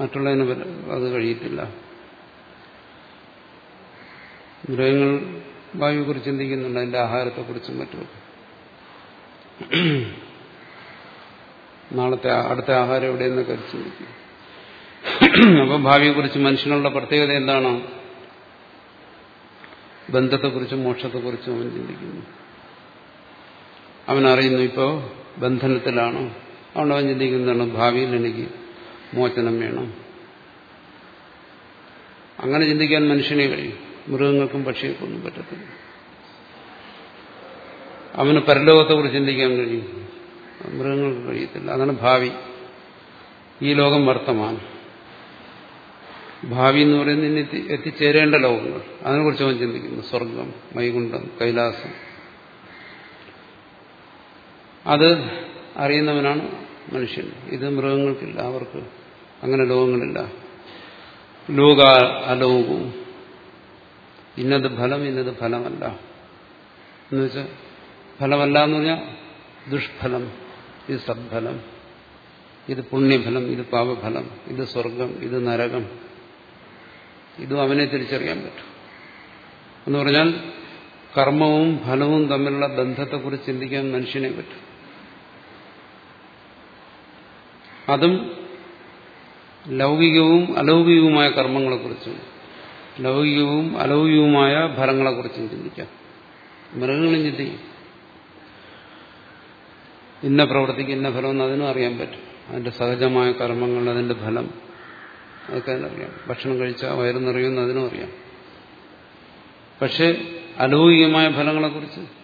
മറ്റുള്ളതിന് അത് കഴിയത്തില്ല മൃഗങ്ങൾ ഭാവിയെക്കുറിച്ച് ചിന്തിക്കുന്നുണ്ട് അതിന്റെ ആഹാരത്തെക്കുറിച്ചും മറ്റും. നാളത്തെ അടുത്ത ആഹാരം എവിടെയെന്നൊക്കെ ചിന്തിക്കും. അപ്പം ഭാവിയെക്കുറിച്ച് മനുഷ്യനുള്ള പ്രത്യേകത എന്താണ് ബന്ധത്തെക്കുറിച്ചും മോക്ഷത്തെക്കുറിച്ചും അവൻ ചിന്തിക്കുന്നു. അവൻ അറിയുന്നു ഇപ്പോൾ ബന്ധനത്തിലാണ്? അതുകൊണ്ട് അവൻ ചിന്തിക്കുന്നതാണ് ഭാവിയിൽ എനിക്ക് മോചനം വേണം. അങ്ങനെ ചിന്തിക്കാൻ മനുഷ്യനെ കഴിയും. മൃഗങ്ങൾക്കും പക്ഷികൾക്കും ഒന്നും പറ്റത്തില്ല. അവന് പരലോകത്തെക്കുറിച്ച് ചിന്തിക്കാൻ കഴിയും. മൃഗങ്ങൾക്ക് കഴിയത്തില്ല. അതാണ് ഭാവി. ഈ ലോകം വർത്തമാനം. ഭാവി എന്ന് പറയുന്നത് ഇനി എത്തിച്ചേരേണ്ട ലോകങ്ങൾ. അതിനെക്കുറിച്ച് അവൻ ചിന്തിക്കുന്നു. സ്വർഗം വൈകുണ്ഠം കൈലാസം. അത് അറിയുന്നവനാണ് മനുഷ്യൻ. ഇത് മൃഗങ്ങൾക്കില്ല അവർക്ക് അങ്ങനെ ലോകങ്ങളില്ല. ലോക അലോകവും. ഇന്നത് ഫലം ഇന്നത് ഫലമല്ല. എന്നുവെച്ചാൽ ഫലമല്ല എന്ന് പറഞ്ഞാൽ ദുഷ്ഫലം ഇത് സദ്ഫലം ഇത് പുണ്യഫലം ഇത് പാപഫലം ഇത് സ്വർഗം ഇത് നരകം. ഇതും അവനെ തിരിച്ചറിയാൻ പറ്റും. എന്ന് പറഞ്ഞാൽ കർമ്മവും ഫലവും തമ്മിലുള്ള ബന്ധത്തെക്കുറിച്ച് ചിന്തിക്കാൻ മനുഷ്യനെ പറ്റും. അതും ലൗകികവും അലൗകികവുമായ കർമ്മങ്ങളെക്കുറിച്ചും ലൗകികവും അലൗകികവുമായ ഫലങ്ങളെക്കുറിച്ചും ചിന്തിക്കാം. മൃഗങ്ങളും ചിന്തിക്കും. ഇന്ന പ്രവർത്തിക്ക് ഇന്ന ഫലം എന്ന് അതിനും അറിയാൻ പറ്റും. അതിന്റെ സഹജമായ കർമ്മങ്ങൾ അതിന്റെ ഫലം അതൊക്കെ അതിനറിയാം ഭക്ഷണം കഴിച്ചാൽ വയറുന്നറിയുമെന്ന് നിറയുമെന്ന് അതിനും അറിയാം. പക്ഷെ അലൗകികമായ ഫലങ്ങളെക്കുറിച്ച്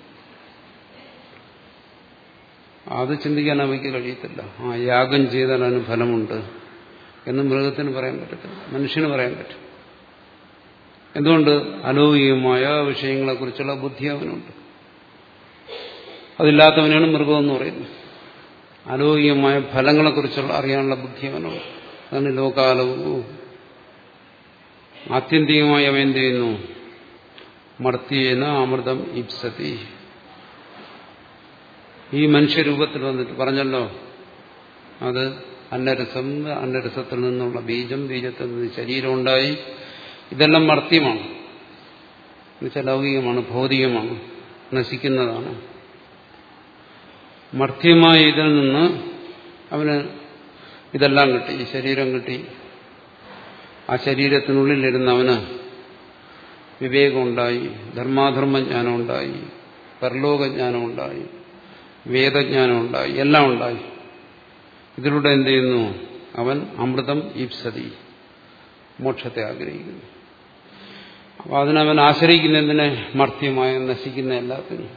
അത് ചിന്തിക്കാൻ അവയ്ക്ക് കഴിയത്തില്ല. ആ യാഗം ചെയ്താൽ അതിന് ഫലമുണ്ട് എന്ന് മൃഗത്തിന് പറയാൻ പറ്റത്തില്ല. മനുഷ്യന് പറയാൻ പറ്റും. എന്തുകൊണ്ട്? അലൗകികമായ വിഷയങ്ങളെക്കുറിച്ചുള്ള ബുദ്ധി അവനുണ്ട്. അതില്ലാത്തവനാണ് മൃഗമെന്ന് പറയുന്നത് അലൗകികമായ ഫലങ്ങളെക്കുറിച്ചുള്ള അറിയാനുള്ള ബുദ്ധി അവനുണ്ട്. അതാണ് ലോകാലവും ആത്യന്തികമായി അവൻ എന്ത് ചെയ്യുന്നു? മർത്തിയേന അമൃതം ഇപ്സതി. ഈ മനുഷ്യരൂപത്തിൽ വന്നിട്ട് പറഞ്ഞല്ലോ അത് അന്നരസം അന്നരസത്തിൽ നിന്നുള്ള ബീജം ബീജത്തിൽ നിന്ന് ശരീരം ഉണ്ടായി. ഇതെല്ലാം മർത്യമാണ്. എന്നുവെച്ചാൽ ലൗകികമാണ് ഭൗതികമാണ് നശിക്കുന്നതാണ്. മർത്യമായ ഇതിൽ നിന്ന് അവന് ഇതെല്ലാം കിട്ടി ഈ ശരീരം കിട്ടി. ആ ശരീരത്തിനുള്ളിലിരുന്ന് അവന് വിവേകമുണ്ടായി ധർമാധർമ്മജ്ഞാനം ഉണ്ടായി പരലോകജ്ഞാനം ഉണ്ടായി വേദജ്ഞാനം ഉണ്ടായി എല്ലാം ഉണ്ടായി. ഇതിലൂടെ എന്ത് ചെയ്യുന്നു? അവൻ അമൃതം ഈപ്സതി മോക്ഷത്തെ ആഗ്രഹിക്കുന്നു. അപ്പൊ അതിനവൻ ആശ്രയിക്കുന്നതിനെ മർത്യമായ നശിക്കുന്ന എല്ലാത്തിനും.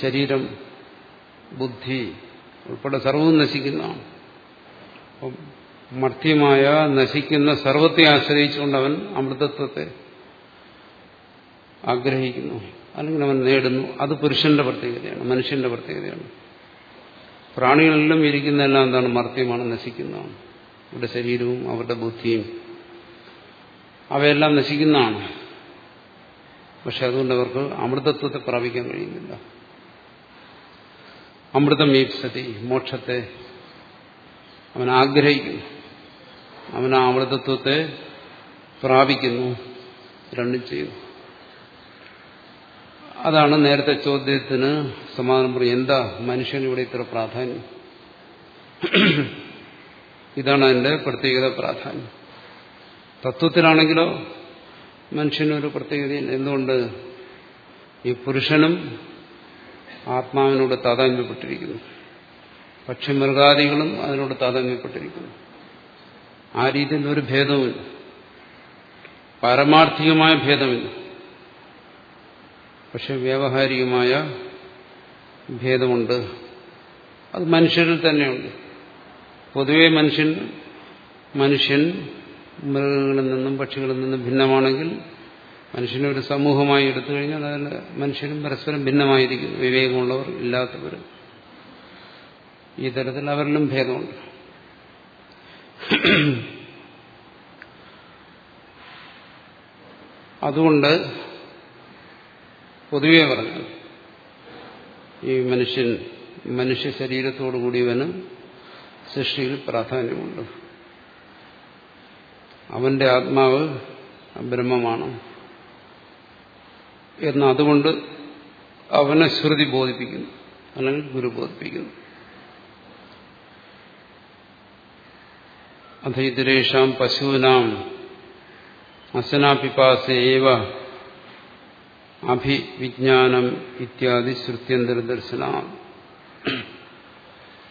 ശരീരം ബുദ്ധി ഉൾപ്പെടെ സർവവും നശിക്കുന്നതാണ്. മർത്യമായ നശിക്കുന്ന സർവത്തെ ആശ്രയിച്ചുകൊണ്ട് അവൻ അമൃതത്വത്തെ ആഗ്രഹിക്കുന്നു. അല്ലെങ്കിൽ അവൻ നേടുന്നു. അത് പുരുഷന്റെ പ്രത്യേകതയാണ് മനുഷ്യന്റെ പ്രത്യേകതയാണ്. പ്രാണികളെല്ലാം ഇരിക്കുന്നതെല്ലാം എന്താണ്? മർത്യമാണ് നശിക്കുന്നതാണ്. അവരുടെ ശരീരവും അവരുടെ ബുദ്ധിയും അവയെല്ലാം നശിക്കുന്നതാണ്. പക്ഷെ അതുകൊണ്ട് അവർക്ക് അമൃതത്വത്തെ പ്രാപിക്കാൻ കഴിയുന്നില്ല. അമൃതം ഈപ്സതി മോക്ഷത്തെ അവൻ ആഗ്രഹിക്കുന്നു. അവൻ ആ അമൃതത്വത്തെ പ്രാപിക്കുന്നു രണ്ടും ചെയ്യുന്നു അതാണ് നേരത്തെ ചോദ്യത്തിന് സമാധാനം പറയും എന്താ മനുഷ്യന് ഇവിടെ ഇത്ര പ്രാധാന്യം? ഇതാണ് അതിന്റെ പ്രത്യേകത പ്രാധാന്യം. തത്വത്തിലാണെങ്കിലോ മനുഷ്യനൊരു പ്രത്യേകതയില്ല. എന്തുകൊണ്ട്? ഈ പുരുഷനും ആത്മാവിനോട് താതാമ്യപ്പെട്ടിരിക്കുന്നു പക്ഷി മൃഗാദികളും അതിനോട് താതാമ്യപ്പെട്ടിരിക്കുന്നു ആ രീതിയിൽ ഒരു ഭേദവുമില്ല. പാരമാർത്ഥികമായ ഭേദമില്ല. പക്ഷെ വ്യാവഹാരികമായ ഭേദമുണ്ട്. അത് മനുഷ്യരിൽ തന്നെയുണ്ട്. പൊതുവെ മനുഷ്യൻ മനുഷ്യൻ മൃഗങ്ങളിൽ നിന്നും പക്ഷികളിൽ നിന്നും ഭിന്നമാണെങ്കിൽ മനുഷ്യനെ ഒരു സമൂഹമായി എടുത്തു കഴിഞ്ഞാൽ അതിൽ മനുഷ്യരും പരസ്പരം ഭിന്നമായിരിക്കും. വിവേകമുള്ളവർ ഇല്ലാത്തവർ. ഈ തരത്തിൽ അവരിലും ഭേദമുണ്ട്. അതുകൊണ്ട് പൊതുവെ പറഞ്ഞു. ഈ മനുഷ്യൻ മനുഷ്യ ശരീരത്തോടു കൂടിയവന് സൃഷ്ടിയിൽ പ്രാധാന്യമുണ്ട്. അവന്റെ ആത്മാവ് ബ്രഹ്മമാണ്. എന്ന് അതുകൊണ്ട് അവനെ ശ്രുതി ബോധിപ്പിക്കുന്നു അല്ലെങ്കിൽ ഗുരു ബോധിപ്പിക്കുന്നു. അധൈതരേഷാം പശൂനാം അസനാപിപാസേവ അഭിവിജ്ഞാനം ഇത്യാദി ശ്രുത്യന്തരദർശന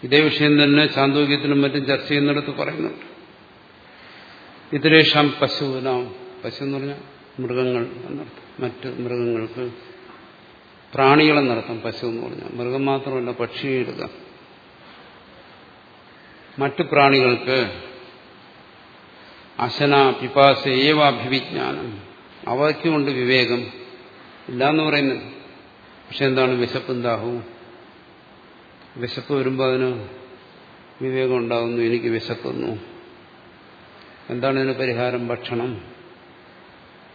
ഇതേ വിഷയം തന്നെ ചാന്തോക്യത്തിനും മറ്റും ചർച്ച ചെയ്യുന്നിടത്ത് പറയുന്നുണ്ട്. ഇതിലേഷാം പശുവിനാം പശു എന്ന് പറഞ്ഞാൽ മൃഗങ്ങൾ എന്നർത്ഥം. മറ്റ് മൃഗങ്ങൾക്ക് പ്രാണികളെന്നർത്ഥം പശു എന്ന് പറഞ്ഞാൽ. മൃഗം മാത്രമല്ല പക്ഷി എടുക്കാം മറ്റു പ്രാണികൾക്ക് അശന പിപാസ ഏവ അഭിവിജ്ഞാനം അവയ്ക്കുമുണ്ട് വിവേകം ഇല്ലാന്ന് പറയുന്നത്. പക്ഷെ എന്താണ് വിശപ്പ് ദാഹവും വിശപ്പ് വരുമ്പോൾ അതിന് വിവേകം ഉണ്ടാകുന്നു എനിക്ക് വിശക്കുന്നു. എന്താണ് ഇതിന് പരിഹാരം? ഭക്ഷണം.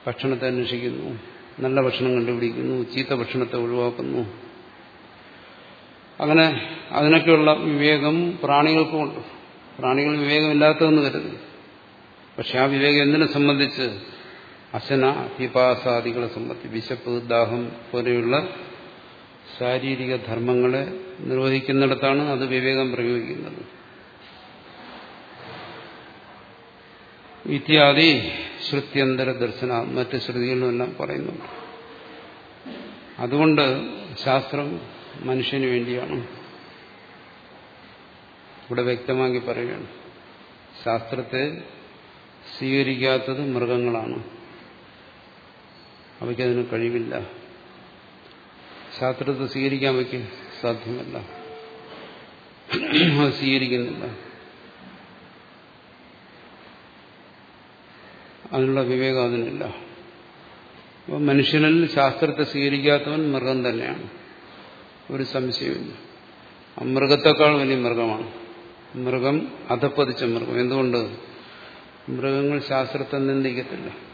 ഭക്ഷണത്തെ അന്വേഷിക്കുന്നു. നല്ല ഭക്ഷണം കണ്ടുപിടിക്കുന്നു. ചീത്ത ഭക്ഷണത്തെ ഒഴിവാക്കുന്നു. അങ്ങനെ അതിനൊക്കെയുള്ള വിവേകം പ്രാണികൾക്കുമുണ്ട് പ്രാണികൾ വിവേകമില്ലാത്തതെന്ന് കരുതുന്നു പക്ഷെ ആ വിവേകം എന്തിനെ സംബന്ധിച്ച് അശന പിപാസാദികളെ സംബന്ധിച്ച് വിശപ്പ് ദാഹം പോലെയുള്ള ശാരീരിക ധർമ്മങ്ങളെ നിർവഹിക്കുന്നിടത്താണ് അത് വിവേകം പ്രയോഗിക്കുന്നത്. ഇത്യാദി ശ്രുത്യന്തര ദർശന മറ്റ് ശ്രുതികളിലെല്ലാം പറയുന്നുണ്ട്. അതുകൊണ്ട് ശാസ്ത്രം മനുഷ്യന് വേണ്ടിയാണ്. ഇവിടെ വ്യക്തമാക്കി പറയുകയാണ്. ശാസ്ത്രത്തെ സ്വീകരിക്കാത്തത് മൃഗങ്ങളാണ്. അവയ്ക്കതിന് കഴിവില്ല. ശാസ്ത്രത്തെ സ്വീകരിക്കാൻ അവയ്ക്ക് സാധ്യമല്ല. അത് സ്വീകരിക്കുന്നില്ല. അതിനുള്ള വിവേകം അതിനില്ല. അപ്പോൾ മനുഷ്യനിൽ ശാസ്ത്രത്തെ സ്വീകരിക്കാത്തവൻ മൃഗം തന്നെയാണ്. ഒരു സംശയമില്ല ആ മൃഗത്തെക്കാൾ വലിയ മൃഗമാണ്. മൃഗം അധപ്പതിച്ച മൃഗം. എന്തുകൊണ്ട്? മൃഗങ്ങൾ ശാസ്ത്രത്തെ നിന്ദിക്കത്തില്ല.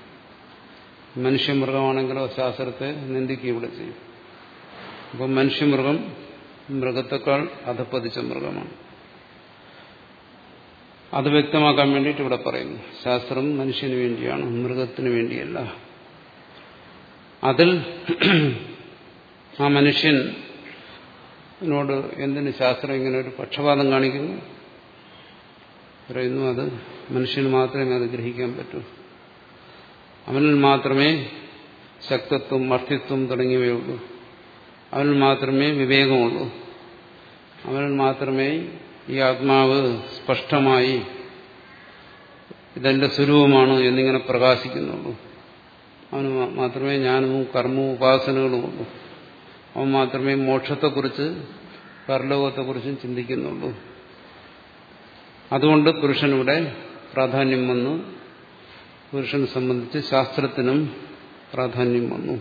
മനുഷ്യമൃഗമാണെങ്കിലോ ശാസ്ത്രത്തെ നിന്ദിക്കുക ഇവിടെ ചെയ്യും. അപ്പം മനുഷ്യമൃഗം മൃഗത്തെക്കാൾ അധപ്പതിച്ച മൃഗമാണ്. അത് വ്യക്തമാക്കാൻ വേണ്ടിയിട്ട് ഇവിടെ പറയുന്നു. ശാസ്ത്രം മനുഷ്യന് വേണ്ടിയാണ് മൃഗത്തിന് വേണ്ടിയല്ല. അതിൽ ആ മനുഷ്യനോട് എന്തിന് ശാസ്ത്രം ഇങ്ങനെ ഒരു പക്ഷപാതം കാണിക്കുന്നു? പറയുന്നു അത് മനുഷ്യന് മാത്രമേ അത് ഗ്രഹിക്കാൻ പറ്റൂ. അവനിൽ മാത്രമേ ശക്തത്വം മർത്തിത്വം തുടങ്ങിയവയുള്ളൂ. അവനിൽ മാത്രമേ വിവേകമുള്ളൂ. അവനിൽ മാത്രമേ ഈ ആത്മാവ് സ്പഷ്ടമായി ഇതെന്റെ സ്വരൂപമാണ് എന്നിങ്ങനെ പ്രകാശിക്കുന്നുള്ളൂ. അവന് മാത്രമേ ജ്ഞാനവും കർമ്മവും ഉപാസനകളും ഉള്ളൂ അവൻ മാത്രമേ മോക്ഷത്തെക്കുറിച്ച് പരലോകത്തെക്കുറിച്ചും ചിന്തിക്കുന്നുള്ളൂ. അതുകൊണ്ട് പുരുഷനിവിടെ പ്രാധാന്യം വന്നു പുരുഷനെ സംബന്ധിച്ച് ശാസ്ത്രത്തിനും പ്രാധാന്യം വന്നു.